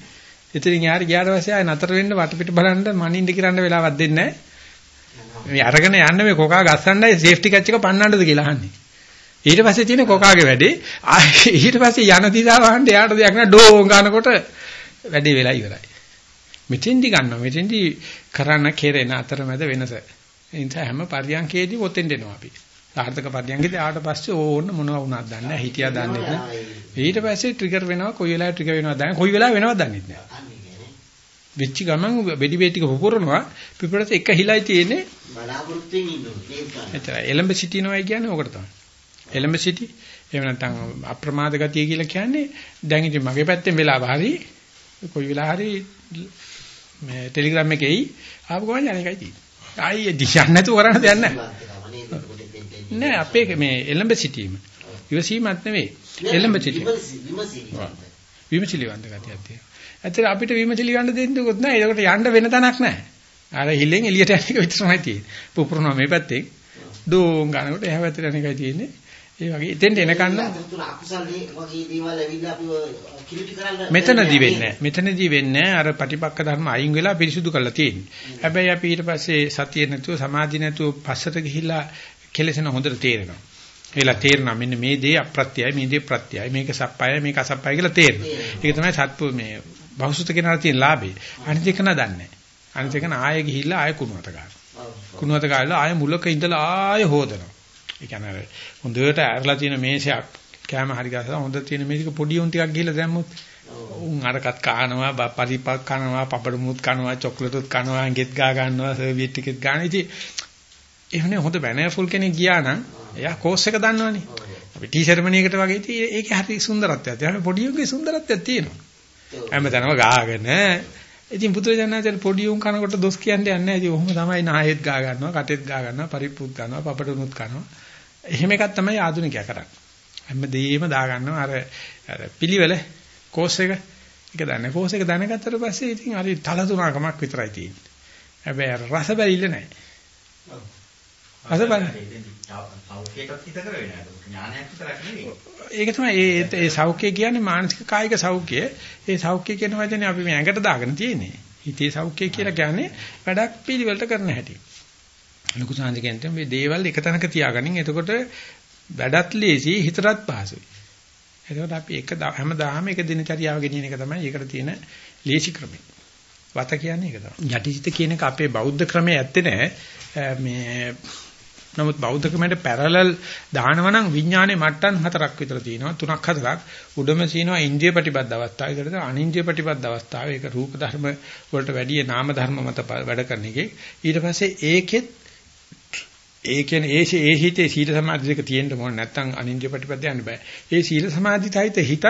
එතනින් යාර ගියාට පස්සේ ආයෙ නතර වෙන්න වටපිට බලන්න මනින්න කිරන්න වෙලාවක් දෙන්නේ නැහැ. මේ අරගෙන යන්න මේ කොකා ගස්සන්නයි සේෆ්ටි කැච් එක පන්නන්නද කියලා අහන්නේ. ඊට පස්සේ තියෙන කොකාගේ වැඩේ ආයෙ ඊට පස්සේ යන දිශාව අහන්න යාට දෙයක් නෑ ඩෝ ගන්නකොට වැඩේ වෙලා ඉවරයි. මෙතෙන්දි ගන්නවා මෙතෙන්දි කරන්න කෙරෙන අතරමැද වෙනස. ඒ නිසා හැම පරියන්කේදී ඔතෙන් දෙනවා අපි. සාර්ථක පරියන්කේදී ආවට පස්සේ ඕන්න මොනවා වුණාද දන්නේ නැහැ. හිතියා දන්නේ නැහැ. ඊට පස්සේ ට්‍රිගර් වෙනවා කොයි වෙලාවෙ ට්‍රිගර් වෙනවද දන්නේ කොයි වෙලාවෙ වෙනවද දන්නේ නැහැ. වෙච්ච ගමන් වෙඩි බේටික පුපුරනවා පිපුරට එක හිලයි තියෙන්නේ බලාපොරොත්තු වෙන්නේ එතන එලඹ සිටිනවයි කියන්නේ ඕකට තමයි. එලඹ සිටි එහෙම නැත්නම් අප්‍රමාද ගතිය කියලා කියන්නේ දැන් ඉතින් මගේ පැත්තෙන් වෙලාව හරි කොයි වෙලාව හරි මේ ටෙලිග්‍රෑම් එකේ ආපු ගමන් යන්නේ එකයි තියෙන්නේ. ආයේ දිශක් නැතුව කරන්න දෙයක් නැහැ. නෑ අපේ මේ එළඹ සිටීම. ඉවසීමක් නෙවෙයි. එළඹ සිටීම. විමසිලිවන්ත ගතියක් තියෙනවා. ඇත්තට අපිට විමසිලි ගන්න දෙන්නකොත් නෑ. ඒකට යන්න වෙන තැනක් නෑ. අර හිලෙන් එළියට යන එක විතරමයි තියෙන්නේ. පුපුරනවා මේ පැත්තේ. ඩෝන් ගන්නකොට එහා පැත්තට යන එකයි තියෙන්නේ. ඒ වගේ එතෙන්ට එනකන් මෙතනදී වෙන්නේ මෙතනදී වෙන්නේ අර පටිපක්ක ධර්ම අයින් වෙලා පිරිසුදු කරලා තියෙන්නේ. හැබැයි අපි ඊට පස්සේ සතිය නැතුව සමාධි නැතුව පස්සට ගිහිල්ලා කෙලෙසන හොඳට තේරෙනවා. ඒලා තේරෙනවා මෙන්න මේ දේ අප්‍රත්‍යයි මේ දේ ප්‍රත්‍යයි මේක සප්පයයි මේක අසප්පයයි කියලා තේරෙනවා. ඒක තමයි සත්පු මේ බහුසුත කෙනාට තියෙන ලාභේ. අනිත් එක නා දන්නේ. අනිත් එක ආයෙ ගිහිල්ලා ආයෙ කුණුවත ගන්නවා. කුණුවත ගාලා ආයෙ මුලක ඉඳලා ආයෙ හොදනවා. ඒ කියන්නේ හොඳට ඇරලා තියෙන මේසයක් කැම හරි ගහලා හොඳ තියෙන මේක පොඩි උන් ටිකක් ගිහිල්ලා දැම්මොත් උන් අරකට කනවා පරිපක් කනවා පපඩ මුත් කනවා චොක්ලට් උත් කනවා ගෙත් ගා ගන්නවා සර්වියට් ටිකෙත් ගන්න ඉතින් එහෙමනේ හොඳ බැනර්ෆුල් කෙනෙක් ගියා නම් එයා කෝස් එක දන්නවනේ. අපි ටී සර්මනියකට වගේ ඉතින් ඒකේ හරි සුන්දරත්වයක් තියෙනවා. පොඩි උන්ගේ සුන්දරත්වයක් තියෙනවා. හැමතැනම ගාගෙන ඉතින් පුදුරජනනාචර පොඩි උන් කනකොට දොස් කියන්නේ නැහැ. ඉතින් ඔහොම තමයි නායෙත් ගා ගන්නවා, කටෙත් ගා ගන්නවා, පරිප්පුත් ගන්නවා, පපටුනුත් කනවා. එහෙම එකක් තමයි ආධුනිකයා කරන්නේ. හැමදේම දා ගන්නවා අර අර පිළිවෙල කෝස් එක. ඒක දන්නේ. කෝස් එක දැනගත්තට පස්සේ ඉතින් හරි තල තුනකමක් විතරයි තියෙන්නේ. හැබැයි රස බැරිල්ල නැහැ. අද බලන්න. සෞඛ්‍යයටත් හිත කර වෙනවා. ඥානයක් විතරක් නෙවෙයි. ඒක තමයි ඒ ඒ සෞඛ්‍ය කියන්නේ මානසික කායික සෞඛ්‍ය. ඒ සෞඛ්‍ය කියන වචනේ අපි මේ ඇඟට දාගෙන තියෙන්නේ. හිතේ සෞඛ්‍ය කියලා කියන්නේ වැඩක් පිළිවෙලට කරන හැටි. ලොකු සාන්තිකෙන්ට මේ දේවල් එක තැනක තියාගනින් එතකොට වැඩත් ලේසි හිතටත් පහසුයි. එතකොට අපි එක හැමදාම එක දිනචරියාව ගෙනියන එක තමයි ඒකට තියෙන ලේසි ක්‍රමය. වත කියන්නේ ඒක තමයි. යටිසිත කියන එක අපේ බෞද්ධ ක්‍රමයේ ඇත්තේ නැහැ. මේ නමුත් බෞද්ධ ක්‍රමයට පැරලල් දානවනම් විඥානයේ මට්ටම් හතරක් විතර තියෙනවා. තුනක් හතරක්. උඩම තියෙනවා ඉන්ද්‍රිය ප්‍රතිපද අවස්ථාව. ඒකට අනින්ද්‍රිය ප්‍රතිපද අවස්ථාව. ඒක රූප ධර්ම වලට වැඩිය නාම ධර්ම මත වැඩ කරන එකේ. ඊට පස්සේ ඒකෙත් ඒ කියන්නේ ඒ ඒ හිතේ සීල සමාධි දෙක තියෙන්න ඕන. නැත්නම් අනින්ද්‍රිය ප්‍රතිපද යන්න බෑ. ඒ සීල සමාධි සහිත හිතත්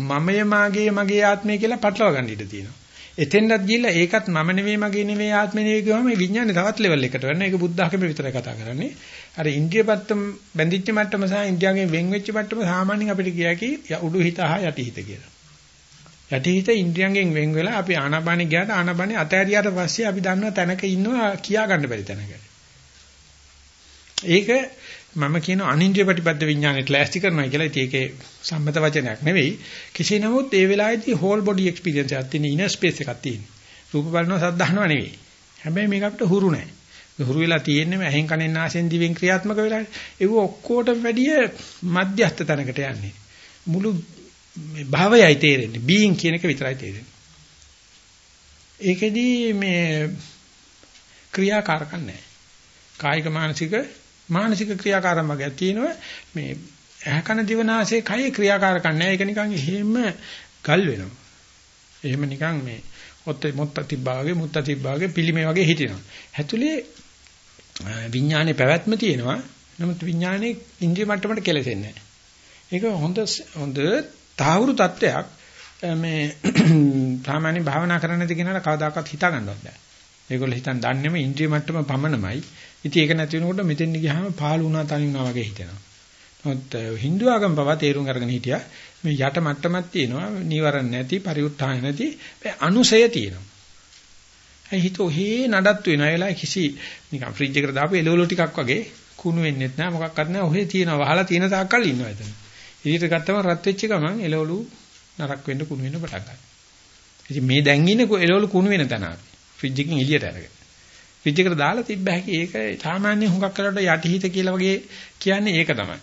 මමය මාගේ මගේ ආත්මය කියලා පටලවා ගන්න ඉඩ තියෙනවා. එතෙන්වත් ගිහිල්ලා ඒකත් මම නෙවෙයි මගේ නෙවෙයි ආත්මෙ නෙවෙයි කියවම මේ විඥානේ තවත් ලෙවල් එකකට වෙනවා. ඒක බුද්ධ ආගමේ විතරයි කතා කරන්නේ. අර ඉන්ද්‍රිය පත්තම බැඳිච්ච මට්ටම සහ ඉන්ද්‍රියගෙන් වෙන් වෙච්ච මට්ටම සාමාන්‍යයෙන් අපිට කියකි උඩු හිත හා යටි හිත කියලා. යටි හිත ඉන්ද්‍රියගෙන් වෙන් වෙලා අපි ආනාපානෙ ගියාට ආනාපානෙ අතහැරියාට පස්සේ අපි දන්නවා තැනක ඉන්නවා කියා ගන්න බැරි තැනක. ඒක මම කියන අනින්ද්‍රිය ප්‍රතිපද විඥානෙට ලෑස්ති කරනවා කියලා ඉතින් ඒකේ සම්මත වචනයක් නෙවෙයි. කෙසේ නමුත් ඒ වෙලාවේදී whole body experience එකක් තියෙන inner space එකක් තියෙන. රූප බලනවා සද්ධාහනවා නෙවෙයි. හැබැයි මේක අපිට හුරු නැහැ. හුරු වෙලා තියෙන්නේ මේ ඇහෙන් කනෙන් නාසයෙන් දිවෙන් ක්‍රියාත්මක වෙලානේ. ඒක ඔක්කොට වැඩිය මධ්‍යස්ථ තැනකට යන්නේ. මුළු මේ භාවයයි තේරෙන්නේ. being කියන එක විතරයි තේරෙන්නේ. ඒකෙදී මේ ක්‍රියාකාරකම් නැහැ. කායික මානසික මානසික ක්‍රියාකාරම් වර්ගයක් තියෙනවා මේ ඇහකන දිවනාසයේ කයේ ක්‍රියාකාරකම් නැහැ. ඒක නිකන් එහෙම ගල් වෙනවා. එහෙම නිකන් මේ ඔත් මොත්ත තිබ්බා වගේ මුත්ත තිබ්බා වගේ පිළිමේ වගේ හිටිනවා. ඇතුලේ විඥානේ පැවැත්ම තියෙනවා. නමුත් විඥානේ ඉන්ද්‍රිය මට්ටමට කෙලෙසෙන්නේ නැහැ. ඒක හොඳ හොඳ තාවුරු තත්වයක්. මේ [clears throat] සාමාන්‍ය භාවනා කරන්න නැති කෙනාට කවදාකවත් හිතා ගන්නවත් බෑ. ඒගොල්ලෝ හිතන් දන්නේම ඉන්ද්‍රිය මට්ටම පමණමයි. ඉතින් ඒක නැති වෙනකොට මෙතෙන් ගියාම පහළ වුණා තනි වුණා වගේ හිතෙනවා. නමුත් Hindu ආගම පවා තේරුම් අරගෙන හිටියා මේ යට මට්ටමක් තියෙනවා නීවරණ නැති පරිඋත්ථාන නැති අනුසය තියෙනවා. ඒ හිත ඔහේ නඩත්තු වෙනවා. ඒ වෙලාවේ කිසි නිකන් ෆ්‍රිජ් එකට දාපු එළවලු ටිකක් වගේ කුණු වෙන්නෙත් නෑ මොකක්වත් නෑ ඔහේ තියෙනවා වහලා තියෙන තාක්කල් ඉන්නවා එතන. ඊට ගත්තම රත් වෙච්ච ගමන් එළවලු නරක් වෙන්න කුණු වෙන්න පටන් ගන්නවා. ඉතින් මේ දැන් ඉන්නේ එළවලු කුණු වෙන තැන අපි. ෆ්‍රිජ් එකකින් එළියට අරගෙන. ෆ්‍රිජ් එකට දාලා තිබ්බ හැකි ඒක සාමාන්‍ය හුඟක් කරලා යටිහිත කියලා වගේ කියන්නේ ඒක තමයි.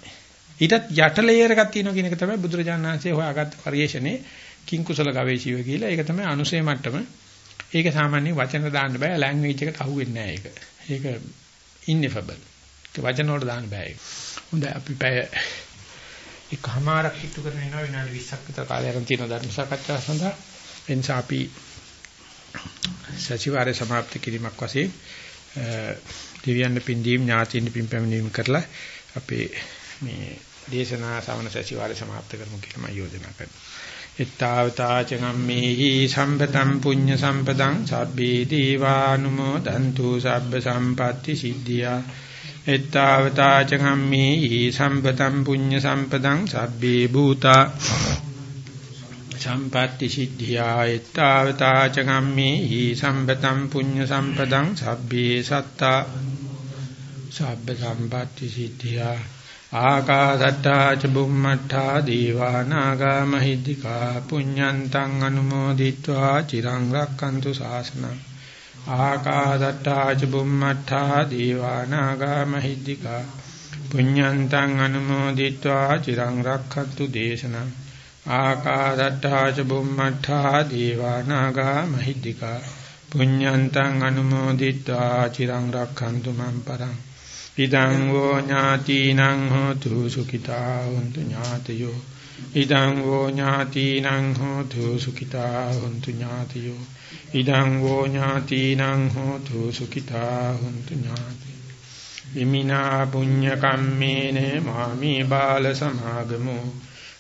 ඊටත් යට ලේයර් එකක් තියෙනවා කියන එක තමයි බුදුරජාණන් වහන්සේ හොයාගත්ත පරිශ්‍රණේ කිං කුසල ගවේෂීව කියලා. ඒක තමයි අනුසය මට්ටම. ඒක සාමාන්‍ය වචන දාන්න බෑ ලැන්ග්වේජ් එකට අහුවෙන්නේ නැහැ ඒක. ඒක ඉන්එෆබල්. ඒක වචන වලට දාන්න බෑ ඒක. හොඳයි අපි පැය එකමාරක් හිටු කරගෙන යනවා විනාඩි 20ක් විතර කාලයක් තියෙන ධර්ම සාකච්ඡාව සඳහා. එනිසා අපි සතිವಾರය સમાપ્ત කිරීමක් වශයෙන් දිව්‍යන්න පින්දීම් ඥාතින් පින් පැමිණීම කරලා අපේ මේ දේශනා සමන සතිವಾರය સમાપ્ત කරමු කියලා මම යෝජනා කරනවා. ittavata චගම්මේහි සම්පතම් පුඤ්ඤ සම්පතං සබ්බේ දීවානුමෝදන්තු සබ්බ සම්පatti සිද්ධියා ittavata චගම්මේහි සම්පතම් පුඤ්ඤ සම්පතං සබ්බේ භූතා සම්පatti සිද්ධියා එත්තාවතා ච ගම්මේහි සම්පතම් පුඤ්ඤ සම්පතං සබ්බේ සත්තා සබ්බ සම්පatti සිද්ධියා ආකාසට්ටා ච බුම්මට්ටා දීවා නාග මහිද්దికා පුඤ්ඤන්තං අනුමෝදිත්වා චිරං රක්칸තු ශාසනං ආකාසට්ටා ච බුම්මට්ටා දීවා නාග මහිද්దికා පුඤ්ඤන්තං අනුමෝදිත්වා චිරං රක්칸තු දේශනං ආකාදට්ටා ච බුම්මට්ටා දීවානාගා මහිද්దికා පුඤ්ඤන්තං අනුමෝදිත්වා චිරං රක්ඛන්තු මං පරං ඉදං වෝ ඥාතිනං හෝතු සුඛිතා හොන්තු ඥාතයෝ ඉදං වෝ ඥාතිනං හෝතු සුඛිතා හොන්තු ඥාතයෝ ඉදං වෝ ඥාතිනං හෝතු සුඛිතා හොන්තු ඥාතයෝ විමිනා පුඤ්ඤ කම්මේන මාමේ බාල සමාගමෝ